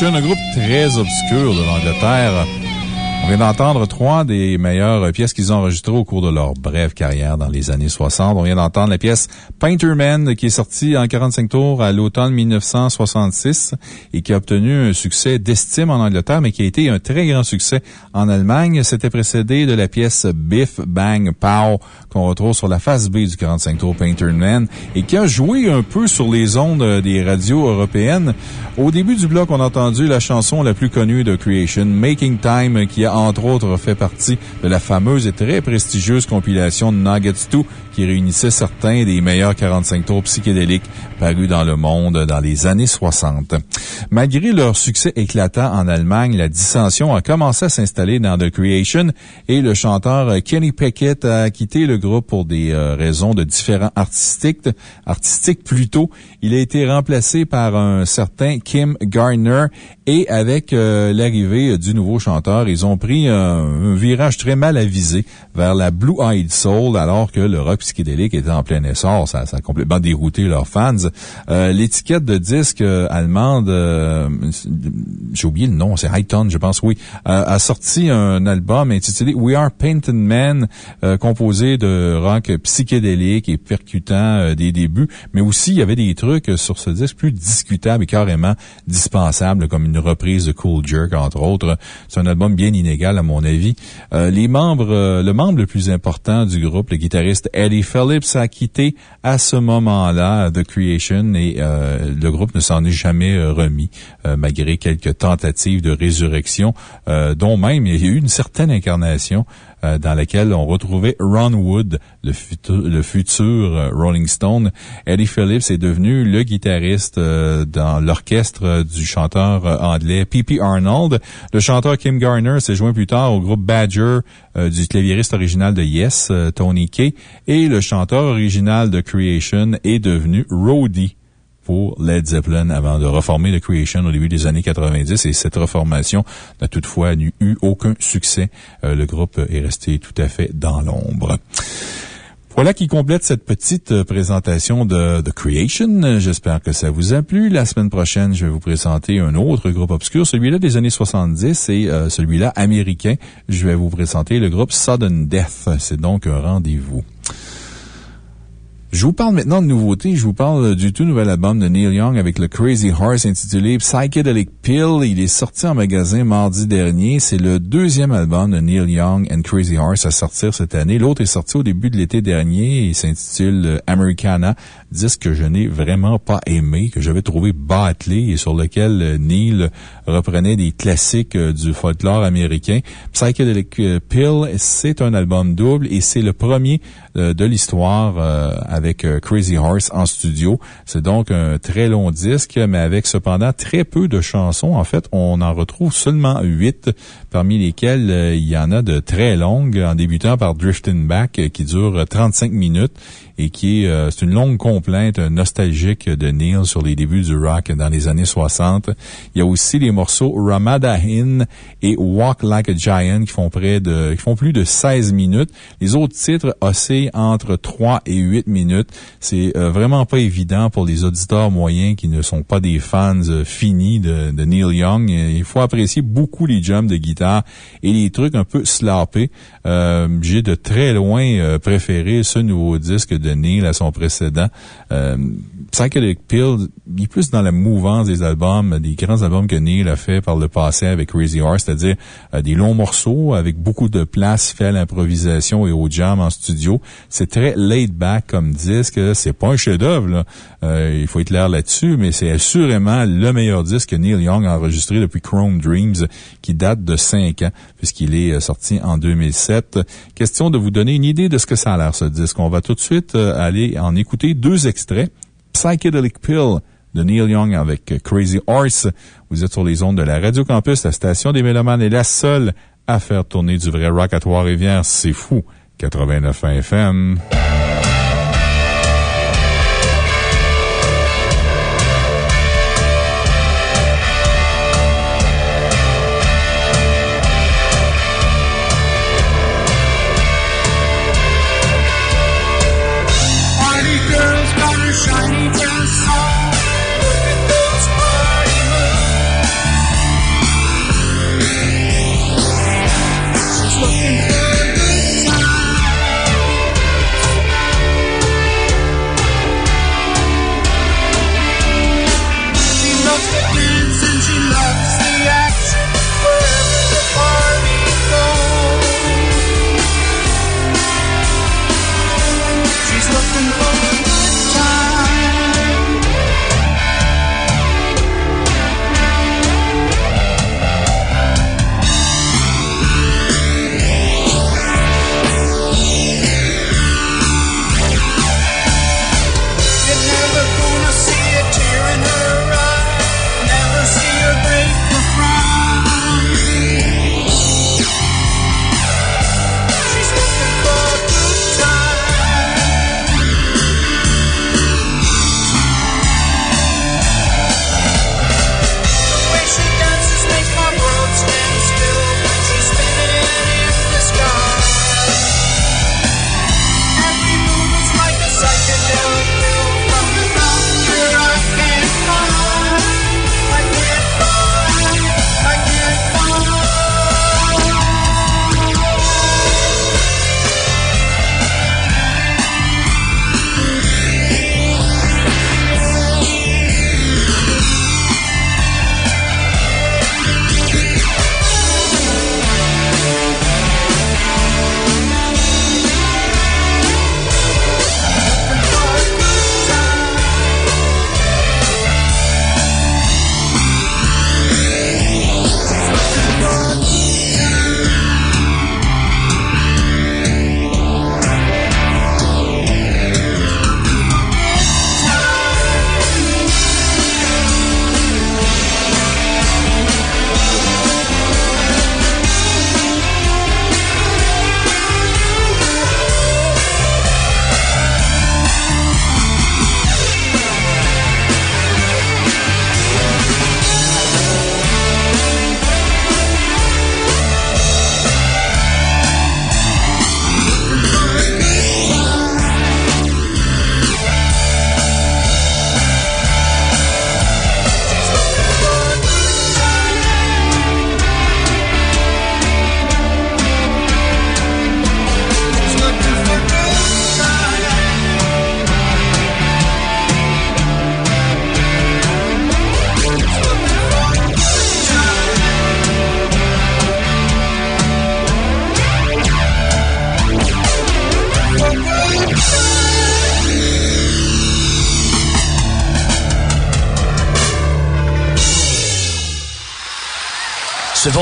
Creation, un groupe très obscur de l'Angleterre. On vient d'entendre trois des meilleures pièces qu'ils ont enregistrées au cours de leur brève carrière dans les années 60. On vient d'entendre la pièce Painter Man qui est sortie en 45 tours à l'automne 1966 et qui a obtenu un succès d'estime en Angleterre, mais qui a été un très grand succès en Allemagne. C'était précédé de la pièce Biff Bang Pow qu'on retrouve sur la face B du 45 tours Painter Man et qui a joué un peu sur les ondes des radios européennes. Au début du bloc, on a entendu la chanson la plus connue de Creation, Making Time, qui a entre autres fait partie de la fameuse et très prestigieuse compilation Nuggets 2 qui réunissait certains des meilleurs 45 tours psychédéliques parus dans le monde dans les années 60. Malgré leur succès éclatant en Allemagne, la dissension a commencé à s'installer dans The Creation et le chanteur Kenny Pickett a quitté le groupe pour des euh, raisons de différents artistiques, artistiques plutôt. Il a été remplacé par un certain Kim Gardner et avec euh, l'arrivée du nouveau chanteur, ils ont pris un, un virage très mal avisé vers la Blue Eyed Soul alors que le rock psychédélique était en plein essor. Ça, a complètement dérouté leurs fans. Euh, L'étiquette de disque euh, allemande, euh, j'ai oublié le nom, c'est Hightone, je pense, oui, euh, a sorti un album intitulé We Are Painted Men, euh, composé de rock psychédélique et percutant euh, des débuts, mais aussi il y avait des trucs sur ce disque plus discutables et carrément dispensables, comme une reprise de Cool Jerk, entre autres. C'est un album bien inégal, à mon avis. Euh, les membres, euh, le membre le plus important du groupe, le guitariste Eddie Phillips, a quitté à ce moment-là The Creation et euh, le groupe ne s'en est jamais remis, malgré quelques tentatives de résurrection, dont même il y a eu une certaine incarnation euh, dans laquelle on retrouvait Ron Wood, le futur, euh, Rolling Stone. Eddie Phillips est devenu le guitariste euh, dans l'orchestre du chanteur anglais P.P. Arnold. Le chanteur Kim Garner s'est joint plus tard au groupe Badger du claviériste original de Yes, Tony Kay, et le chanteur original de Creation est devenu Roddy pour Led Zeppelin avant de reformer The Creation au début des années 90 et cette reformation n'a toutefois eu aucun succès. Euh, le groupe est resté tout à fait dans l'ombre. Voilà qui complète cette petite euh, présentation de The Creation. J'espère que ça vous a plu. La semaine prochaine, je vais vous présenter un autre groupe obscur, celui-là des années 70 et euh, celui-là américain. Je vais vous présenter le groupe Sudden Death. C'est donc un rendez-vous. Je vous parle maintenant de nouveautés. Je vous parle du tout nouvel album de Neil Young avec le Crazy Horse intitulé Psychedelic Pill. Il est sorti en magasin mardi dernier. C'est le deuxième album de Neil Young and Crazy Horse à sortir cette année. L'autre est sorti au début de l'été dernier. Il s'intitule Americana, disque que je n'ai vraiment pas aimé, que j'avais trouvé bâclé et sur lequel Neil reprenait des classiques euh, du folklore américain. Psychedelic euh, Pill, c'est un album double et c'est le premier euh, de l'histoire euh, avec euh, Crazy Horse en studio. C'est donc un très long disque, mais avec cependant très peu de chansons. En fait, on en retrouve seulement huit, parmi lesquelles il y en a de très longues, en débutant par Drifting Back, qui dure 35 minutes et qui est, c'est une longue complainte nostalgique de Neil sur les débuts du rock dans les années 60. Il y a aussi les morceaux Ramadahin et Walk Like a Giant qui font près de, qui font plus de 16 minutes. Les autres titres entre 3 et 8 minutes. C'est euh, vraiment pas évident pour les auditeurs moyens qui ne sont pas des fans euh, finis de, de Neil Young. Il faut apprécier beaucoup les jumps de guitare et les trucs un peu slappés. Euh, J'ai de très loin préféré ce nouveau disque de Neil à son précédent. Psychedelic Pill, il est plus dans la mouvance des albums, des grands albums que Neil a fait par le passé avec Crazy Horse, c'est-à-dire des longs morceaux avec beaucoup de place fait à l'improvisation et au jam en studio. C'est très laid back comme disque. C'est pas un chef-d'œuvre. Euh, il faut être clair là-dessus, mais c'est assurément le meilleur disque que Neil Young a enregistré depuis Chrome Dreams, qui date de 5 ans, puisqu'il est euh, sorti en 2007. Question de vous donner une idée de ce que ça a l'air, ce disque. On va tout de suite euh, aller en écouter deux extraits. Psychedelic Pill de Neil Young avec Crazy Horse. Vous êtes sur les ondes de la Radio Campus. La station des Mélomanes est la seule à faire tourner du vrai rock à Trois-Rivières. C'est fou. 89 FM.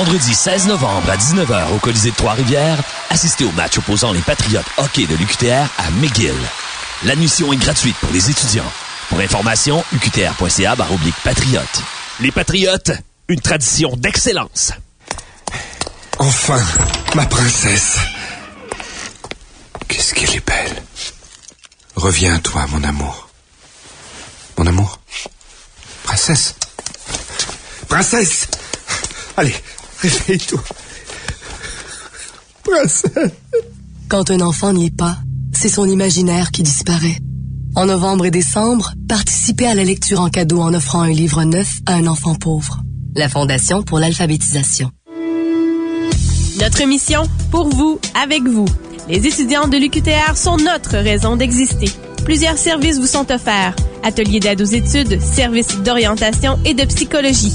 Vendredi 16 novembre à 19h au Colisée de Trois-Rivières, assistez au match opposant les Patriotes hockey de l'UQTR à McGill. L'admission est gratuite pour les étudiants. Pour information, uqtr.ca patriote. Les Patriotes, une tradition d'excellence. Enfin, ma princesse. Qu'est-ce qu'elle est belle. Reviens à toi, mon amour. Mon amour. Princesse. Princesse. Allez, réveille-toi. Princesse. Quand un enfant n'y est pas, c'est son imaginaire qui disparaît. En novembre et décembre, participez à la lecture en cadeau en offrant un livre neuf à un enfant pauvre. La Fondation pour l'alphabétisation. Notre mission, pour vous, avec vous. Les étudiants de l'UQTR sont notre raison d'exister. Plusieurs services vous sont offerts. Ateliers d'aide aux études, services d'orientation et de psychologie.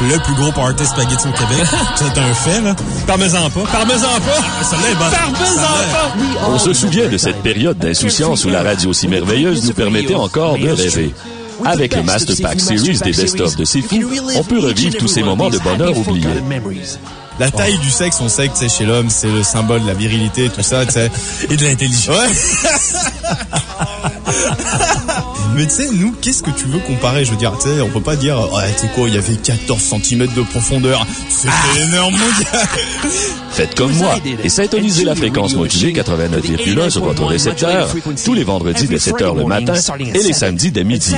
Le plus gros party spaghetti au Québec. [LAUGHS] C'est un fait, là. Parmesan pas. Parmesan pas. Ça l'est bon. Parmesan pas. On se souvient de cette période d'insouciance où la radio si merveilleuse nous permettait encore de rêver. Avec le Master Pack Series des best-of de C'est Fou, on peut revivre tous ces moments de bonheur oubliés. La taille du sexe, on sait que c'est chez l'homme, c'est le symbole de la virilité, tout ça, tu sais. Et de l'intelligence. Ouais. [LAUGHS] Mais tu sais, nous, qu'est-ce que tu veux comparer? Je veux dire, tu sais, on peut pas dire, ouais, tu sais quoi, il y avait 14 cm de profondeur. C'était énorme, mon gars. Faites comme moi et syntonisez la fréquence modulée 89,1 sur votre récepteur tous les vendredis dès 7h le matin et les samedis dès midi.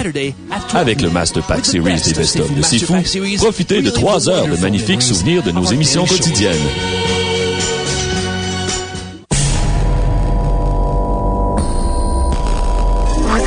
Avec le Master Pack Series des Best-of de C'est Fou, profitez de 3 heures de magnifiques souvenirs de nos émissions quotidiennes.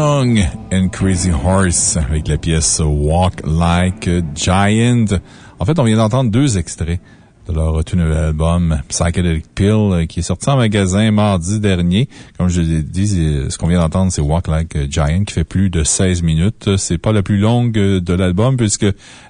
Young and Crazy Horse avec la pièce Walk Like a Giant. En fait, on vient d'entendre deux extraits de leur tout nouvel album Psychedelic Pill qui est sorti en magasin mardi dernier. Comme je l'ai dit, ce qu'on vient d'entendre, c'est Walk Like a Giant qui fait plus de 16 minutes. C'est pas la plus longue de l'album puisque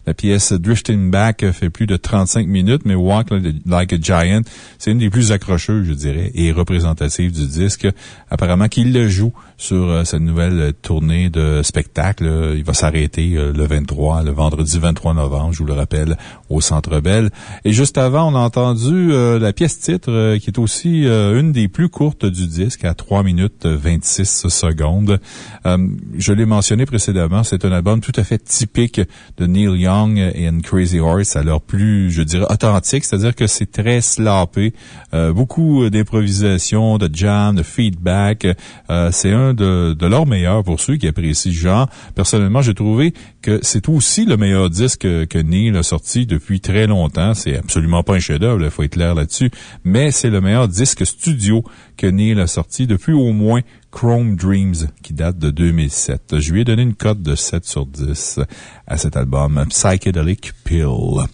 la pièce Drifting Back fait plus de 35 minutes, mais Walk Like a Giant, c'est une des plus accrocheuses, je dirais, et représentatives du disque. Apparemment qu'il le joue sur euh, cette nouvelle tournée de spectacle. Euh, Il va s'arrêter euh, le 23, le vendredi 23 novembre, je vous le rappelle, au Centre Bell. Et juste avant, on a entendu euh, la pièce titre, euh, qui est aussi euh, une des plus courtes du disque, à 3 minutes 26 secondes. Euh, je l'ai mentionné précédemment, c'est un album tout à fait typique de Neil Young et Crazy Horse, leur plus, je dirais, authentique, c'est-à-dire que c'est très slappé, euh, beaucoup d'improvisation, de jam, de feedback. Euh, c'est un de, leurs meilleurs pour ceux qui apprécient ce genre. Personnellement, j'ai trouvé que c'est aussi le meilleur disque que, que Neil a sorti depuis très longtemps. C'est absolument pas un chef-d'œuvre, il faut être clair là-dessus, mais c'est le meilleur disque studio que Neil a sorti depuis au moins Chrome Dreams, qui date de 2007. Je lui ai donné une cote de 7 sur 10 à cet album, Psychedelic Pill.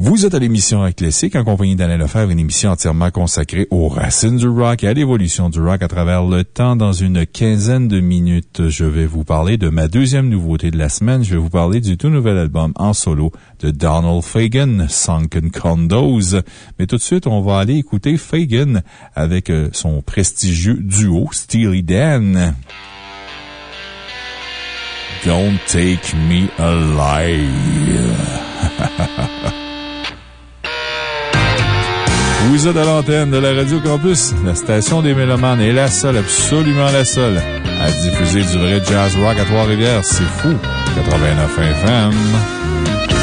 Vous êtes à l'émission Rock Classique en compagnie d'Alain Lefebvre, une émission entièrement consacrée aux racines du rock et à l'évolution du rock à travers le temps. Dans une quinzaine de minutes, je vais vous parler de ma deuxième nouveauté de la semaine. Je vais vous parler du tout nouvel album en solo de Donald Fagan, Sunken Condos. Mais tout de suite, on va aller écouter Fagan avec euh, son prestigieux duo Steely Dan. Don't take me alive. [LAUGHS] Vous l'antenne de la Radio Campus, la station des Mélomanes est la seule, absolument la seule, à diffuser du vrai jazz rock à Trois-Rivières. C'est fou. 89 FM.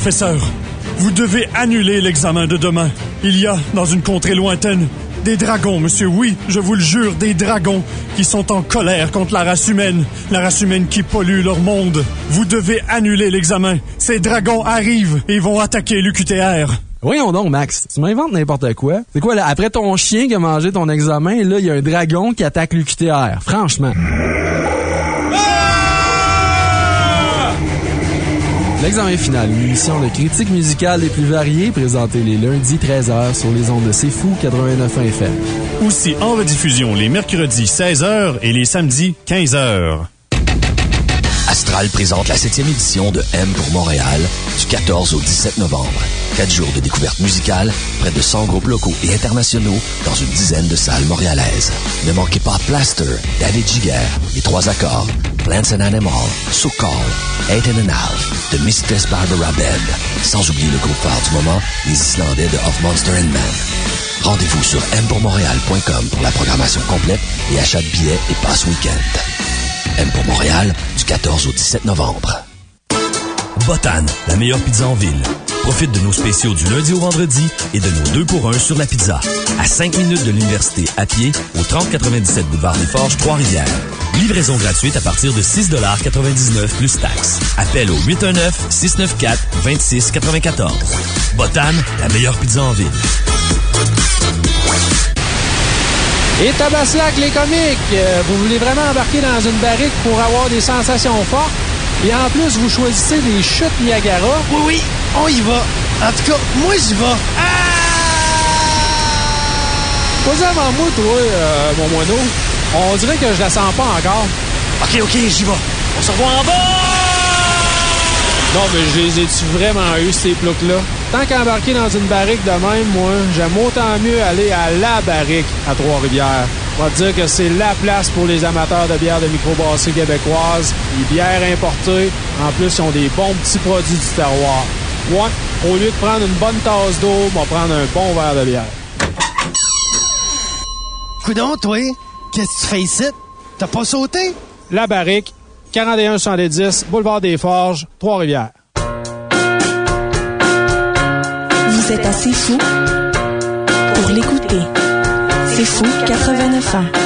Professeur, vous devez annuler l'examen de demain. Il y a, dans une contrée lointaine, des dragons, monsieur, oui, je vous le jure, des dragons qui sont en colère contre la race humaine, la race humaine qui pollue leur monde. Vous devez annuler l'examen. Ces dragons arrivent et vont attaquer l'UQTR. Voyons donc, Max. Tu m'inventes n'importe quoi. C'est quoi, là? Après ton chien qui a mangé ton examen, là, il y a un dragon qui attaque l'UQTR. Franchement. L'examen final, une émission de critique musicale les plus variées, présentée les lundis 13h sur les ondes de C'est Fou 89 FM. Aussi en rediffusion les mercredis 16h et les samedis 15h. Astral présente la 7e édition de M pour Montréal du 14 au 17 novembre. Quatre jours de découverte musicale, près de 100 groupes locaux et internationaux dans une dizaine de salles montréalaises. Ne manquez pas Plaster, David Giger, Les Trois Accords, Plants and Animal, So Call, Eight and a Half, The Mistress Barbara Band, sans oublier le groupe phare du moment, les Islandais de Of Monster and Man. Rendez-vous sur mpourmontréal.com pour la programmation complète et achat de billets et passe week-end. M pour Montréal, du 14 au 17 novembre. Botan, la meilleure pizza en ville. Profite de nos spéciaux du lundi au vendredi et de nos 2 pour 1 sur la pizza. À 5 minutes de l'université à pied au 3097 boulevard des Forges, Trois-Rivières. Livraison gratuite à partir de 6,99 plus taxes. Appel au 819-694-2694. Botan, la meilleure pizza en ville. Et Tabaslac, les comiques, euh, vous voulez vraiment embarquer dans une barrique pour avoir des sensations fortes? Et en plus, vous choisissez des chutes Niagara? Oui, oui, on y va. En tout cas, moi, j'y vais. Pas avant moi, toi, euh, mon moineau. On dirait que je la sens pas encore. OK, OK, j'y vais. On se revoit en bas! Non, mais je les ai-tu vraiment eu, ces ploucs-là? Tant qu'embarquer dans une barrique de même, moi, j'aime autant mieux aller à la barrique à Trois-Rivières. On va te dire que c'est la place pour les amateurs de bières de microbrasserie québécoise. Les bières importées. En plus, ils ont des bons petits produits du terroir. Ouais, au lieu de prendre une bonne tasse d'eau, on va prendre un bon verre de bière. Coudon, toi, qu'est-ce que tu fais ici? T'as pas sauté? La barrique, 41-70, boulevard des Forges, Trois-Rivières. Vous êtes assez fou pour l'écouter. C'est fou 89 ans.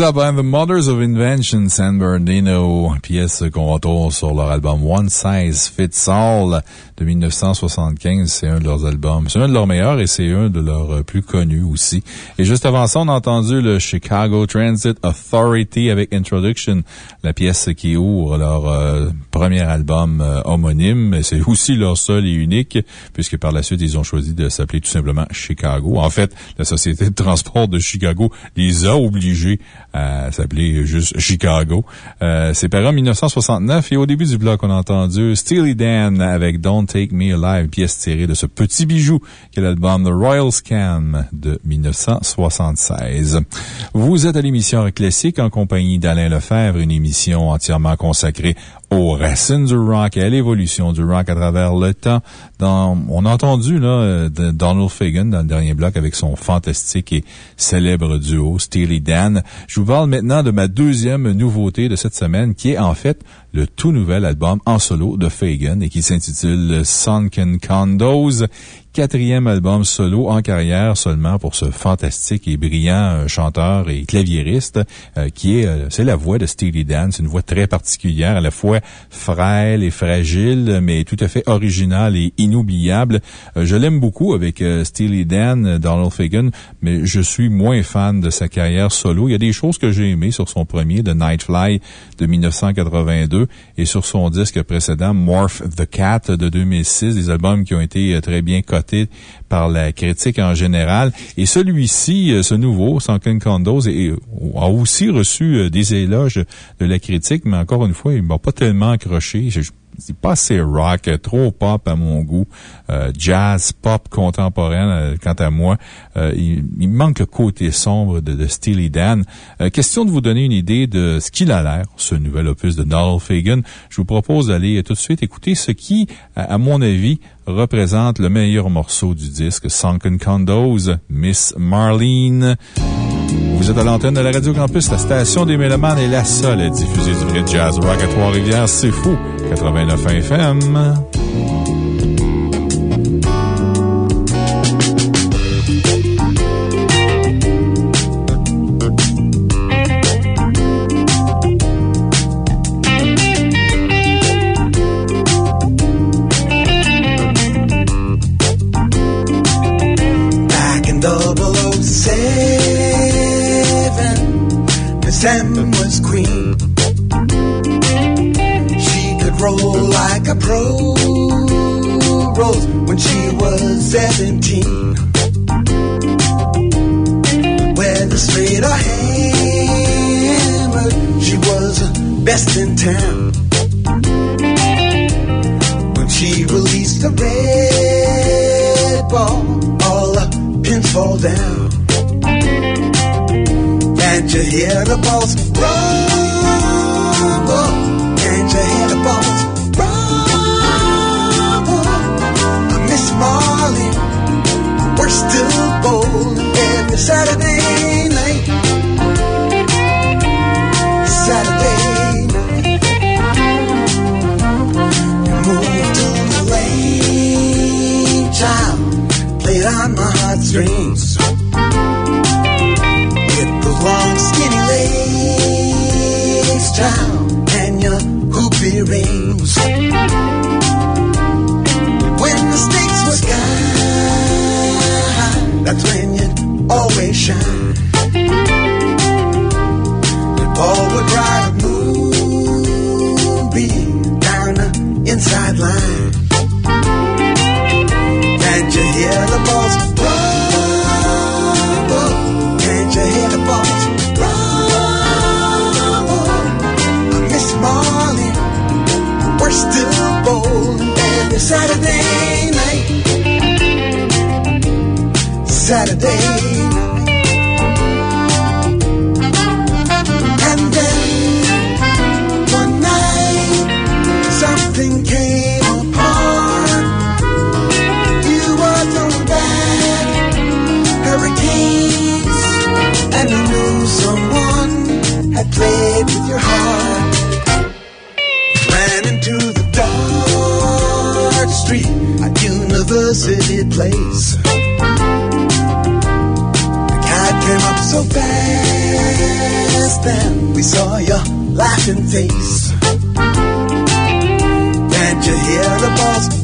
Zappa and the Mothers of Invention, San Bernardino, pièce qu'on retrouve sur leur album One Size Fits All de 1975. C'est un de leurs albums. C'est un de leurs meilleurs et c'est un de leurs euh, plus connus aussi. Et juste avant ça, on a entendu le Chicago Transit Authority avec Introduction, la pièce qui ouvre leur euh, premier album euh, homonyme. C'est aussi leur seul et unique, puisque par la suite, ils ont choisi de s'appeler tout simplement Chicago. En fait, la Société de transport de Chicago les a obligés à s'appeler juste Chicago. C'est paru en 1969 et au début du bloc, on a entendu Steely Dan avec Don't Take Me Alive, pièce tirée de ce petit bijou qui est l'album The Royal Scam de 1976. Vous êtes à l'émission Classique en compagnie d'Alain Lefebvre, une émission entièrement consacrée aux racines du rock et à l'évolution du rock à travers le temps. Dans, on a entendu là, de Donald Fagan dans le dernier bloc avec son fantastique et célèbre duo Steely Dan. Je vous parle maintenant de ma deuxième nouveauté de cette semaine qui est en fait le tout nouvel album en solo de Fagan et qui s'intitule Sunken Condos quatrième album solo en carrière seulement pour ce fantastique et brillant euh, chanteur et claviériste euh, qui est, euh, c'est la voix de Steely Dan. C'est une voix très particulière, à la fois frêle et fragile, mais tout à fait originale et inoubliable. Je l'aime beaucoup avec Steely Dan, Donald Fagan, mais je suis moins fan de sa carrière solo. Il y a des choses que j'ai aimées sur son premier, The Nightfly de 1982, et sur son disque précédent, Morph the Cat de 2006, des albums qui ont été très bien par la critique en général. Et celui-ci, euh, ce nouveau, Sunken Condos, est- a aussi reçu euh, des éloges de la critique, mais encore une fois, il m'a pas tellement accroché. C'est pas assez rock, trop pop à mon goût, euh, jazz, pop contemporaine, euh, quant à moi. Euh, il, il manque le côté sombre de, de Steely Dan. Question de vous donner une idée de ce qu'il a l'air, ce nouvel opus de Donald Fagan. Je vous propose d'aller tout de suite écouter ce qui, à, à mon avis, représente le meilleur morceau du disque, Sunken Condos, Miss Marlene. Vous êtes à l'antenne de la Radio Campus, la station des Mélomanes est la seule à diffuser du vrai jazz rock à Trois-Rivières. C'est fou! 89 FM. A pro rose when she was 17. Whether straight or hammered, she was best in town. When she released the red ball, all the pins fall down. Can't you hear the balls rumble? Still bold every Saturday always shine. Paul would ride a moonbeam down the inside line. Can't you hear the balls rumble? Can't you hear the balls rumble? I Miss Marley, we're still bold every Saturday night. Saturday University Place. The cat came up so fast. then we saw your laughing face. Can't you hear the balls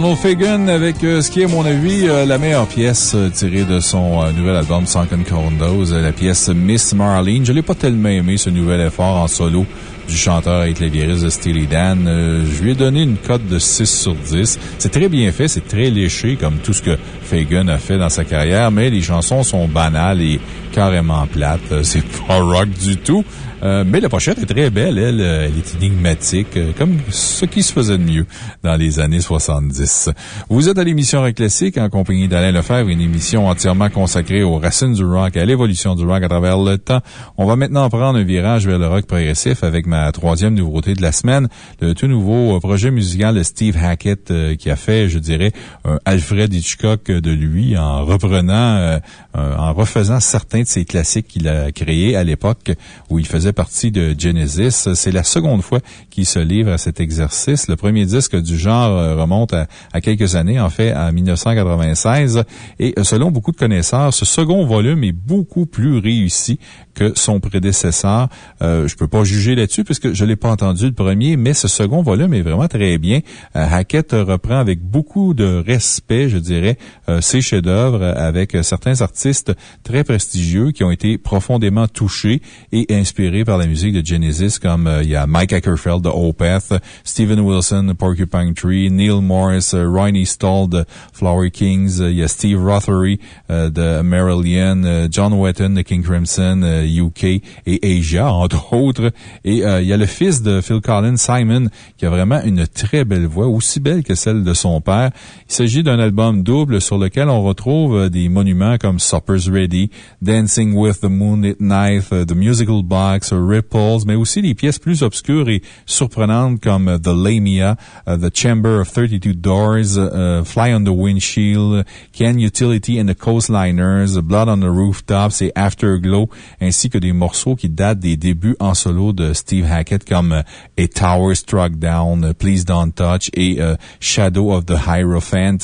Donald Fagan avec euh, ce qui est, à mon avis, euh, la meilleure pièce euh, tirée de son nouvel album Sunken Condos, la pièce Miss Marlene. Je l'ai pas tellement aimé, ce nouvel effort en solo du chanteur et clavieriste de Steely Dan. Je lui ai donné une cote de 6 sur 10. C'est très bien fait, c'est très léché comme tout ce que Fagan a fait dans sa carrière, mais les chansons sont banales et carrément plates. C'est pas rock du tout. Euh, mais la pochette est très belle, elle. euh, Elle est énigmatique, euh, comme ce qui se faisait de mieux dans les années 70. Vous êtes à l'émission Rock Classique en compagnie d'Alain Lefebvre, une émission entièrement consacrée aux racines du rock, à l'évolution du rock à travers le temps. On va maintenant prendre un virage vers le rock progressif avec ma troisième nouveauté de la semaine, le tout nouveau projet musical de Steve Hackett qui a fait, je dirais, un Alfred Hitchcock de lui en reprenant, euh, en refaisant certains de ses classiques qu'il a créés à l'époque où il faisait partie de Genesis. C'est la seconde fois qu'il se livre à cet exercice. Le premier disque du genre euh, remonte à, à quelques années, en fait, à 1996. Et euh, selon beaucoup de connaisseurs, ce second volume est beaucoup plus réussi que son prédécesseur. Euh, je peux pas juger là-dessus puisque je l'ai pas entendu le premier, mais ce second volume est vraiment très bien. Euh, Hackett reprend avec beaucoup de respect, je dirais, euh, ses chefs-d'œuvre avec euh, certains artistes très prestigieux qui ont été profondément touchés et inspirés par la musique de Genesis, comme il y a Mike Ackerfeld de Opeth, Steven Wilson de Porcupine Tree, Neil Morris, Ronnie Stoll de Flower Kings, il y a Steve Rothery de Marillion, John Wetton de King Crimson, UK et Asia, entre [LAUGHS] autres. Et euh, il y a le fils de Phil Collins, Simon, qui a vraiment une très belle voix, aussi belle que celle de son père. Il s'agit d'un album double sur lequel on retrouve euh, des monuments comme Supper's Ready, Dancing with the Moonlit euh, The Musical Box, euh, Ripples, mais aussi des pièces plus obscures et surprenantes comme euh, The Lamia, euh, The Chamber of 32 Doors, euh, Fly on the Windshield, Can Utility and the Coastliners, Blood on the Rooftops et Afterglow, que des morceaux qui datent des débuts en solo de Steve Hackett comme euh, A Tower Struck Down, euh, Please Don't Touch et euh, Shadow of the Hierophant.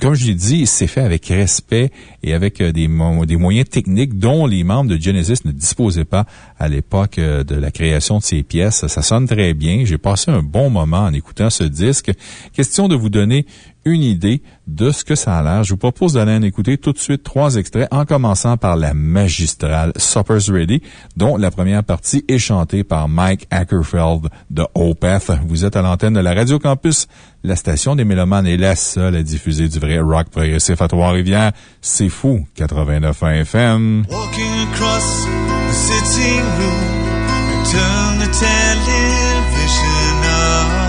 Comme je l'ai dit, c'est fait avec respect et avec des, mo- des moyens techniques dont les membres de Genesis ne disposaient pas à l'époque de la création de ces pièces. Ça sonne très bien. J'ai passé un bon moment en écoutant ce disque. Question de vous donner une idée de ce que ça a l'air. Je vous propose d'aller en écouter tout de suite trois extraits, en commençant par la magistrale Supper's Ready, dont la première partie est chantée par Mike Ackerfeld de Opeth. Vous êtes à l'antenne de la Radio Campus. La station des Mélomanes est la seule à diffuser du vrai rock progressif à Trois-Rivières. C'est fou, 89 FM. Walking across the sitting room, the television on.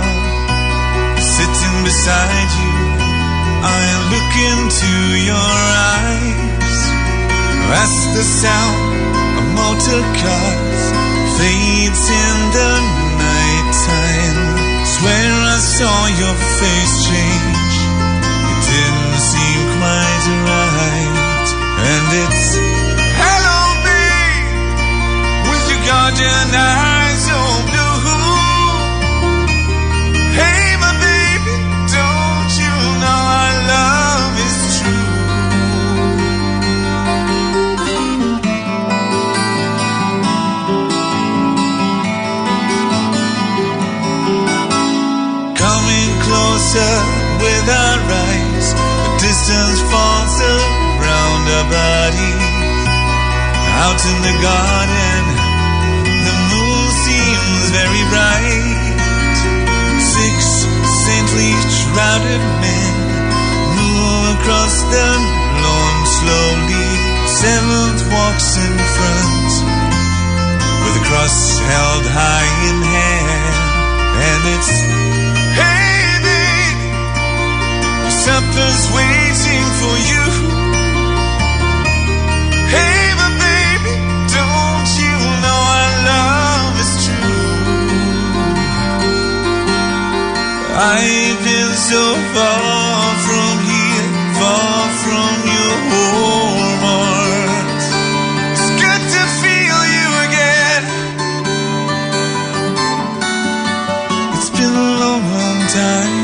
Sitting beside you, I look into your eyes. As the sound of motor cars fades in the night time, swear I saw your face change. It didn't seem quite right, and it's hello me with your guardian eyes so blue. Hey. Closer with our eyes, the distance falls around our bodies. Out in the garden, the moon seems very bright. Six saintly shrouded men move across the lawn slowly. Seventh walks in front with a cross held high in hand, and it's supper's waiting for you. Hey, my baby, don't you know our love is true? I've been so far from here, far from your warm arms. It's good to feel you again. It's been a long, long time.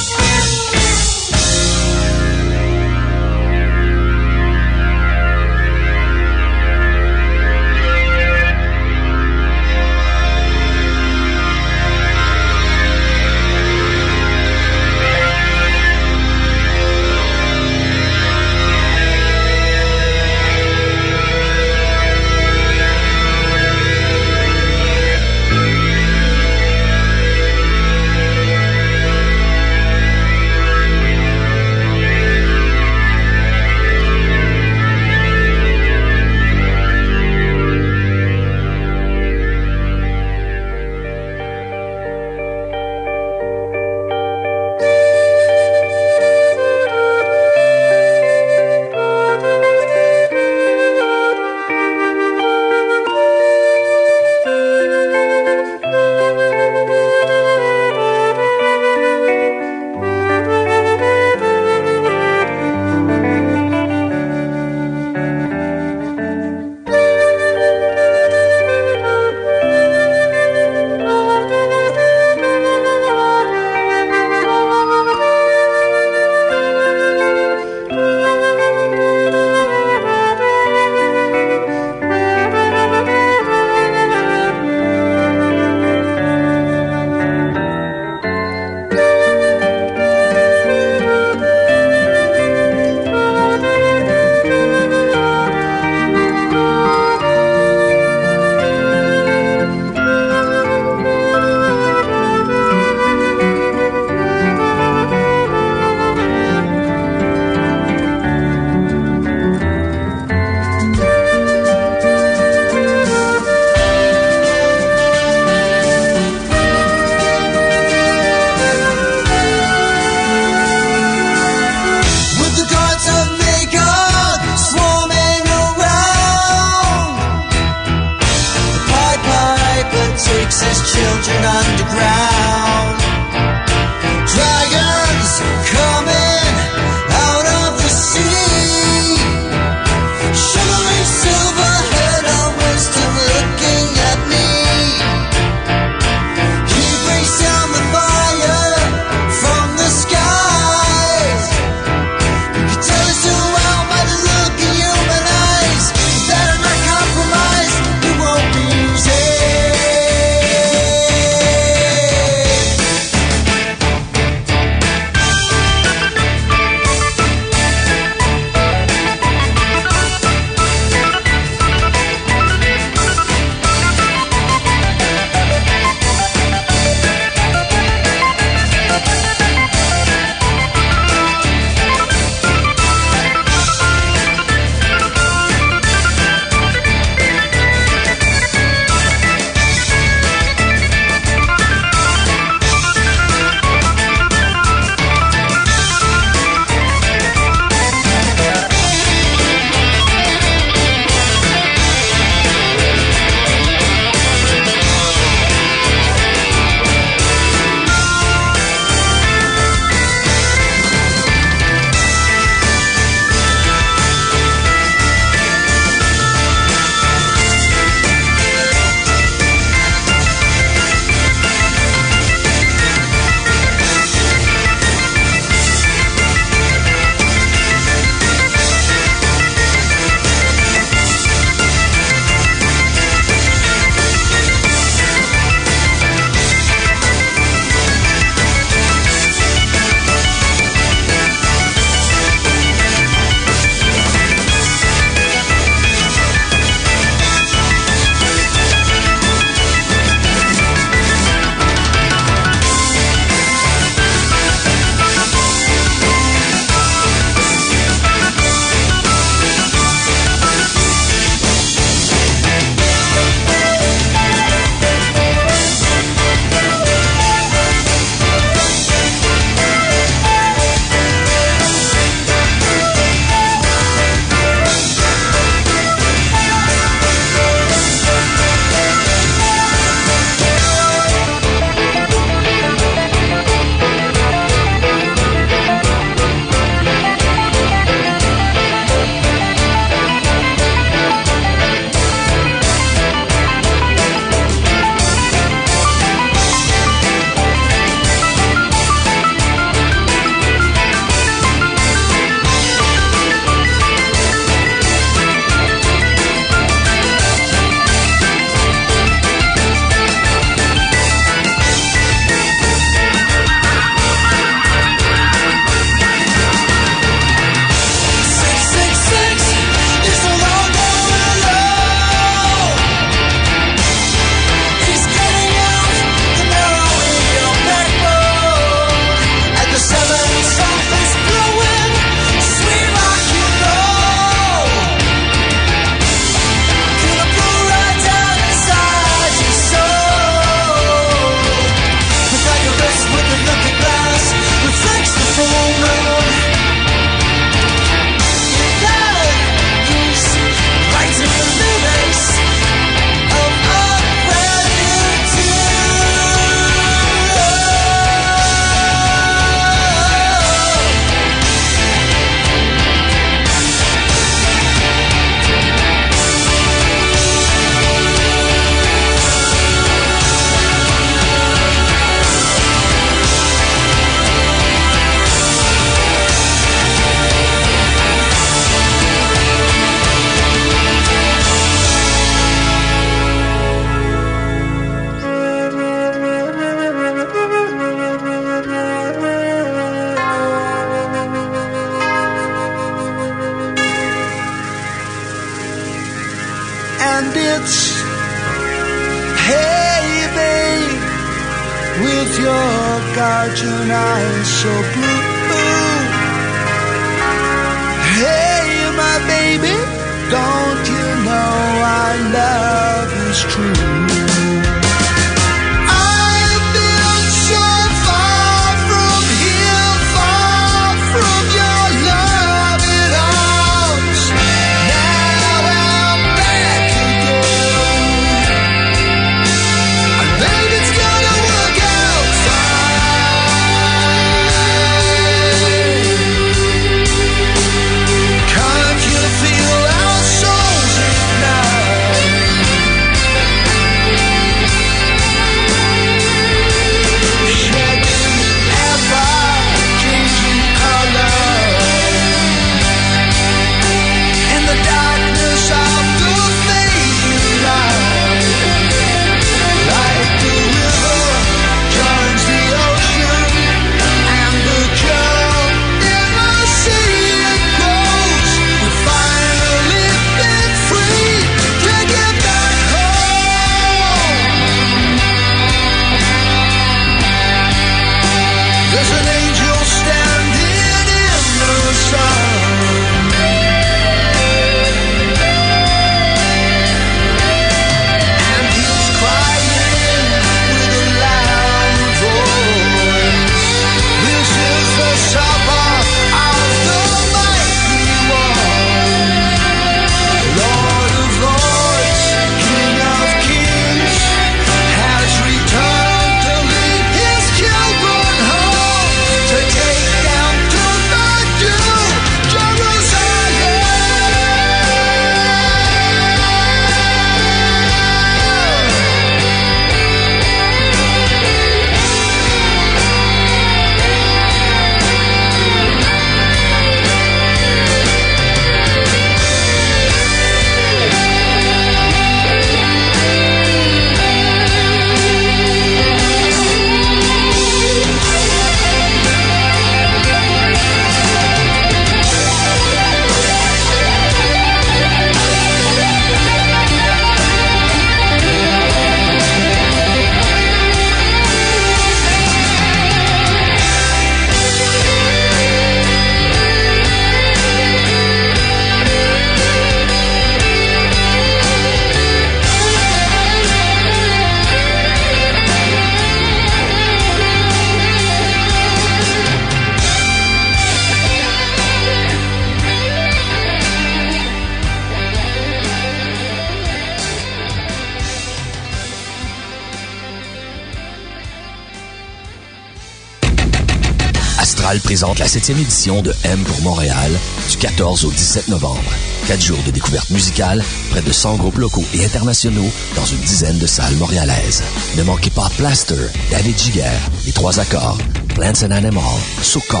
La 7e édition de M pour Montréal du 14 au 17 novembre. Quatre jours de découverte musicale, près de 100 groupes locaux et internationaux dans une dizaine de salles montréalaises. Ne manquez pas Plaster, David Giger, Les Trois Accords, Plants and Animal, So Call,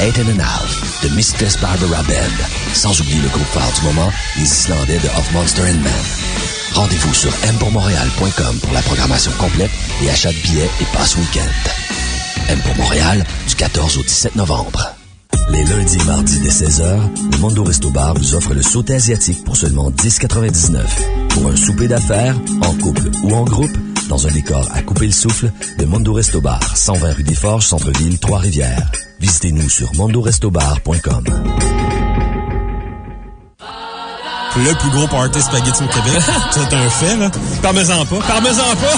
Eight and a Half, The Mistress Barbara Band, sans oublier le groupe phare du moment, les Islandais de Of Monster and Man. Rendez-vous sur mpourmontréal.com pour la programmation complète et achat de billets et passe week-end. M pour Montréal, du 14 au 17 novembre. Les lundis et mardis dès 16h, le Mondo Resto Bar vous offre le sauté asiatique pour seulement 10,99. Pour un souper d'affaires, en couple ou en groupe, dans un décor à couper le souffle, le Mondo Resto Bar, 120 rue des Forges, Centre-Ville, Trois-Rivières. Visitez-nous sur mondorestobar.com. Le plus gros party spaghetti au Québec. [LAUGHS] C'est un fait, là. Parmesan pas. Parmesan pas.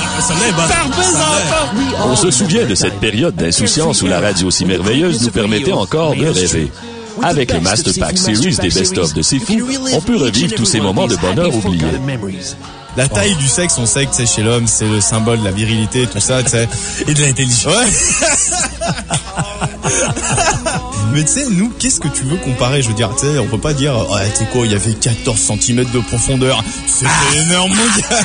Est bonne. Parmesan pas. On se souvient de cette période d'insouciance où la radio si merveilleuse nous permettait encore de rêver. Avec le Master Pack Series des best-of de C'est Fou, on peut revivre tous ces moments de bonheur oubliés. La taille du sexe, on sait que sais, chez l'homme, c'est le symbole de la virilité, tout ça, tu sais. Et de l'intelligence. [LAUGHS] Mais tu sais, nous, qu'est-ce que tu veux comparer? Je veux dire, tu sais, on peut pas dire, oh, tu sais quoi, il y avait 14 cm de profondeur. C'était énorme, mon gars.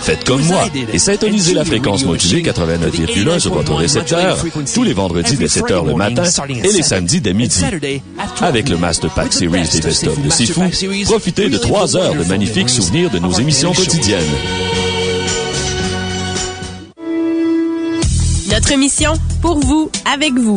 Faites comme moi et syntonisez la fréquence modulée 89,1 sur votre récepteur tous les vendredis dès 7 h le matin et les samedis dès midi. Avec le Master Pack Series des Best-of de Sifu, profitez de 3 heures de magnifiques souvenirs de nos émissions quotidiennes. Notre mission, pour vous, avec vous.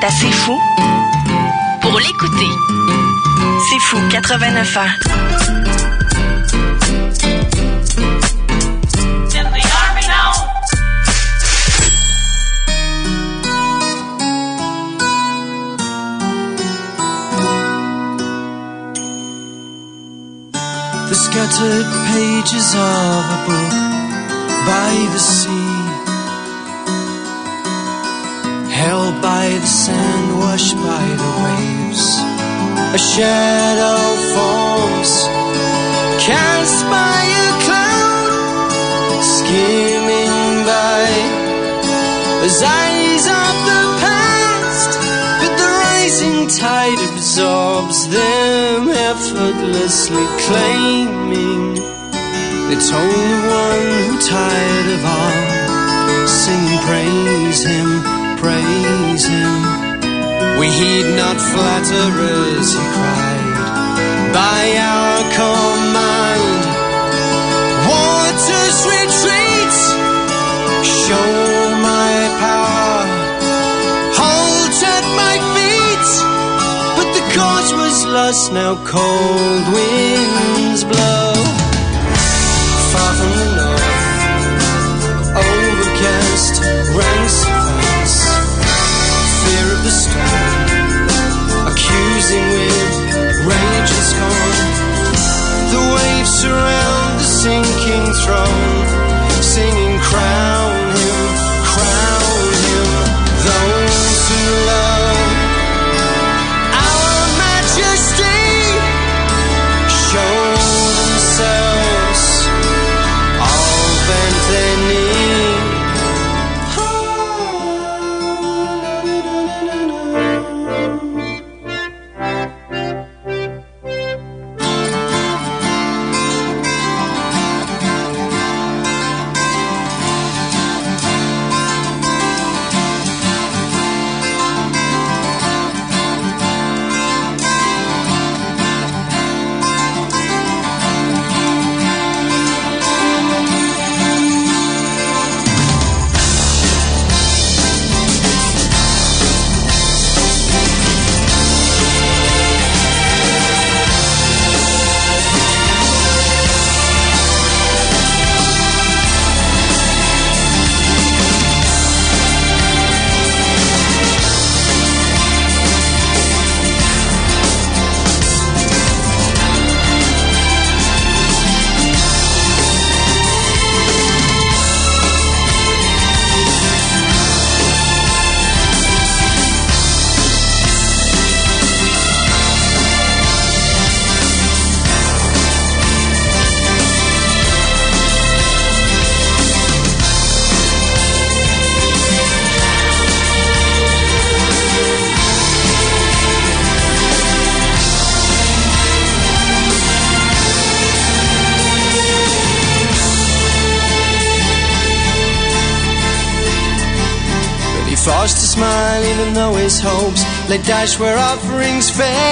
Êtes assez fou pour l'écouter. C'est fou 89 ans. The scattered pages of a book by the sea, by the sand, washed by the waves. A shadow forms, cast by a cloud, skimming by. As eyes of the past, but the rising tide absorbs them effortlessly claiming. Told the one who tired of all, singing praise We heed not flatterers, he cried, by our command. Waters retreat, show my power, halt at my feet. But the cause was lost, now cold winds blow. Accusing with rage and scorn. The waves surround his hopes. Let Daesh wear offerings fair.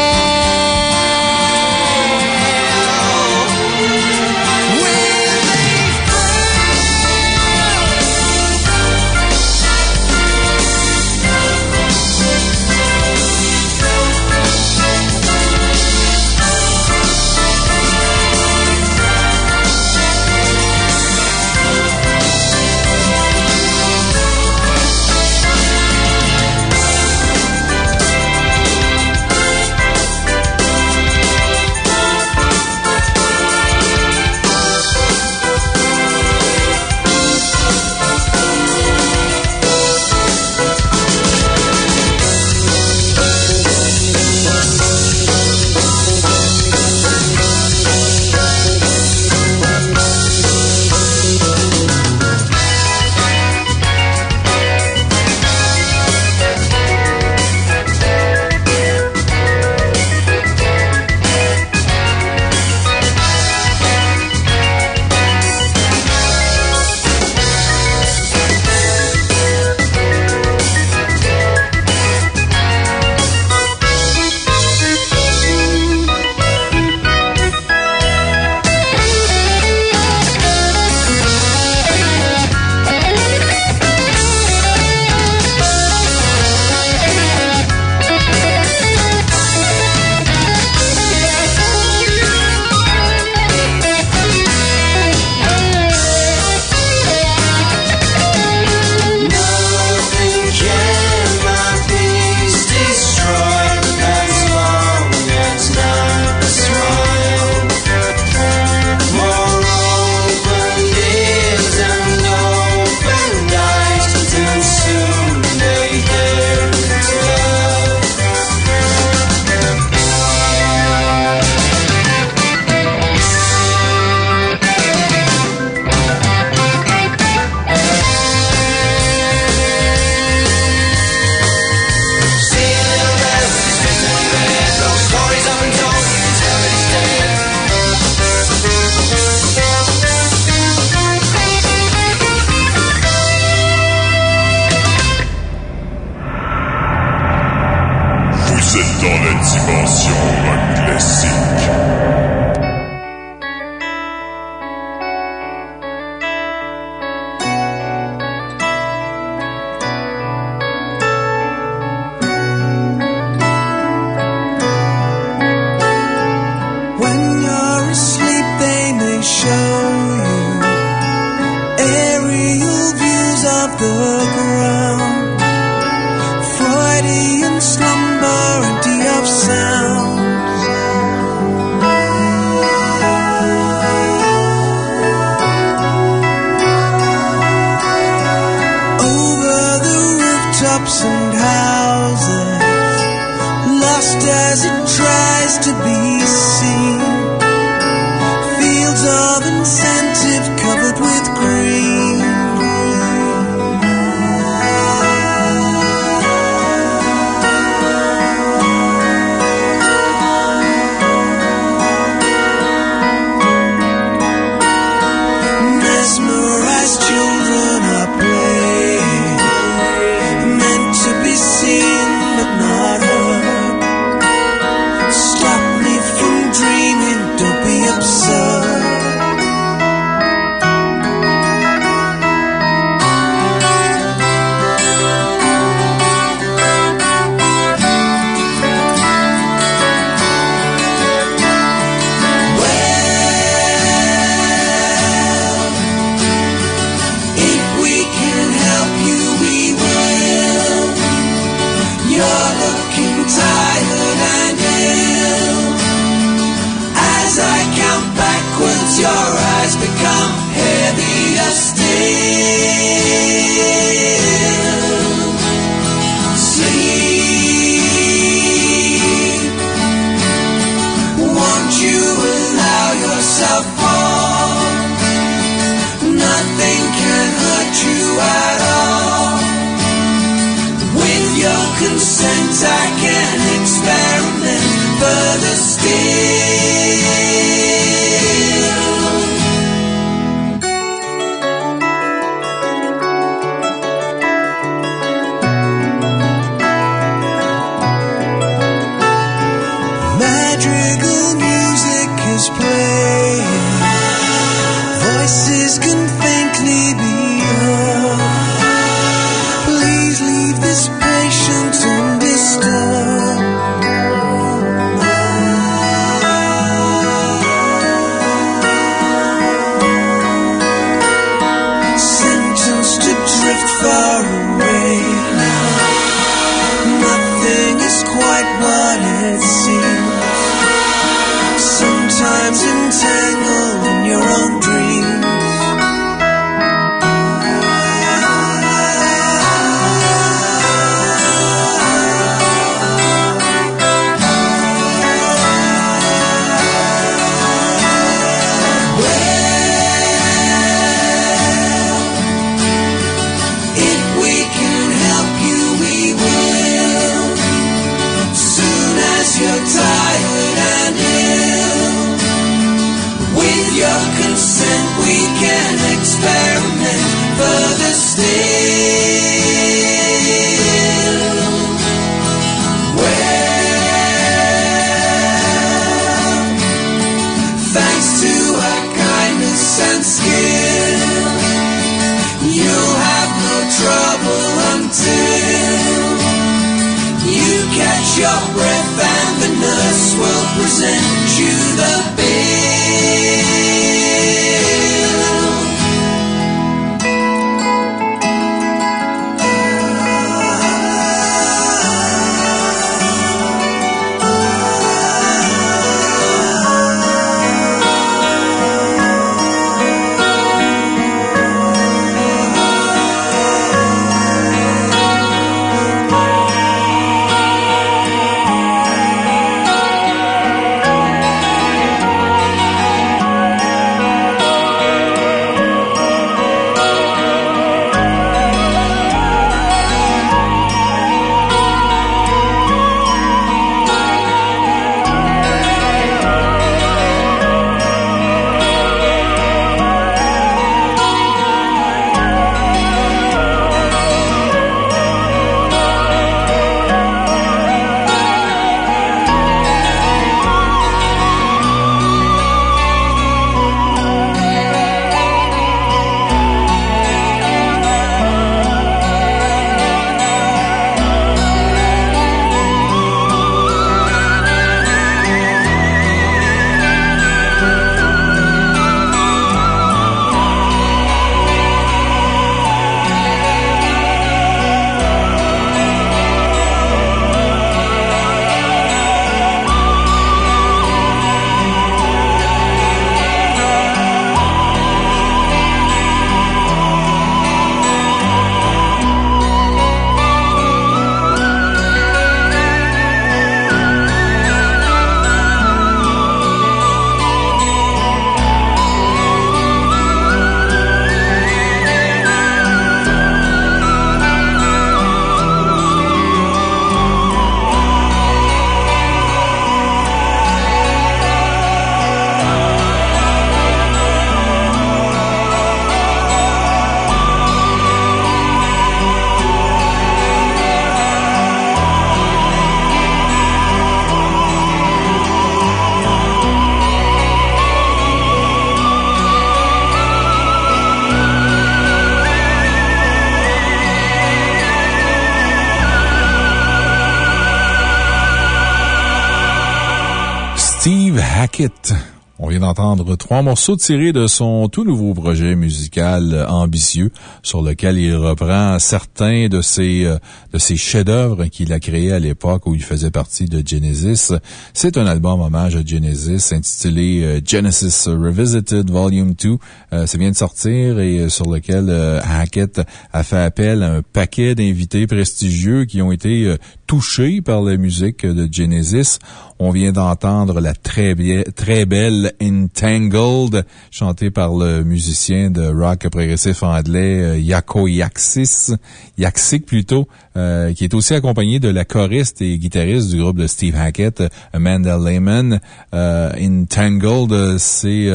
Trois morceaux tirés de son tout nouveau projet musical euh, ambitieux sur lequel il reprend certains de ses, euh, de ses chefs-d'œuvre qu'il a créés à l'époque où il faisait partie de Genesis. C'est un album hommage à Genesis intitulé euh, Genesis Revisited Volume 2. Euh, ça vient de sortir et sur lequel Hackett a fait appel à un paquet d'invités prestigieux qui ont été touchés par la musique de Genesis. On vient d'entendre la très, belle Entangled, chantée par le musicien de rock progressif anglais euh, Yako Yaxis, Yaxik plutôt, euh, qui est aussi accompagné de la choriste et guitariste du groupe de Steve Hackett, Amanda Lehman. Euh, Entangled, c'est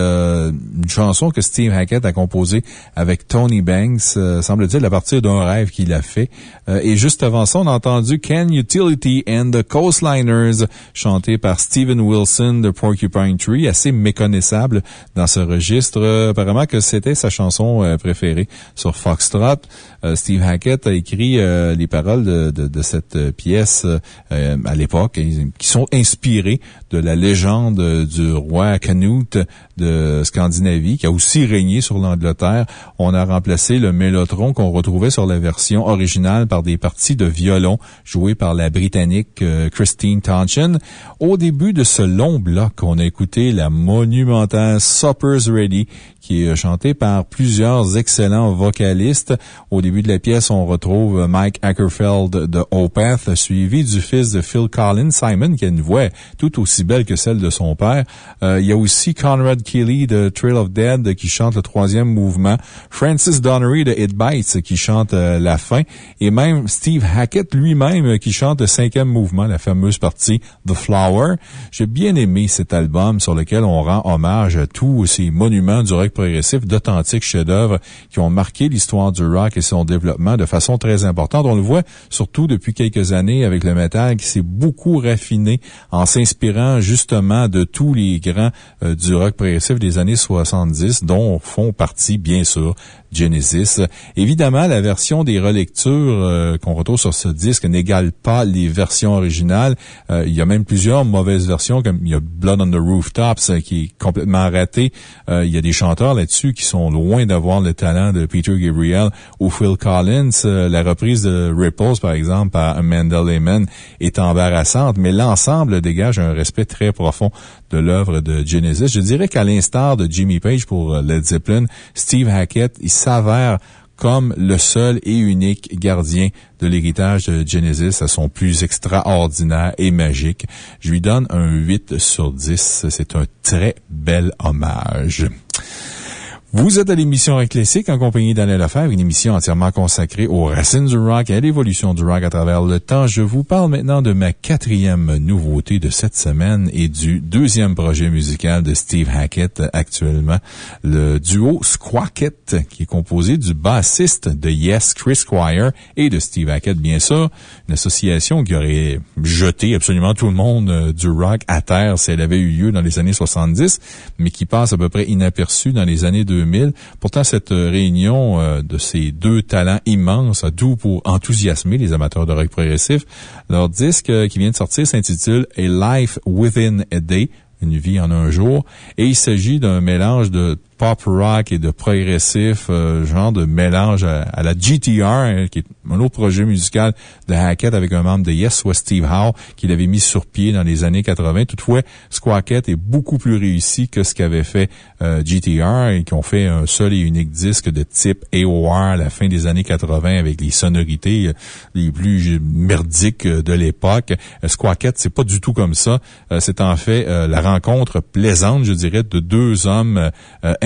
une chanson que Steve Hackett a composée avec Tony Banks, euh, semble-t-il, à partir d'un rêve qu'il a fait. Euh, et juste avant ça, on a entendu Can Utility and the Coastliners chanté par Steven Wilson de Porcupine Tree, assez méconnaissable dans ce registre. Euh, apparemment que c'était sa chanson préférée sur Foxtrot. Euh, Steve Hackett a écrit euh, les paroles de, cette euh, pièce à l'époque, qui sont inspirées de la légende du roi Canute de Scandinavie, qui a aussi régné sur l'Angleterre. On a remplacé le mélotron qu'on retrouvait sur la version originale par des parties de violon jouées par la Britannique Christine Tonchin. Au début de ce long bloc, on a écouté la monumentale Supper's Ready, qui est chantée par plusieurs excellents vocalistes. Au début de la pièce, on retrouve Mike Ackerfeld de Opeth, suivi du fils de Phil Collins, Simon, qui a une voix tout aussi belle que celle de son père. Euh, il y a aussi Conrad Keeley de Trail of Dead qui chante le troisième mouvement, Francis Donnery de It Bites qui chante euh, la fin, et même Steve Hackett lui-même euh, qui chante le cinquième mouvement, la fameuse partie The Flower. J'ai bien aimé cet album sur lequel on rend hommage à tous ces monuments du rock progressif, d'authentiques chefs-d'œuvre qui ont marqué l'histoire du rock et son développement de façon très importante. On le voit surtout depuis quelques années avec le métal qui s'est beaucoup raffiné en s'inspirant justement de tous les grands euh, du rock progressif des années 70, dont font partie, bien sûr, Genesis. Évidemment, la version des relectures euh, qu'on retrouve sur ce disque n'égale pas les versions originales. Euh, il y a même plusieurs mauvaises versions, comme il y a Blood on the Rooftops euh, qui est complètement raté. Il y a des chanteurs là-dessus qui sont loin d'avoir le talent de Peter Gabriel ou Phil Collins. La reprise de Ripples, par exemple, par Amanda Lehman est embarrassante, mais l'ensemble dégage un respect très profond de l'œuvre de Genesis. Je dirais qu'à l'instar de Jimmy Page pour euh, Led Zeppelin, Steve Hackett, il s'avère comme le seul et unique gardien de l'héritage de Genesis à son plus extraordinaire et magique. Je lui donne un 8 sur 10. C'est un très bel hommage. Vous êtes à l'émission Rock Classique en compagnie d'Alain Lefebvre, une émission entièrement consacrée aux racines du rock et à l'évolution du rock à travers le temps. Je vous parle maintenant de ma quatrième nouveauté de cette semaine et du deuxième projet musical de Steve Hackett actuellement, le duo Squacket, qui est composé du bassiste de Yes, Chris Squire, et de Steve Hackett, bien sûr. Une association qui aurait jeté absolument tout le monde euh, du rock à terre si elle avait eu lieu dans les années 70, mais qui passe à peu près inaperçue dans les années 2000. Pourtant, cette euh, réunion euh, de ces deux talents immenses a tout pour enthousiasmer les amateurs de rock progressif. Leur disque euh, qui vient de sortir s'intitule A Life Within a Day, une vie en un jour, et il s'agit d'un mélange de pop rock et de progressif, euh, genre de mélange à, à la GTR, hein, qui est un autre projet musical de Hackett avec un membre de Yes, soit Steve Howe, qu'il avait mis sur pied dans les années 80. Toutefois, Squacket est beaucoup plus réussi que ce qu'avait fait euh, GTR et qui ont fait un seul et unique disque de type AOR à la fin des années 80 avec les sonorités euh, les plus merdiques de l'époque. Squacket, c'est pas du tout comme ça. C'est en fait la rencontre plaisante, je dirais, de deux hommes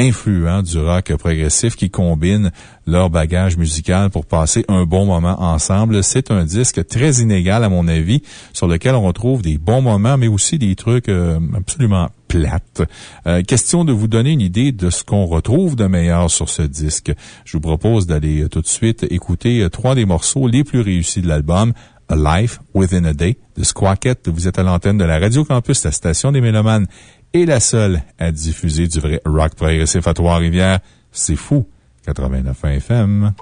influents du rock progressif qui combinent leur bagage musical pour passer un bon moment ensemble. C'est un disque très inégal, à mon avis, sur lequel on retrouve des bons moments, mais aussi des trucs euh, absolument plates. Euh, question de vous donner une idée de ce qu'on retrouve de meilleur sur ce disque. Je vous propose d'aller euh, tout de suite écouter euh, trois des morceaux les plus réussis de l'album. A Life Within a Day de Squacket. Vous êtes à l'antenne de la Radio Campus, la station des Mélomanes, et la seule à diffuser du vrai rock progressif à Trois-Rivières. C'est fou. 89 FM.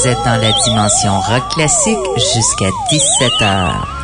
Vous êtes dans la dimension rock classique jusqu'à 17 heures.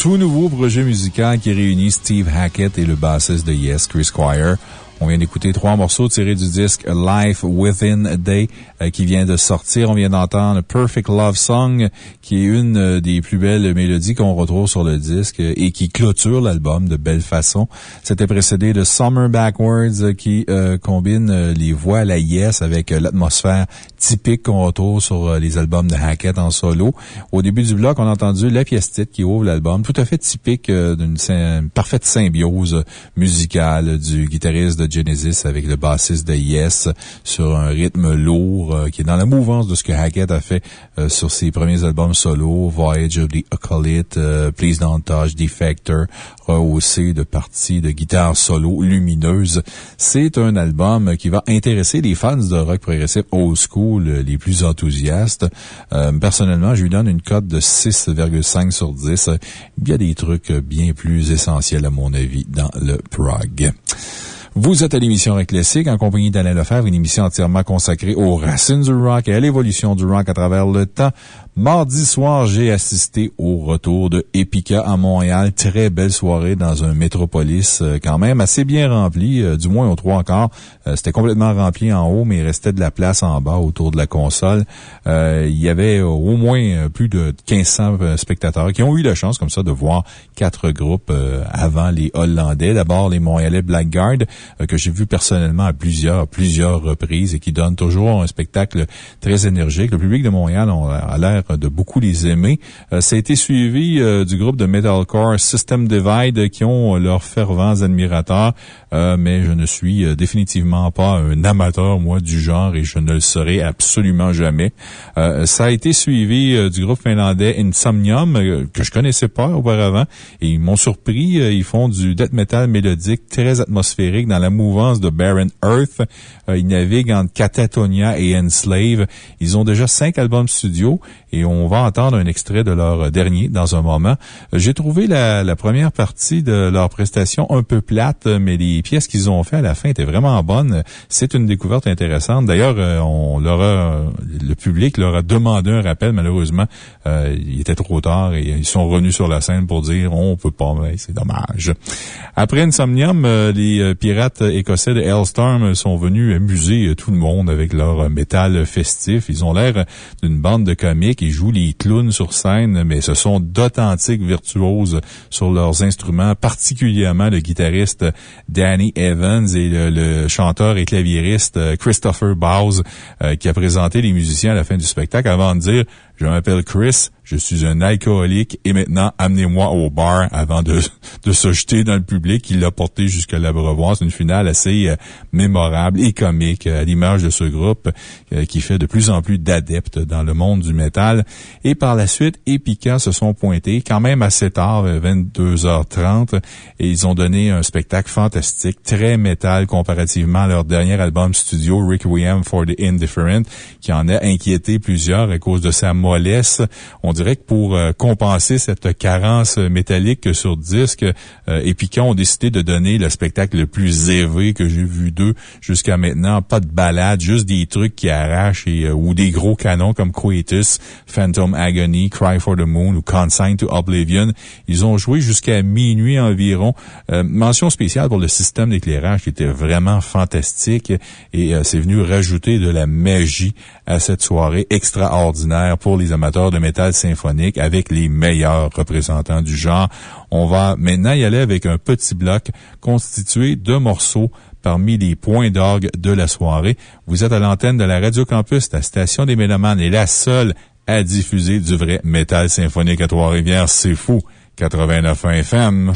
Tout nouveau projet musical qui réunit Steve Hackett et le bassiste de Yes, Chris Squire. On vient d'écouter trois morceaux tirés du disque Life Within Day euh, qui vient de sortir. On vient d'entendre Perfect Love Song qui est une euh, des plus belles mélodies qu'on retrouve sur le disque euh, et qui clôture l'album de belle façon. C'était précédé de Summer Backwards qui combine les voix à la Yes avec l'atmosphère typique qu'on retrouve sur euh, les albums de Hackett en solo. Au début du bloc, on a entendu la pièce titre qui ouvre l'album, tout à fait typique euh, d'une parfaite symbiose musicale du guitariste de Genesis avec le bassiste de Yes sur un rythme lourd euh, qui est dans la mouvance de ce que Hackett a fait sur ses premiers albums solo, Voyage of the euh, Please Don't Touch, Defector, rehaussé de parties de guitare solo lumineuse. C'est un album qui va intéresser les fans de rock progressif old school euh, les plus enthousiastes. Euh, personnellement, je lui donne une cote de 6,5 sur 10. Il y a des trucs bien plus essentiels, à mon avis, dans le prog. Vous êtes à l'émission Rock en compagnie d'Alain Lefebvre, une émission entièrement consacrée aux racines du rock et à l'évolution du rock à travers le temps. Mardi soir, j'ai assisté au retour de Epica à Montréal. Très belle soirée dans un métropolis euh, quand même assez bien rempli, euh, du moins aux trois encore. Euh, C'était complètement rempli en haut, mais il restait de la place en bas autour de la console. Il y avait au moins plus de 1500 euh, spectateurs qui ont eu la chance comme ça de voir quatre groupes avant les Hollandais. D'abord, les Montréalais Blackguard, que j'ai vu personnellement à plusieurs, plusieurs reprises et qui donnent toujours un spectacle très énergique. Le public de Montréal on- a l'air de beaucoup les aimer. Euh, ça a été suivi euh, du groupe de metalcore System Divide euh, qui ont euh, leurs fervents admirateurs, euh, mais je ne suis euh, définitivement pas un amateur, moi, du genre et je ne le serai absolument jamais. Euh, ça a été suivi euh, du groupe finlandais Insomnium, euh, que je connaissais pas auparavant, et ils m'ont surpris. Euh, Ils font du death metal mélodique très atmosphérique dans la mouvance de Barren Earth. Euh, Ils naviguent entre Catatonia et Enslave. Ils ont déjà cinq albums studio et on va entendre un extrait de leur dernier dans un moment. Euh, J'ai trouvé la, première partie de leur prestation un peu plate, euh, mais les pièces qu'ils ont fait à la fin étaient vraiment bonnes. C'est une découverte intéressante. D'ailleurs, euh, on leur a, le public leur a demandé un rappel. Malheureusement, euh, il était trop tard et ils sont revenus sur la scène pour dire on peut pas, mais c'est dommage. Après Insomnium, euh, les euh, pirates écossais de Hellstorm sont venus amuser euh, tout le monde avec leur euh, métal festif. Ils ont l'air d'une bande de comiques. Ils jouent les clowns sur scène, mais ce sont d'authentiques virtuoses sur leurs instruments, particulièrement le guitariste Danny Evans et le, le chanteur et claviériste euh, Christopher Bowes, euh, qui a présenté les musiciens à la fin du spectacle avant de dire je m'appelle Chris, je suis un alcoolique et maintenant amenez-moi au bar avant de, [LAUGHS] de se jeter dans le public. Il l'a porté jusqu'à l'abreuvoir. C'est une finale assez euh, mémorable et comique euh, à l'image de ce groupe euh, qui fait de plus en plus d'adeptes dans le monde du métal. Et par la suite, Epica se sont pointés quand même assez tard, euh, 22h30, et ils ont donné un spectacle fantastique, très métal comparativement à leur dernier album studio, Requiem for the Indifferent, qui en a inquiété plusieurs à cause de sa On dirait que pour euh, compenser cette carence métallique sur disque, euh, Epica ont décidé de donner le spectacle le plus élevé que j'ai vu d'eux jusqu'à maintenant. Pas de balade, juste des trucs qui arrachent euh, ou des gros canons comme Quietus, Phantom Agony, Cry for the Moon ou Consign to Oblivion. Ils ont joué jusqu'à minuit environ. Euh, mention spéciale pour le système d'éclairage qui était vraiment fantastique et c'est venu rajouter de la magie à cette soirée extraordinaire pour les amateurs de métal symphonique avec les meilleurs représentants du genre. On va maintenant y aller avec un petit bloc constitué de morceaux parmi les points d'orgue de la soirée. Vous êtes à l'antenne de la Radio Campus, la station des Mélomanes est la seule à diffuser du vrai métal symphonique à Trois-Rivières. C'est fou. 89 FM.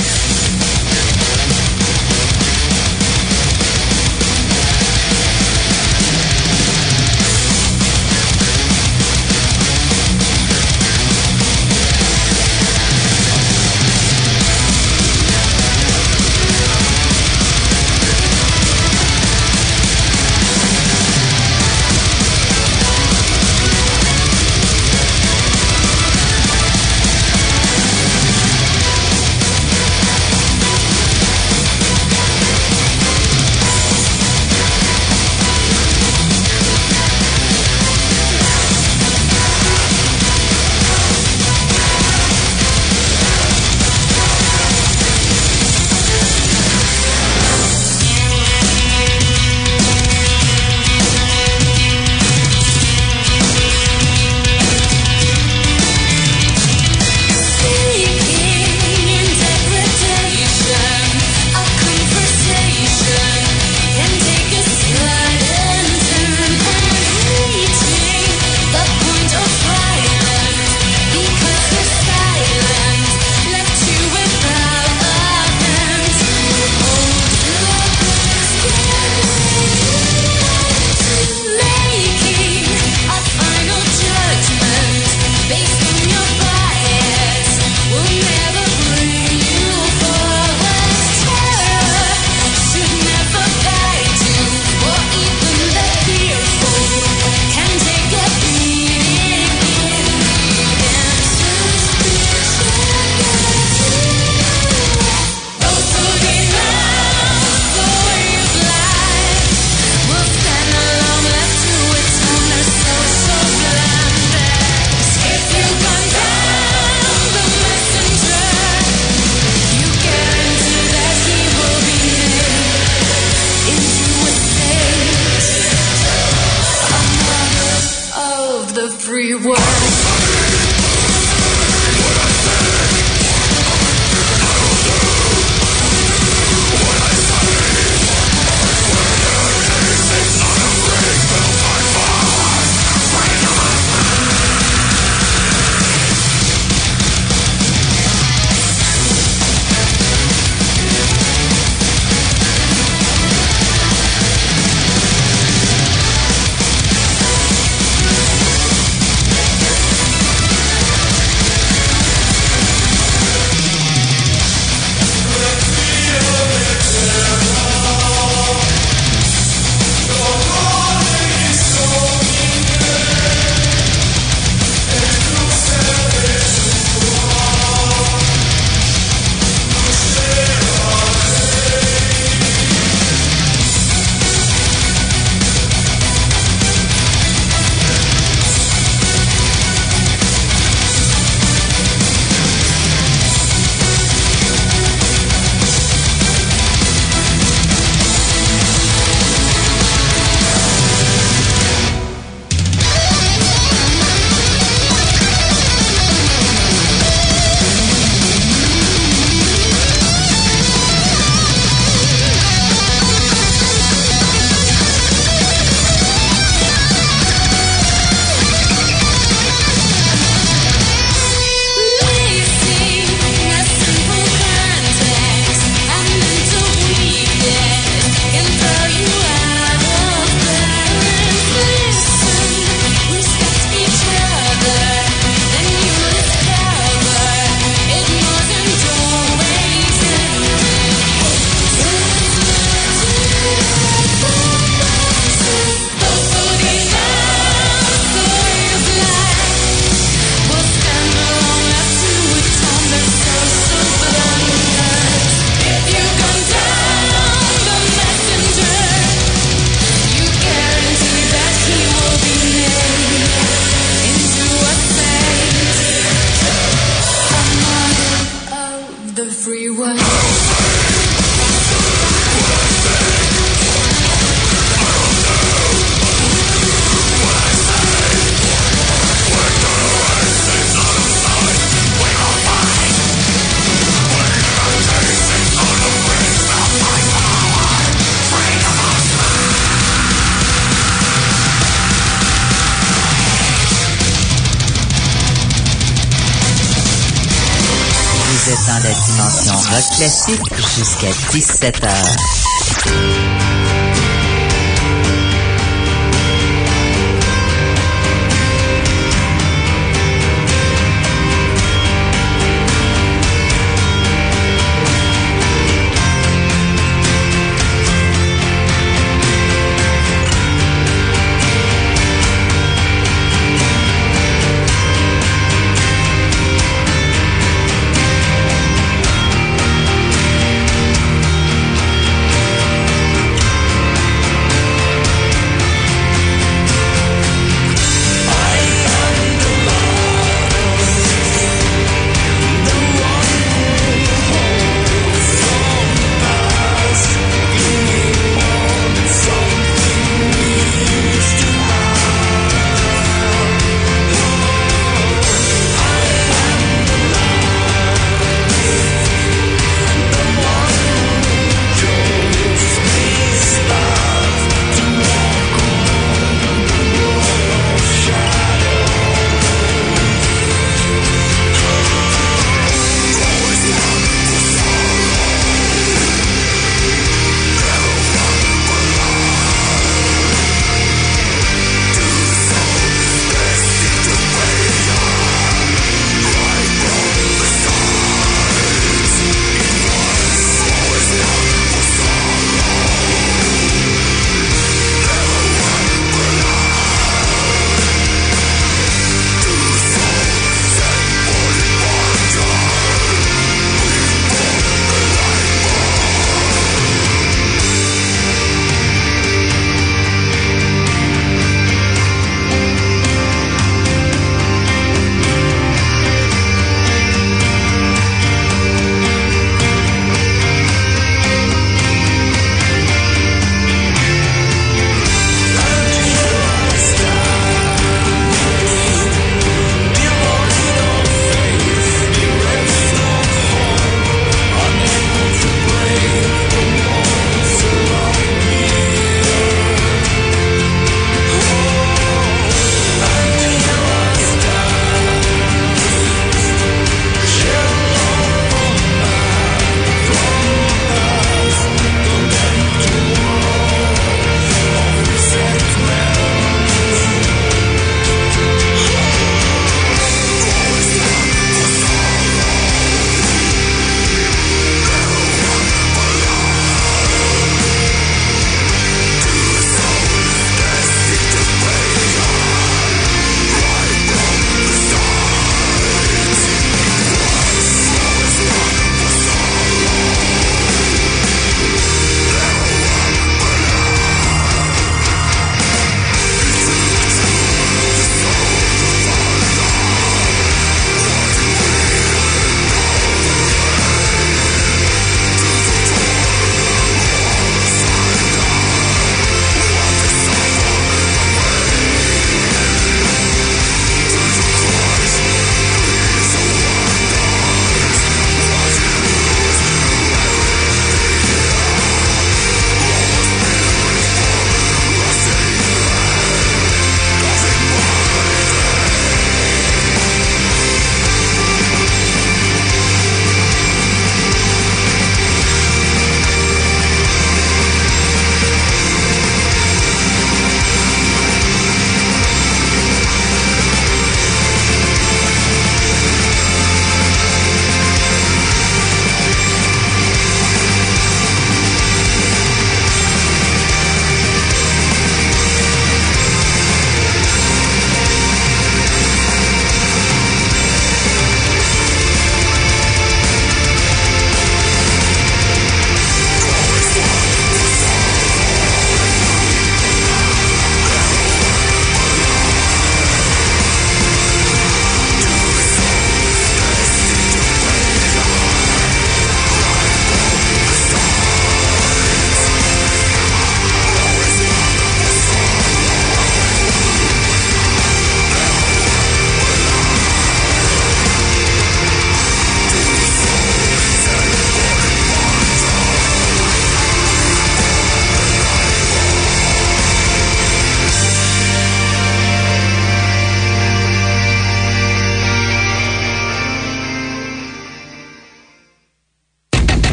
Jusqu'à 17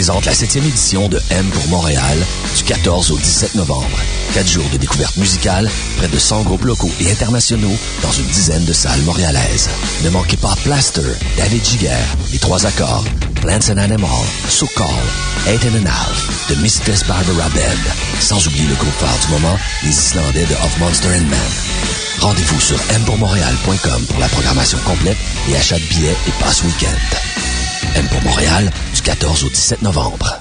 présente la 7e édition de M pour Montréal du 14 au 17 novembre. Quatre jours de découverte musicale, près de 100 groupes locaux et internationaux dans une dizaine de salles montréalaises. Ne manquez pas Plaster, David Giger, Les Trois Accords, Plants and Animal, So Call, Eight and a The Mistress Barbara Band, sans oublier le groupe phare du moment, les Islandais de Of Monster and Man. Rendez-vous sur mpourmontréal.com pour la programmation complète et achat de billets et passe week-end. M pour Montréal, du 14 au 17 novembre.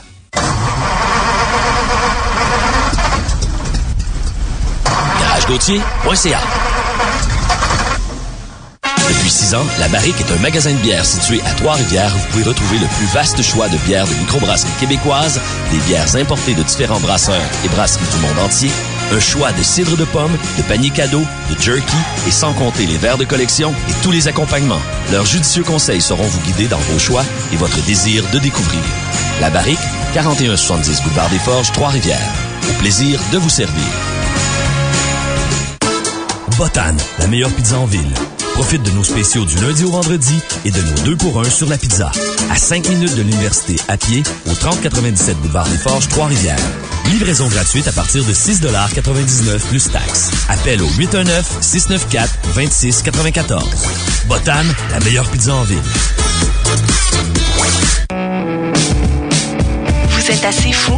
Depuis six ans, La Barrique est un magasin de bière situé à Trois-Rivières où vous pouvez retrouver le plus vaste choix de bières de microbrasserie québécoise, des bières importées de différents brasseurs et brasseries du monde entier, un choix de cidre de pomme, de paniers cadeaux, de jerky et sans compter les verres de collection et tous les accompagnements. Leurs judicieux conseils sauront vous guider dans vos choix et votre désir de découvrir. La Barrique, 4170 Boulevard des Forges, Trois-Rivières. Au plaisir de vous servir. Botan, la meilleure pizza en ville. Profite de nos spéciaux du lundi au vendredi et de nos deux pour un sur la pizza. À 5 minutes de l'université à pied au 3097 boulevard des Forges, Trois-Rivières. Livraison gratuite à partir de 6,99 plus taxes. Appel au 819-694-2694. Botan, la meilleure pizza en ville. Vous êtes assez fou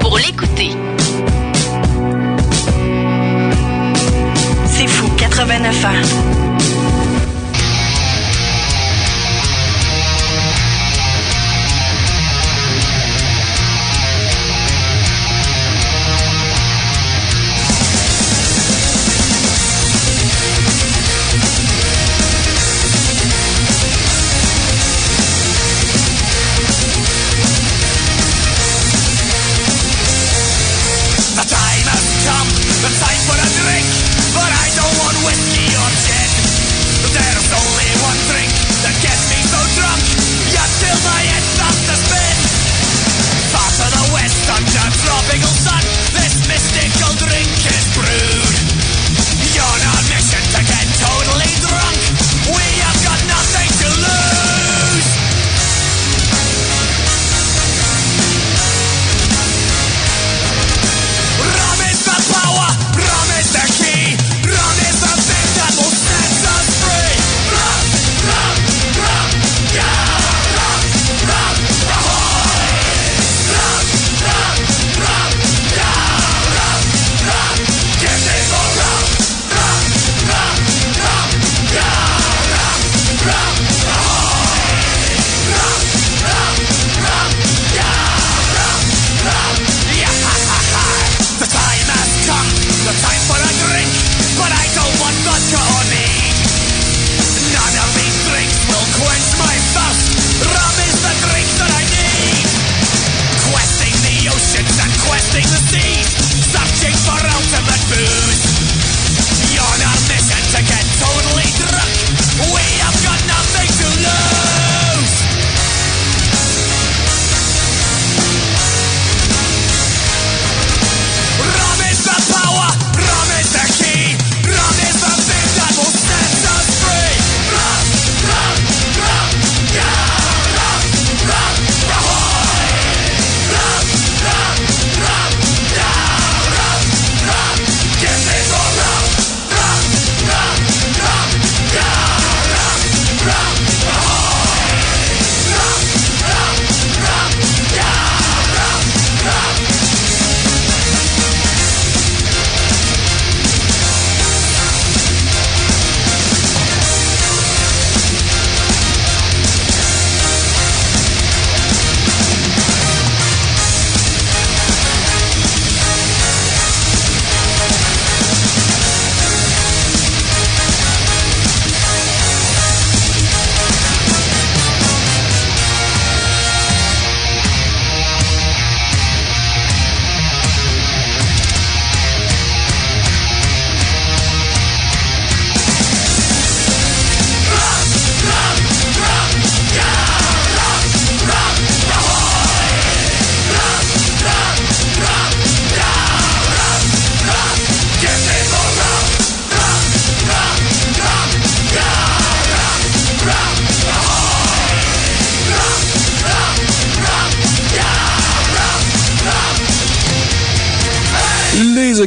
pour l'écouter. C'est fou, 89 ans.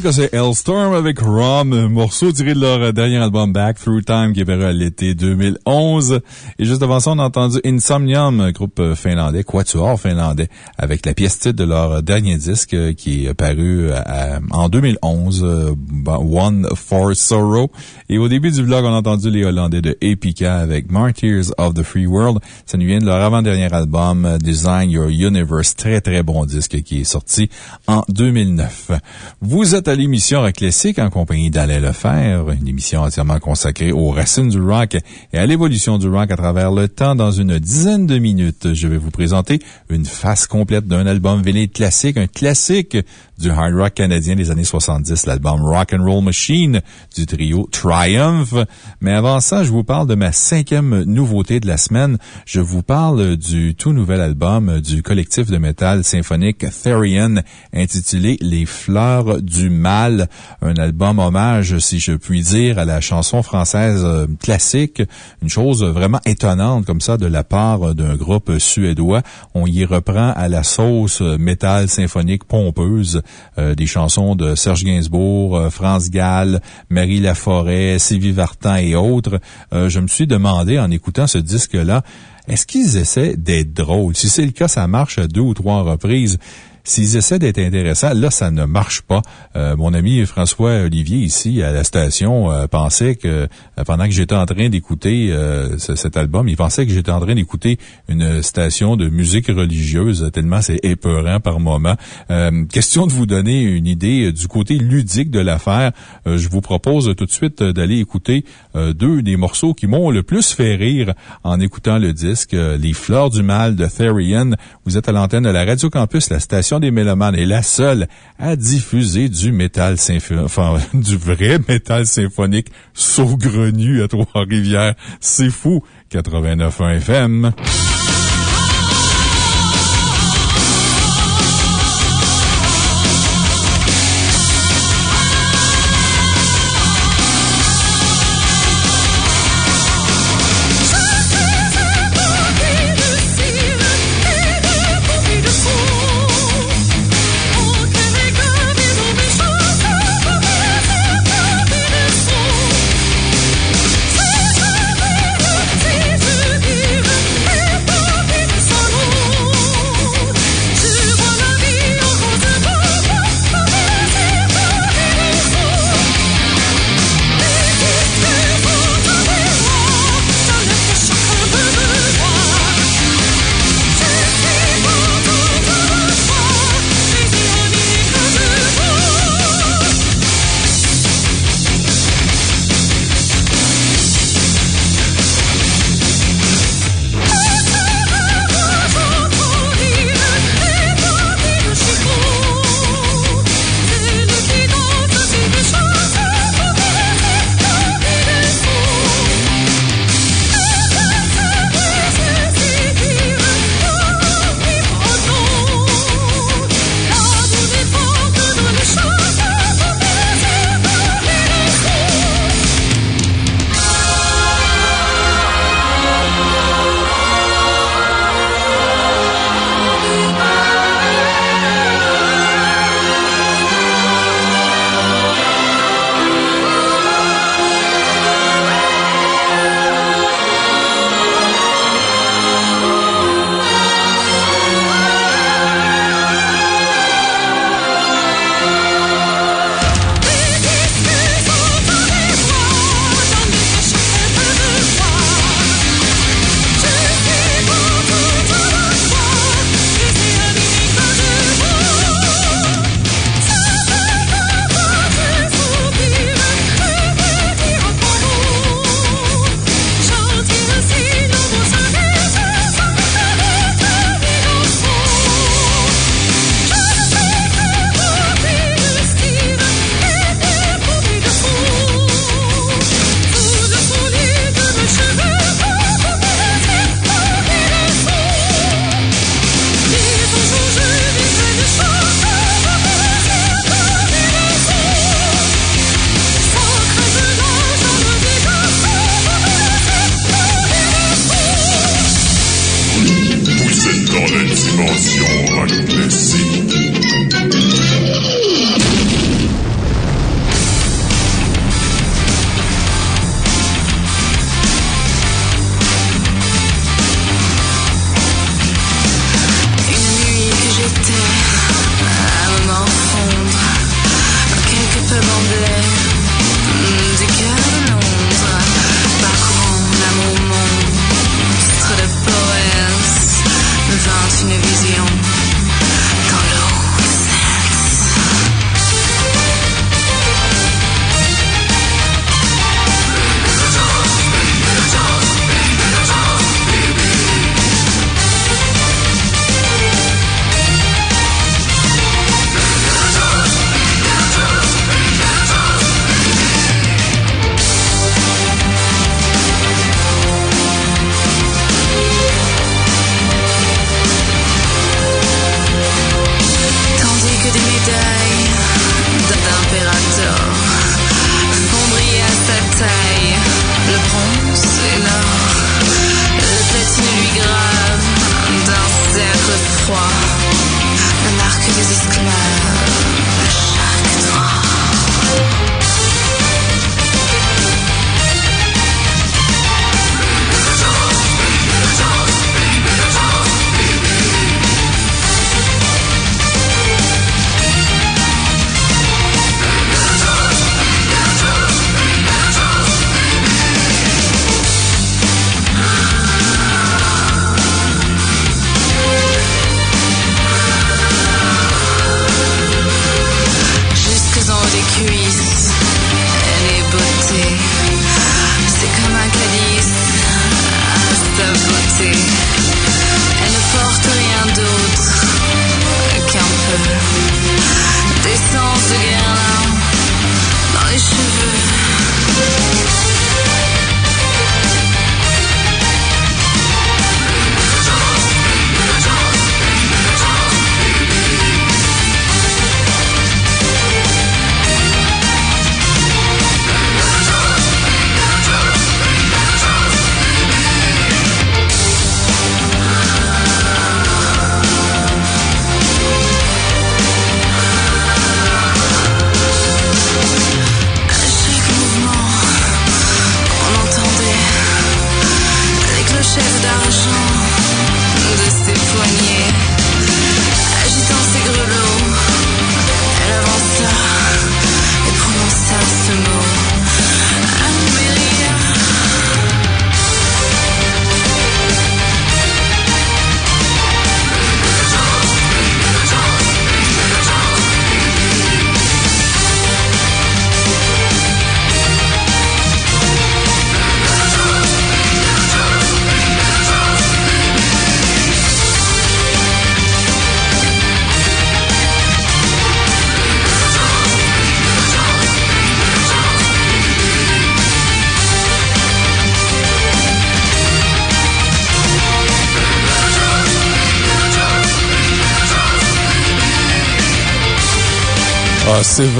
Écossais Hellstorm avec Rom, morceau tiré de leur dernier album Back Through Time qui est paru à l'été 2011. Et juste avant ça, on a entendu Insomnium, groupe finlandais, quatuor finlandais, avec la pièce titre de leur dernier disque euh, qui est paru à- en 2011, euh, One for Sorrow. Et au début du vlog, on a entendu les Hollandais de Epica avec Martyrs of the Free World. Ça nous vient de leur avant-dernier album, euh, Design Your Universe. Très, très bon disque qui est sorti en 2009. Vous êtes l'émission Rock Classique en compagnie d'Alain Lefebvre, une émission entièrement consacrée aux racines du rock et à l'évolution du rock à travers le temps. Dans une dizaine de minutes, je vais vous présenter une face complète d'un album vinyle classique, un classique du hard rock canadien des années 70, l'album Rock and Roll Machine du trio Triumph. Mais avant ça, je vous parle de ma cinquième nouveauté de la semaine. Je vous parle du tout nouvel album du collectif de métal symphonique Therian intitulé Les Fleurs du Un album hommage, si je puis dire, à la chanson française euh, classique. Une chose vraiment étonnante comme ça de la part d'un groupe suédois. On y reprend à la sauce euh, métal symphonique pompeuse euh, des chansons de Serge Gainsbourg, euh, France Gall, Marie Laforêt, Sylvie Vartan et autres. Euh, je me suis demandé en écoutant ce disque-là, est-ce qu'ils essaient d'être drôles? Si c'est le cas, ça marche à deux ou trois reprises. S'ils essaient d'être intéressants, là, ça ne marche pas. Euh, mon ami François Olivier, ici, à la station, euh, pensait que, euh, pendant que j'étais en train d'écouter ce- cet album, il pensait que j'étais en train d'écouter une station de musique religieuse, tellement c'est épeurant par moment. Question de vous donner une idée du côté ludique de l'affaire, je vous propose tout de suite d'aller écouter euh, deux des morceaux qui m'ont le plus fait rire en écoutant le disque, euh, Les Fleurs du Mal de Therian. Vous êtes à l'antenne de la Radio Campus, la station des Mélomanes est la seule à diffuser du métal symphonique, [LAUGHS] du vrai métal symphonique saugrenu à Trois-Rivières. C'est fou. 89.1 FM.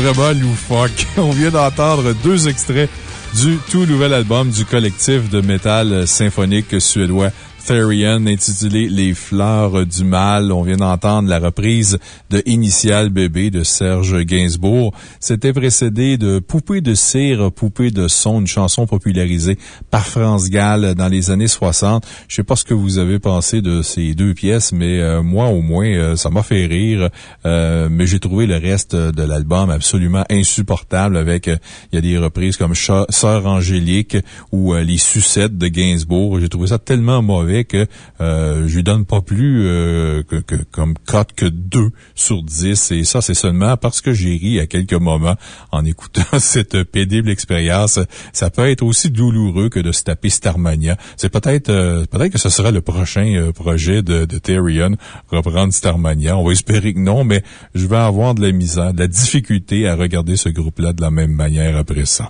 [LAUGHS] On vient d'entendre deux extraits du tout nouvel album du collectif de métal symphonique suédois Therian intitulé Les fleurs du mal. On vient d'entendre la reprise de Initial Bébé de Serge Gainsbourg. C'était précédé de Poupée de cire, Poupée de son, une chanson popularisée par France Gall dans les années 60. Je sais pas ce que vous avez pensé de ces deux pièces, mais euh, moi au moins, euh, ça m'a fait rire. Euh, mais j'ai trouvé le reste de l'album absolument insupportable avec, il y a des reprises comme Sœur Angélique ou Les Sucettes de Gainsbourg. J'ai trouvé ça tellement mauvais que je lui donne pas plus que, que- comme cote que 2 sur 10. Et ça, c'est seulement parce que j'ai ri à quelques moments en écoutant [LAUGHS] cette pénible expérience. Ça peut être aussi douloureux que de se taper Starmania. C'est peut-être euh, peut-être que ce sera le prochain euh, projet de, de Therion, reprendre Starmania. On va espérer que non, mais je vais avoir de la misère, de la difficulté à regarder ce groupe-là de la même manière après ça.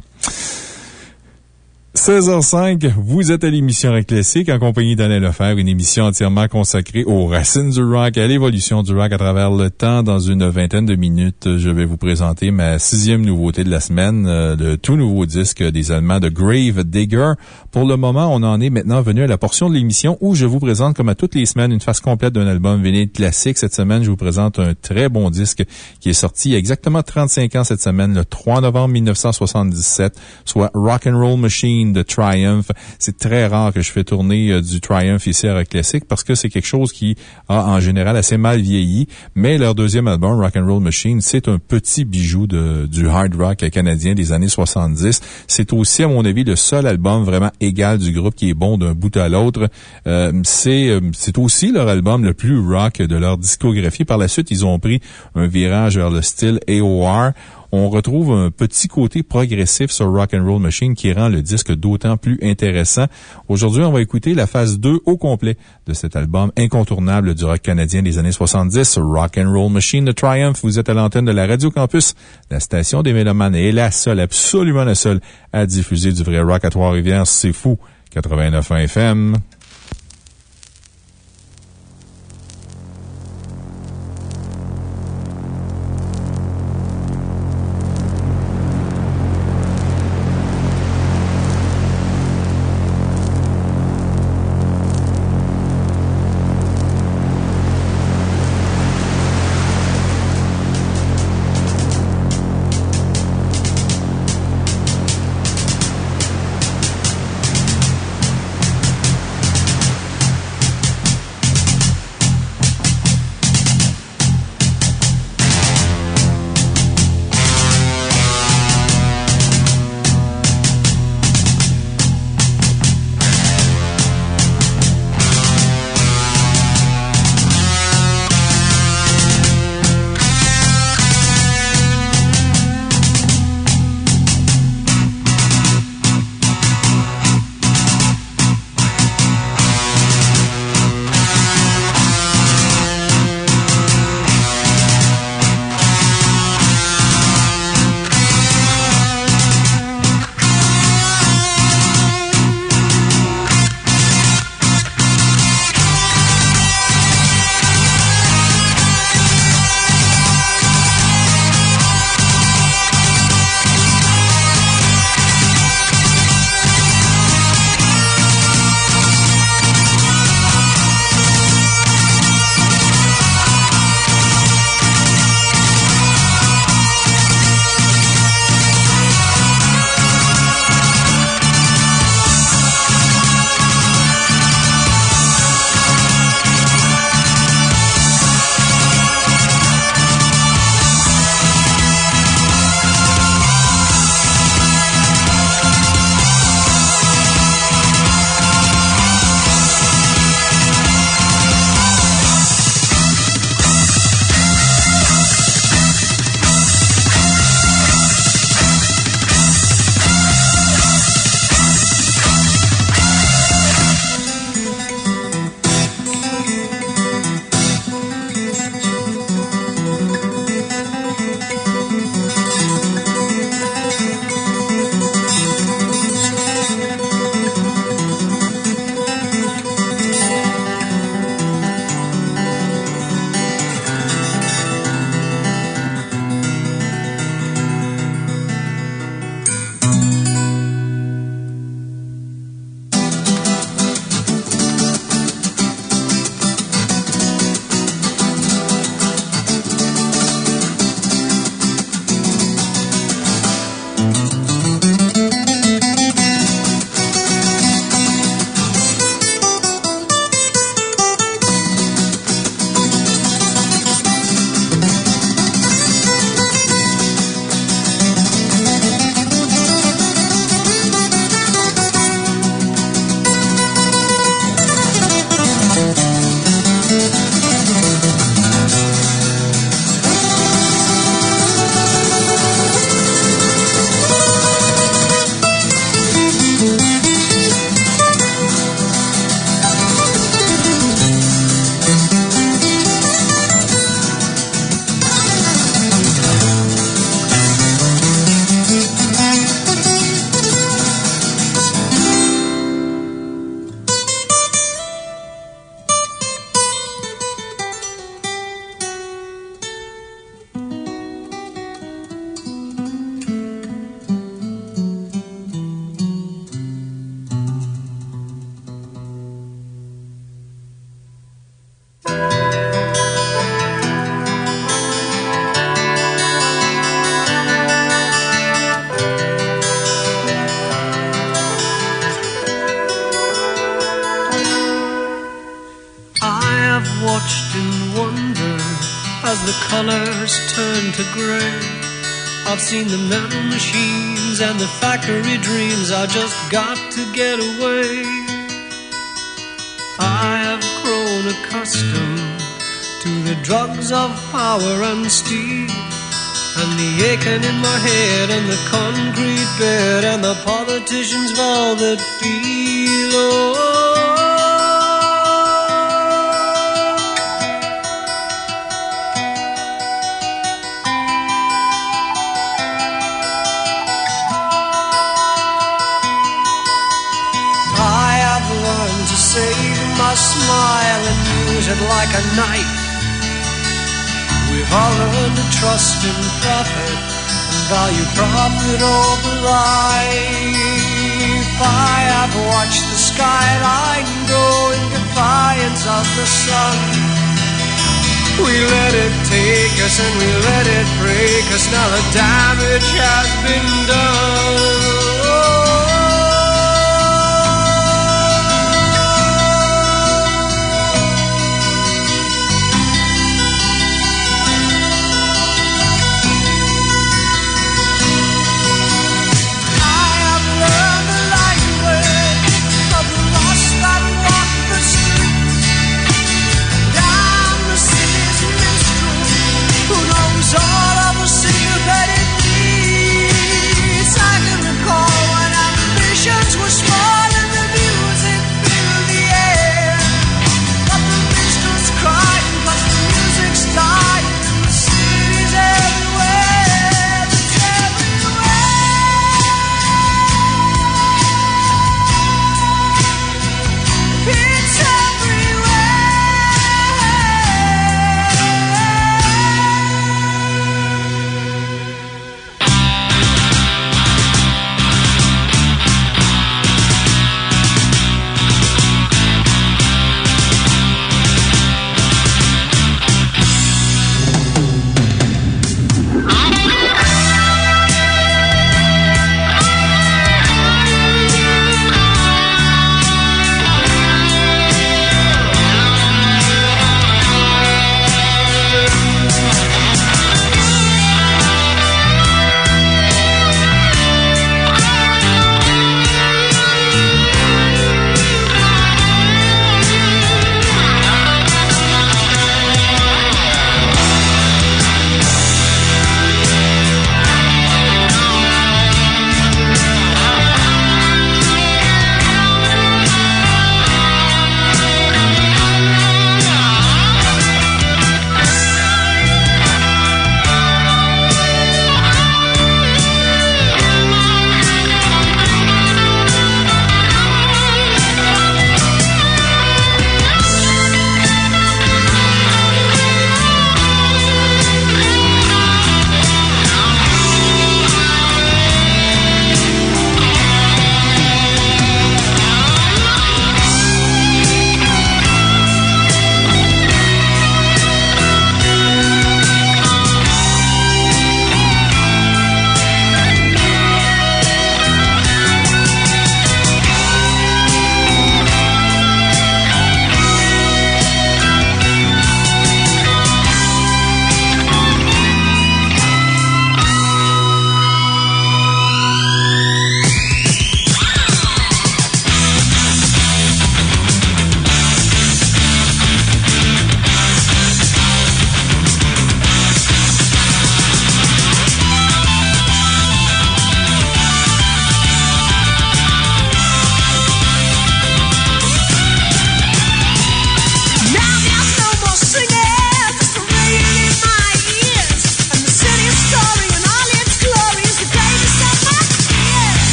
16h05, vous êtes à l'émission Rock Classique en compagnie d'Alain Lefebvre, une émission entièrement consacrée aux racines du rock, à l'évolution du rock à travers le temps. Dans une vingtaine de minutes, je vais vous présenter ma sixième nouveauté de la semaine, euh, le tout nouveau disque des Allemands de Grave Digger. Pour le moment, on en est maintenant venu à la portion de l'émission où je vous présente, comme à toutes les semaines, une face complète d'un album vinyle classique. Cette semaine, je vous présente un très bon disque qui est sorti exactement 35 ans cette semaine, le 3 novembre 1977, soit Rock Machine The Triumph. C'est très rare que je fais tourner euh, du Triumph ici à Rock Classic parce que c'est quelque chose qui a en général assez mal vieilli. Mais leur deuxième album, Rock and Roll Machine, c'est un petit bijou de, du hard rock canadien des années 70. C'est aussi, à mon avis, le seul album vraiment égal du groupe qui est bon d'un bout à l'autre. Euh, euh, c'est aussi leur album le plus rock de leur discographie. Par la suite, ils ont pris un virage vers le style AOR on retrouve un petit côté progressif sur Rock and Roll Machine qui rend le disque d'autant plus intéressant. Aujourd'hui, on va écouter la phase 2 au complet de cet album incontournable du rock canadien des années 70, Rock and Roll Machine de Triumph. Vous êtes à l'antenne de la Radio Campus, la station des Mélomanes est la seule, absolument la seule à diffuser du vrai rock à Trois-Rivières. C'est fou. 89 FM.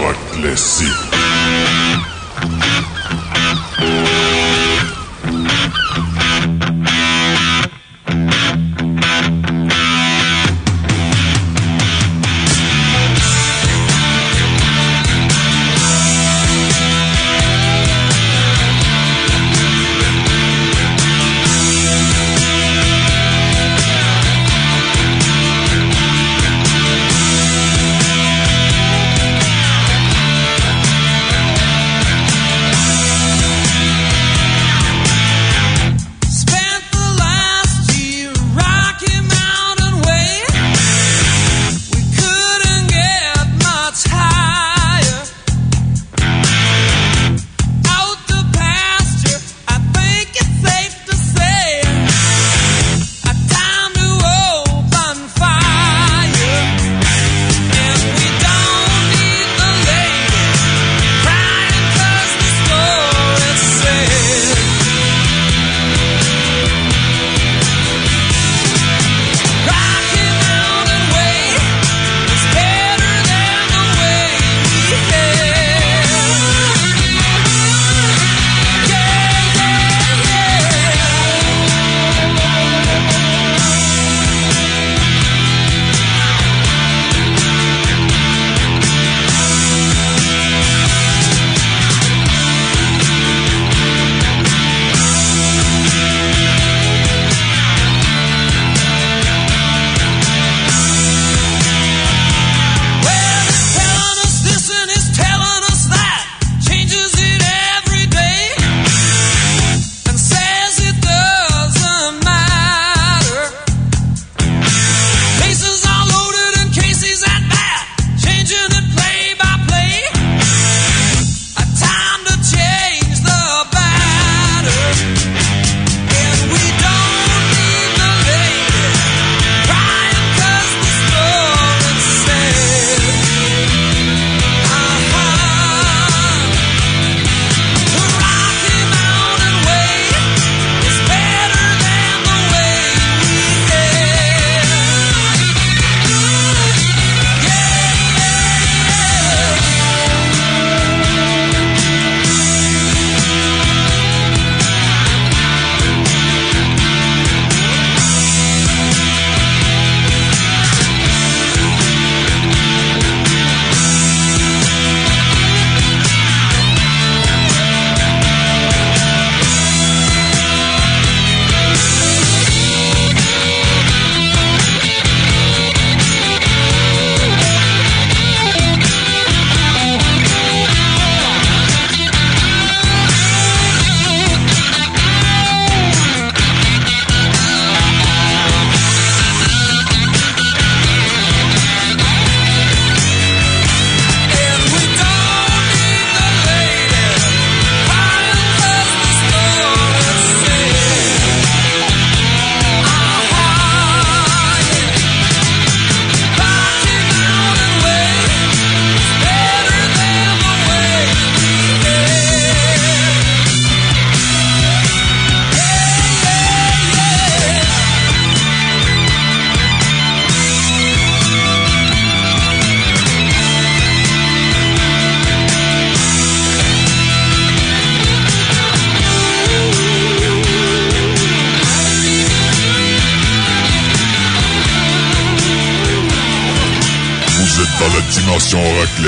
Rock classique.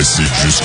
Rock classique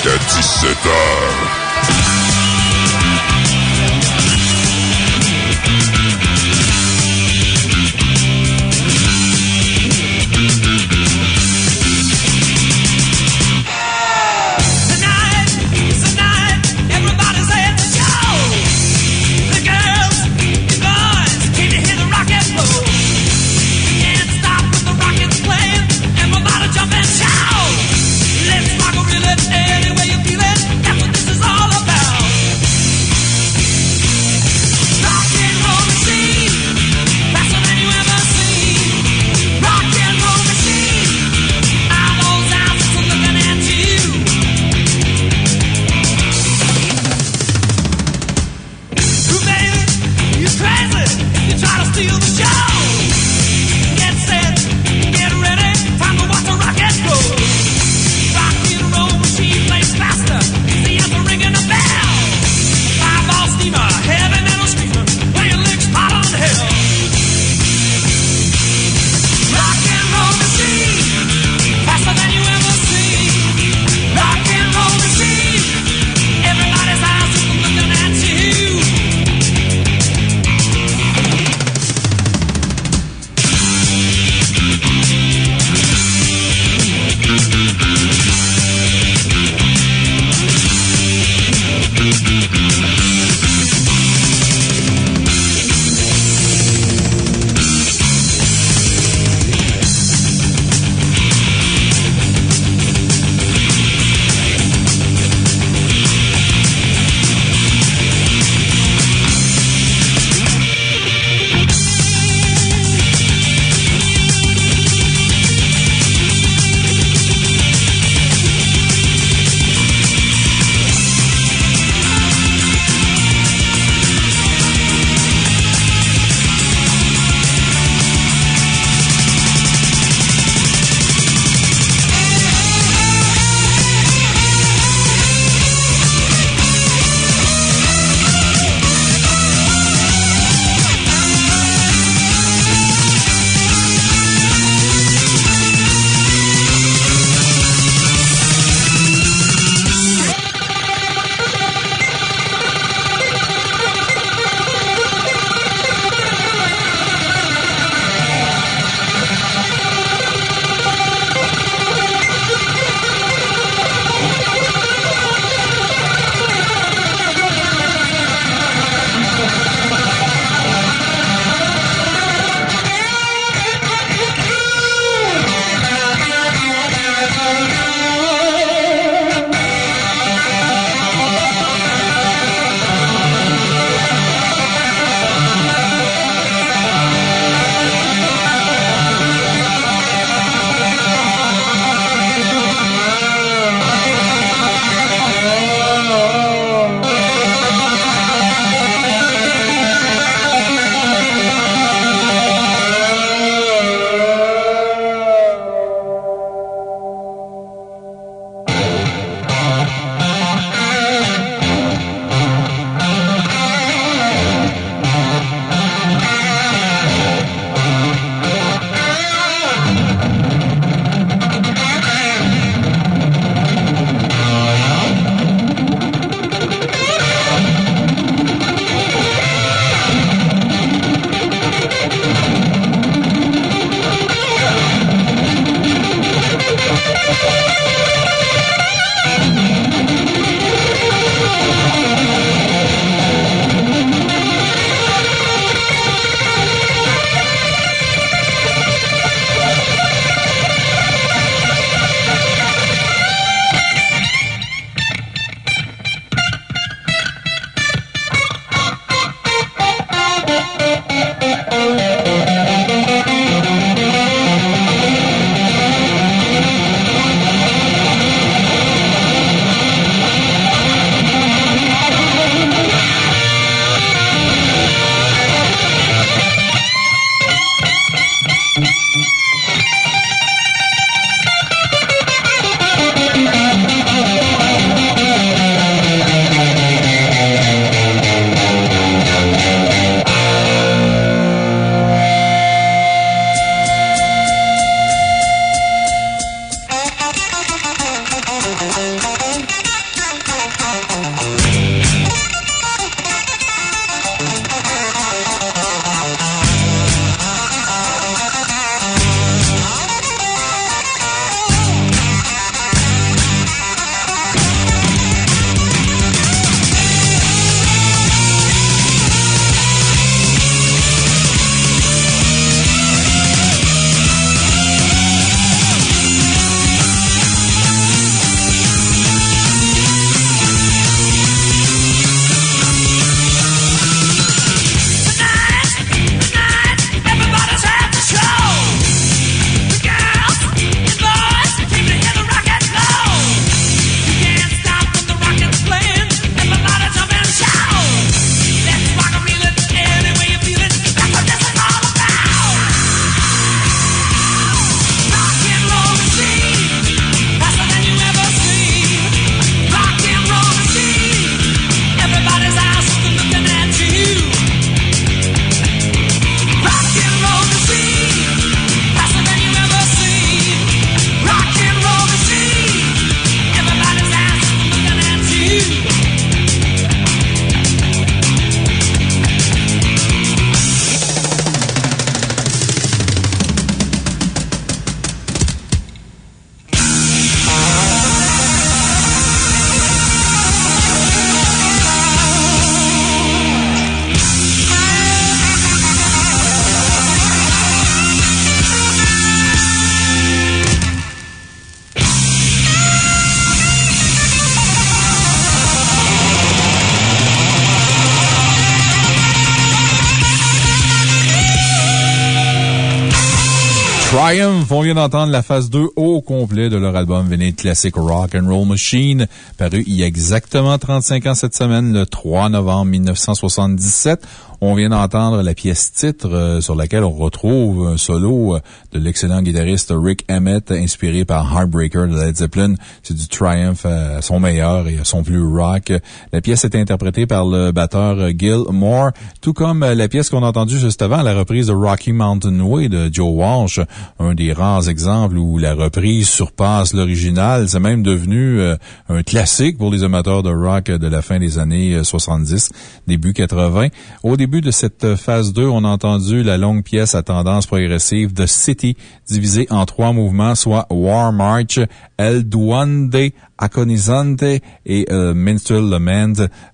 on vient d'entendre la phase 2 au complet de leur album Vinyl Classic Rock and Roll Machine, paru il y a exactement 35 ans cette semaine, le 3 novembre 1977. On vient d'entendre la pièce titre euh, sur laquelle on retrouve un solo euh, de l'excellent guitariste Rick Emmett, inspiré par Heartbreaker de Led Zeppelin. C'est du Triumph à son meilleur et à son plus rock. La pièce est interprétée par le batteur Gil Moore, tout comme la pièce qu'on a entendue juste avant, la reprise de Rocky Mountain Way de Joe Walsh, un des rares exemples où la reprise surpasse l'original. C'est même devenu euh, un classique pour les amateurs de rock de la fin des années euh, 70, début 80. Au début de cette euh, phase 2, on a entendu la longue pièce à tendance progressive The City, divisée en trois mouvements, soit War March, El Duende, Agonizante et euh, Minstrel.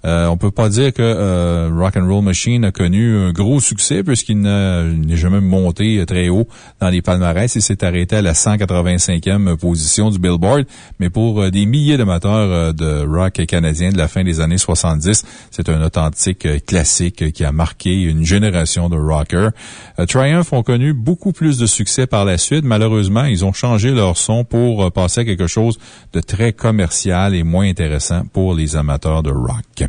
Euh, on peut pas dire que euh, Machine a connu un gros succès puisqu'il n'est jamais monté très haut dans les palmarès et s'est arrêté à la 185e position du Billboard. Mais pour euh, des milliers d'amateurs de rock canadien de la fin des années 70, c'est un authentique classique qui a marqué une génération de rockers. Triumph ont connu beaucoup plus de succès par la suite. Malheureusement, ils ont changé leur son pour passer à quelque chose de très commercial et moins intéressant pour les amateurs de rock.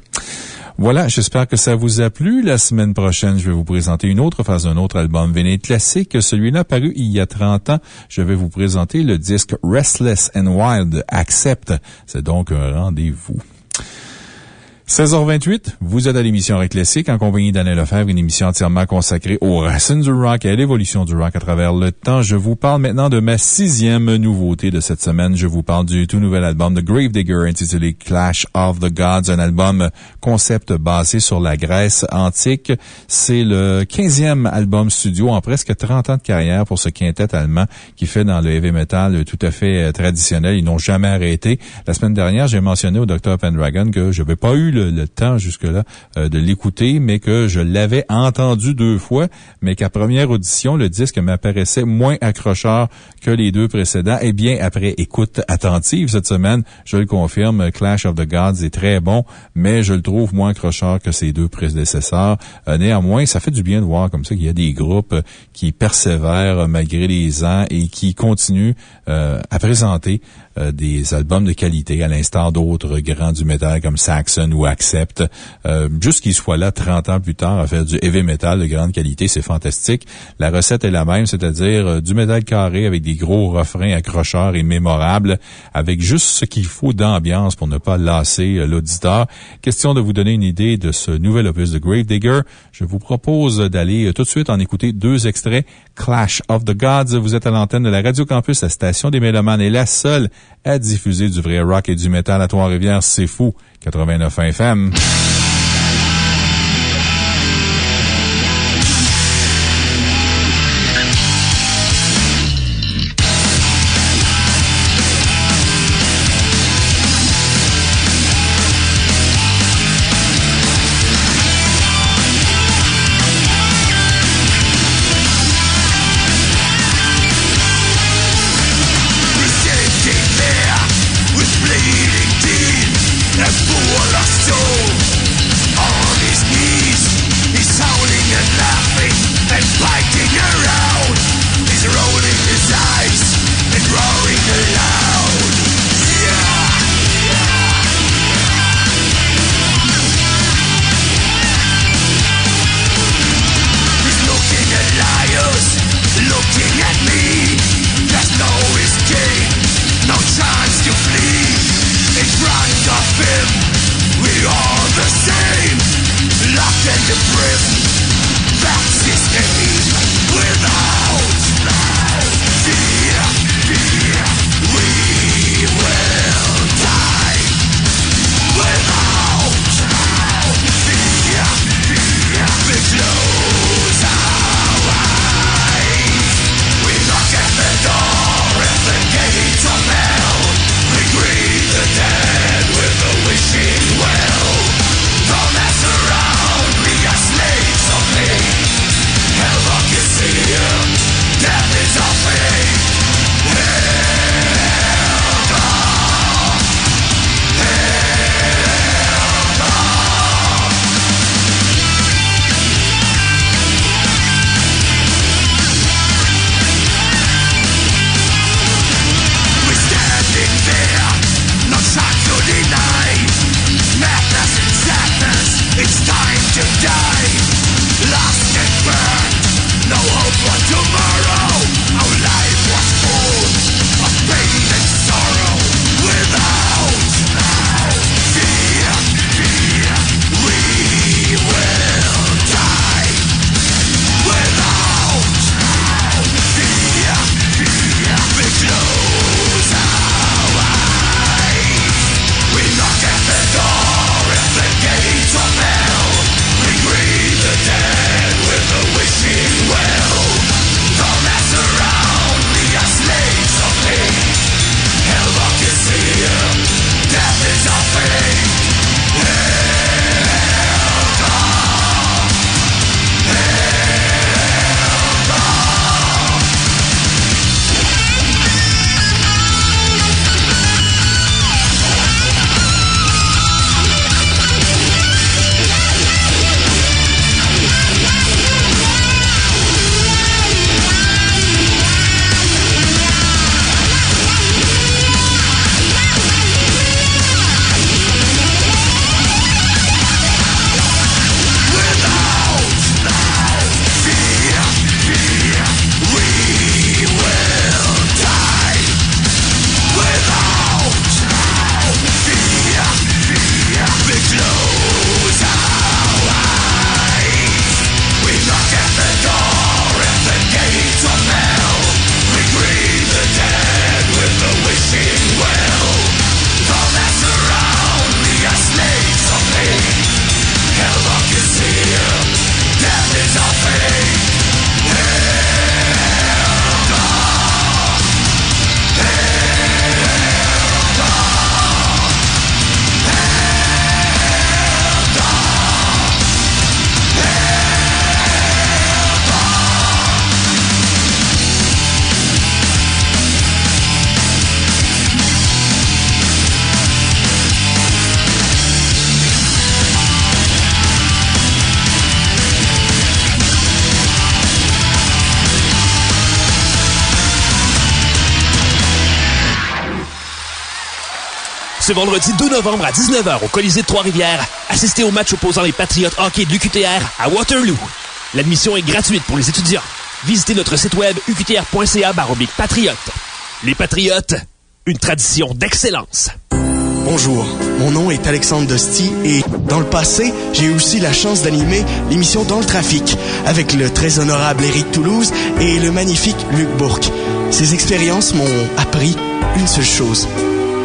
Voilà, j'espère que ça vous a plu. La semaine prochaine, je vais vous présenter une autre phase d'un autre album véné classique. Celui-là paru il y a 30 ans. Je vais vous présenter le disque Restless and Wild Accept. C'est donc un rendez-vous. 16h28, vous êtes à l'émission Rock Classique en compagnie d'Alain Lefebvre, une émission entièrement consacrée aux racines du rock et à l'évolution du rock à travers le temps. Je vous parle maintenant de ma sixième nouveauté de cette semaine. Je vous parle du tout nouvel album de Gravedigger intitulé Clash of the Gods, un album concept basé sur la Grèce antique. C'est le 15e album studio en presque 30 ans de carrière pour ce quintet allemand qui fait dans le heavy metal tout à fait euh, traditionnel. Ils n'ont jamais arrêté. La semaine dernière, j'ai mentionné au Dr. Pendragon que je n'avais pas eu le, temps jusque-là euh, de l'écouter, mais que je l'avais entendu deux fois, mais qu'à première audition, le disque m'apparaissait moins accrocheur que les deux précédents. Eh bien, après écoute attentive cette semaine, je le confirme, Clash of the Gods est très bon, mais je le trouve moins accrocheur que ses deux prédécesseurs. Euh, néanmoins, ça fait du bien de voir comme ça qu'il y a des groupes qui persévèrent malgré les ans et qui continuent euh, à présenter euh, des albums de qualité, à l'instar d'autres grands du métal comme Saxon ou Accept. Euh, juste qu'ils soient là 30 ans plus tard à faire du heavy metal de grande qualité, c'est fantastique. La recette est la même, c'est-à-dire euh, du métal carré avec des gros refrains accrocheurs et mémorables, avec juste ce qu'il faut d'ambiance pour ne pas lasser l'auditeur. Question de vous donner une idée de ce nouvel opus de Gravedigger. Je vous propose d'aller tout de suite en écouter deux extraits. Clash of the Gods. Vous êtes à l'antenne de la Radio Campus, la station des Mélomanes est la seule à diffuser du vrai rock et du métal à Trois-Rivières. C'est fou. 89 FM. Vendredi 2 novembre à 19h au Colisée de Trois-Rivières, assistez au match opposant les Patriotes hockey de l'UQTR à Waterloo. L'admission est gratuite pour les étudiants. Visitez notre site web uqtr.ca patriote. Les Patriotes, une tradition d'excellence. Bonjour, mon nom est Alexandre Dosti et dans le passé, j'ai aussi la chance d'animer l'émission Dans le trafic avec le très honorable Éric Toulouse et le magnifique Luc Bourque. Ces expériences m'ont appris une seule chose.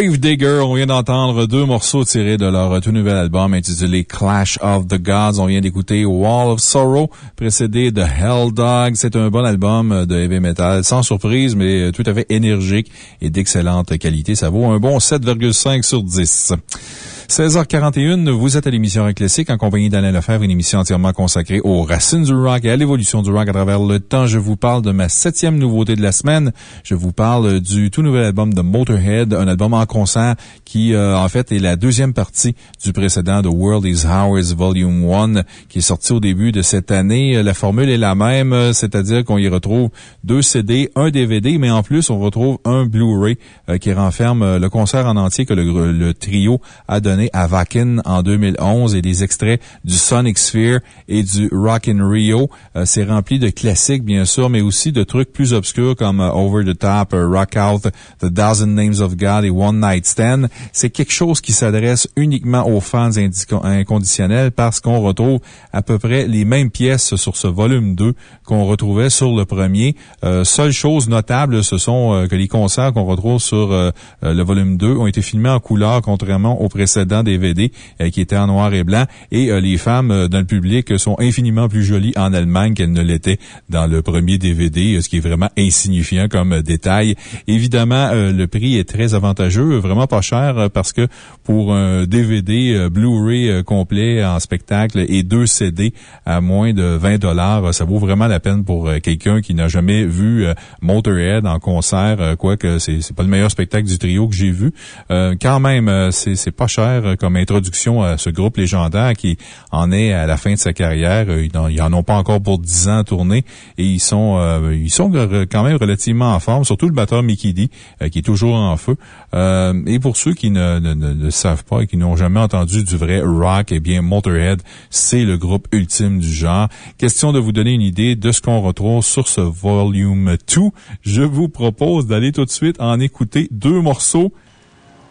Gravedigger, on vient d'entendre deux morceaux tirés de leur tout nouvel album intitulé Clash of the Gods. On vient d'écouter Wall of Sorrow, précédé de Hell Dog. C'est un bon album de heavy metal, sans surprise, mais tout à fait énergique et d'excellente qualité. Ça vaut un bon 7,5 sur 10. 16h41, vous êtes à l'émission Rock Classique en compagnie d'Alain Lefebvre, une émission entièrement consacrée aux racines du rock et à l'évolution du rock à travers le temps. Je vous parle de ma septième nouveauté de la semaine. Je vous parle du tout nouvel album de Motorhead, un album en concert qui, euh, en fait, est la deuxième partie du précédent The World is Ours Volume 1 qui est sorti au début de cette année. La formule est la même, c'est-à-dire qu'on y retrouve deux CD, un DVD, mais en plus, on retrouve un Blu-ray euh, qui renferme le concert en entier que le, le trio a donné à Vakin en 2011 et des extraits du Sonic Sphere et du Rock in Rio. Euh, C'est rempli de classiques, bien sûr, mais aussi de trucs plus obscurs comme euh, Over the Top, euh, Rock Out, The Thousand Names of God et One Night Stand. C'est quelque chose qui s'adresse uniquement aux fans inconditionnels parce qu'on retrouve à peu près les mêmes pièces sur ce volume 2 qu'on retrouvait sur le premier. Seule chose notable, ce sont que les concerts qu'on retrouve sur le volume 2 ont été filmés en couleur, contrairement au précédent DVD euh, qui était en noir et blanc. Et euh, les femmes euh, dans le public sont infiniment plus jolies en Allemagne qu'elles ne l'étaient dans le premier DVD, ce qui est vraiment insignifiant comme détail. Évidemment, le prix est très avantageux, vraiment pas cher parce que pour un DVD Blu-ray complet en spectacle et deux CD à moins de 20 dollars, ça vaut vraiment la peine pour quelqu'un qui n'a jamais vu Motorhead en concert, quoique c'est pas le meilleur spectacle du trio que j'ai vu. Quand même, c'est pas cher euh, comme introduction à ce groupe légendaire qui en est à la fin de sa carrière. Euh, Ils en ont pas encore pour 10 ans tourné et ils sont, euh, ils sont quand même relativement en forme, surtout le batteur Mickey D, qui est toujours en feu. Et pour ceux qui ne, ne, ne- ne savent pas et qui n'ont jamais entendu du vrai rock, eh bien, Motorhead, c'est le groupe ultime du genre. Question de vous donner une idée de ce qu'on retrouve sur ce volume 2. Je vous propose d'aller tout de suite en écouter deux morceaux.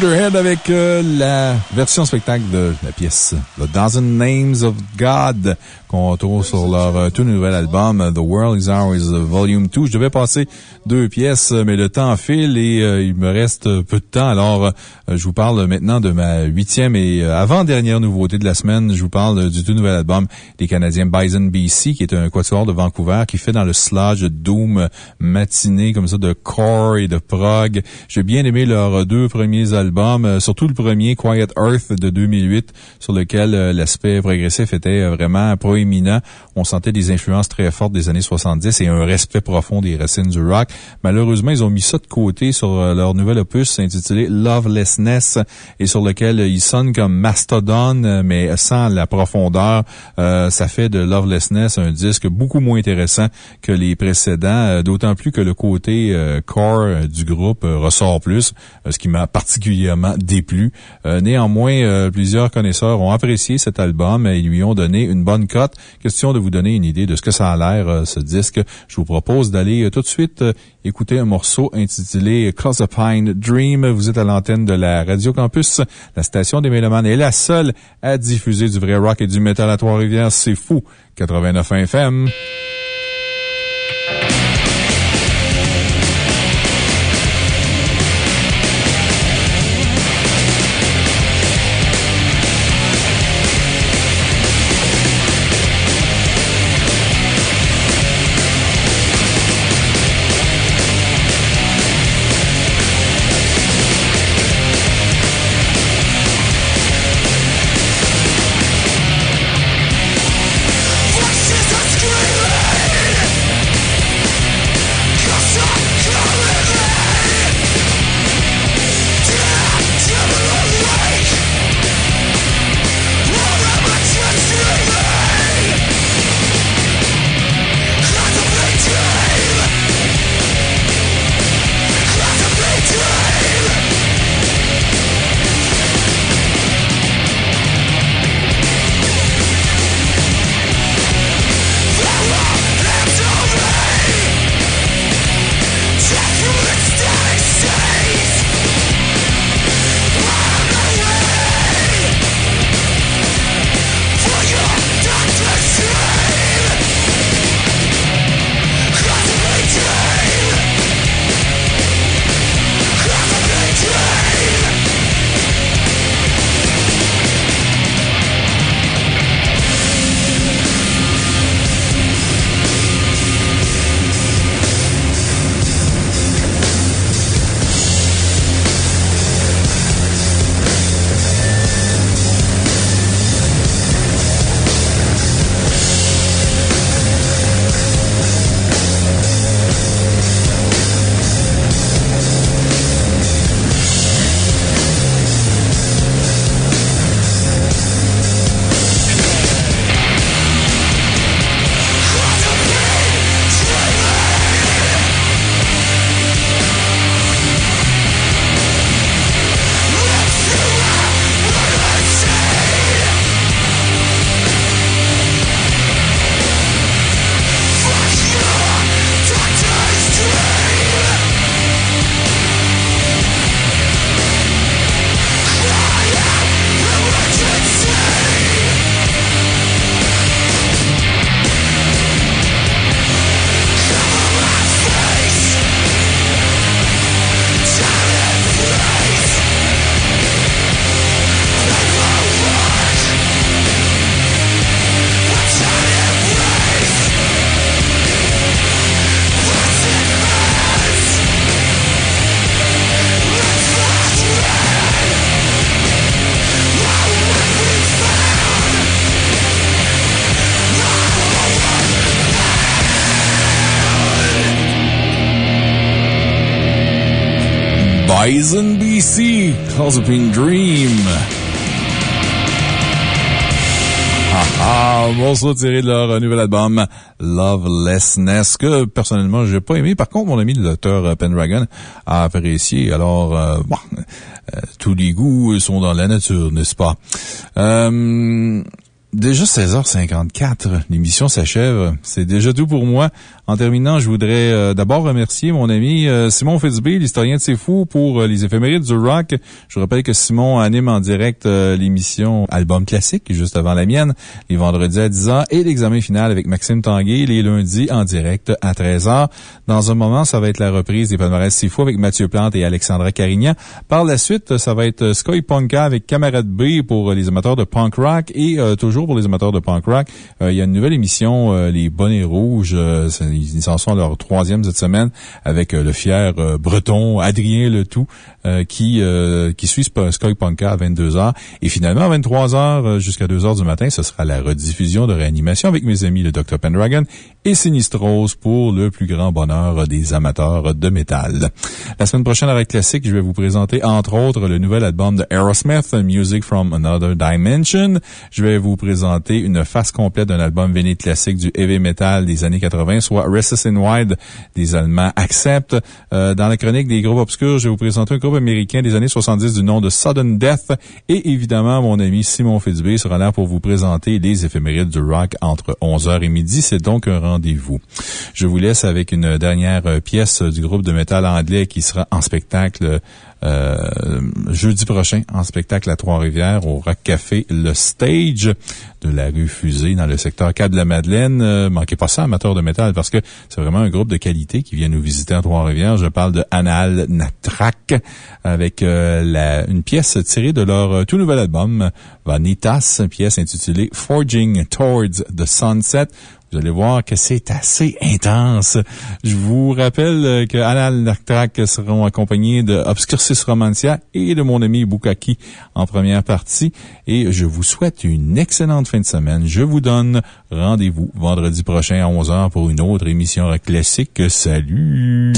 Motorhead avec euh, la version spectacle de la pièce The Dozen Names of God qu'on retrouve sur leur euh, tout nouvel album The World Is Ours Volume 2. Je devais passer deux pièces, mais le temps file et euh, il me reste peu de temps. Alors, euh, je vous parle maintenant de ma huitième et euh, avant-dernière nouveauté de la semaine. Je vous parle euh, du tout nouvel album des Canadiens Bison BC, qui est un quatuor de Vancouver qui fait dans le sludge doom matiné comme ça de core et de prog. J'ai bien aimé leurs deux premiers albums, euh, surtout le premier Quiet Earth de 2008, sur lequel euh, l'aspect progressif était euh, vraiment proéminent. On sentait des influences très fortes des années 70 et un respect profond des racines du rock. Malheureusement, ils ont mis ça de côté sur euh, leur nouvel opus intitulé Lovelessness et sur lequel euh, ils sonnent comme Mastodon, euh, mais sans la profondeur. Ça fait de Lovelessness un disque beaucoup moins intéressant que les précédents, d'autant plus que le côté core du groupe ressort plus, ce qui m'a particulièrement déplu. Néanmoins, plusieurs connaisseurs ont apprécié cet album et lui ont donné une bonne cote. Question de vous donner une idée de ce que ça a l'air, ce disque. Je vous propose d'aller tout de suite écouter un morceau intitulé Closapine Dream. Vous êtes à l'antenne de la Radio Campus. La station des Mélomanes est la seule à diffuser du vrai rock et du métal à Trois-Rivières. C'est fou. 89 FM. BC, Closaping Dream. Ah, ah, morceau tiré de leur nouvel album Lovelessness, que personnellement, j'ai pas aimé. Par contre, mon ami le docteur Pendragon a apprécié. Alors, euh, bon, euh, tous les goûts sont dans la nature, n'est-ce pas? Euh, Déjà 16h54, l'émission s'achève. C'est déjà tout pour moi. En terminant, je voudrais euh, d'abord remercier mon ami euh, Simon Fitzbee, l'historien de C'est Fou, pour euh, les éphémérides du rock. Je rappelle que Simon anime en direct l'émission Album Classique, juste avant la mienne, les vendredis à 10h, et l'examen final avec Maxime Tanguay, les lundis en direct à 13h. Dans un moment, ça va être la reprise des palmarès C'est Fou avec Mathieu Plante et Alexandra Carignan. Par la suite, ça va être Sky Punka avec Camarade B pour les amateurs de punk rock et toujours pour les amateurs de punk rock, il y a une nouvelle émission, Les Bonnets Rouges, ils en sont à leur troisième cette semaine avec euh, le fier euh, breton Adrien Le Tout euh, qui, qui suit Sky Punka à 22h. Et finalement, à 23h jusqu'à 2h du matin, ce sera la rediffusion de réanimation avec mes amis le Dr. Pendragon et Sinistros pour le plus grand bonheur des amateurs de métal. La semaine prochaine, avec Classique, je vais vous présenter entre autres le nouvel album de Aerosmith, Music from Another Dimension. Je vais vous présenter une face complète d'un album véné classique du heavy metal des années 80, soit Restless in Wide des Allemands Accept. Euh, dans la chronique des groupes obscurs, je vais vous présenter un groupe américain des années 70 du nom de Sudden Death. Et évidemment, mon ami Simon Fitzbé sera là pour vous présenter les éphémérides du rock entre 11h et midi. C'est donc un Je vous laisse avec une dernière pièce du groupe de métal anglais qui sera en spectacle euh, jeudi prochain en spectacle à Trois-Rivières au Rock Café Le Stage de la rue Fusée dans le secteur 4 de la Madeleine. Euh, manquez pas ça, amateur de métal, parce que c'est vraiment un groupe de qualité qui vient nous visiter à Trois-Rivières. Je parle de Anal Natrak avec euh, une pièce tirée de leur tout nouvel album, Vanitas, pièce intitulée Forging Towards the Sunset. Vous allez voir que c'est assez intense. Je vous rappelle euh, que Anal Nartrak seront accompagnés de Obscurcis Romancia et de mon ami Bukaki en première partie. Et je vous souhaite une excellente fin de semaine. Je vous donne rendez-vous vendredi prochain à 11h pour une autre émission classique. Salut!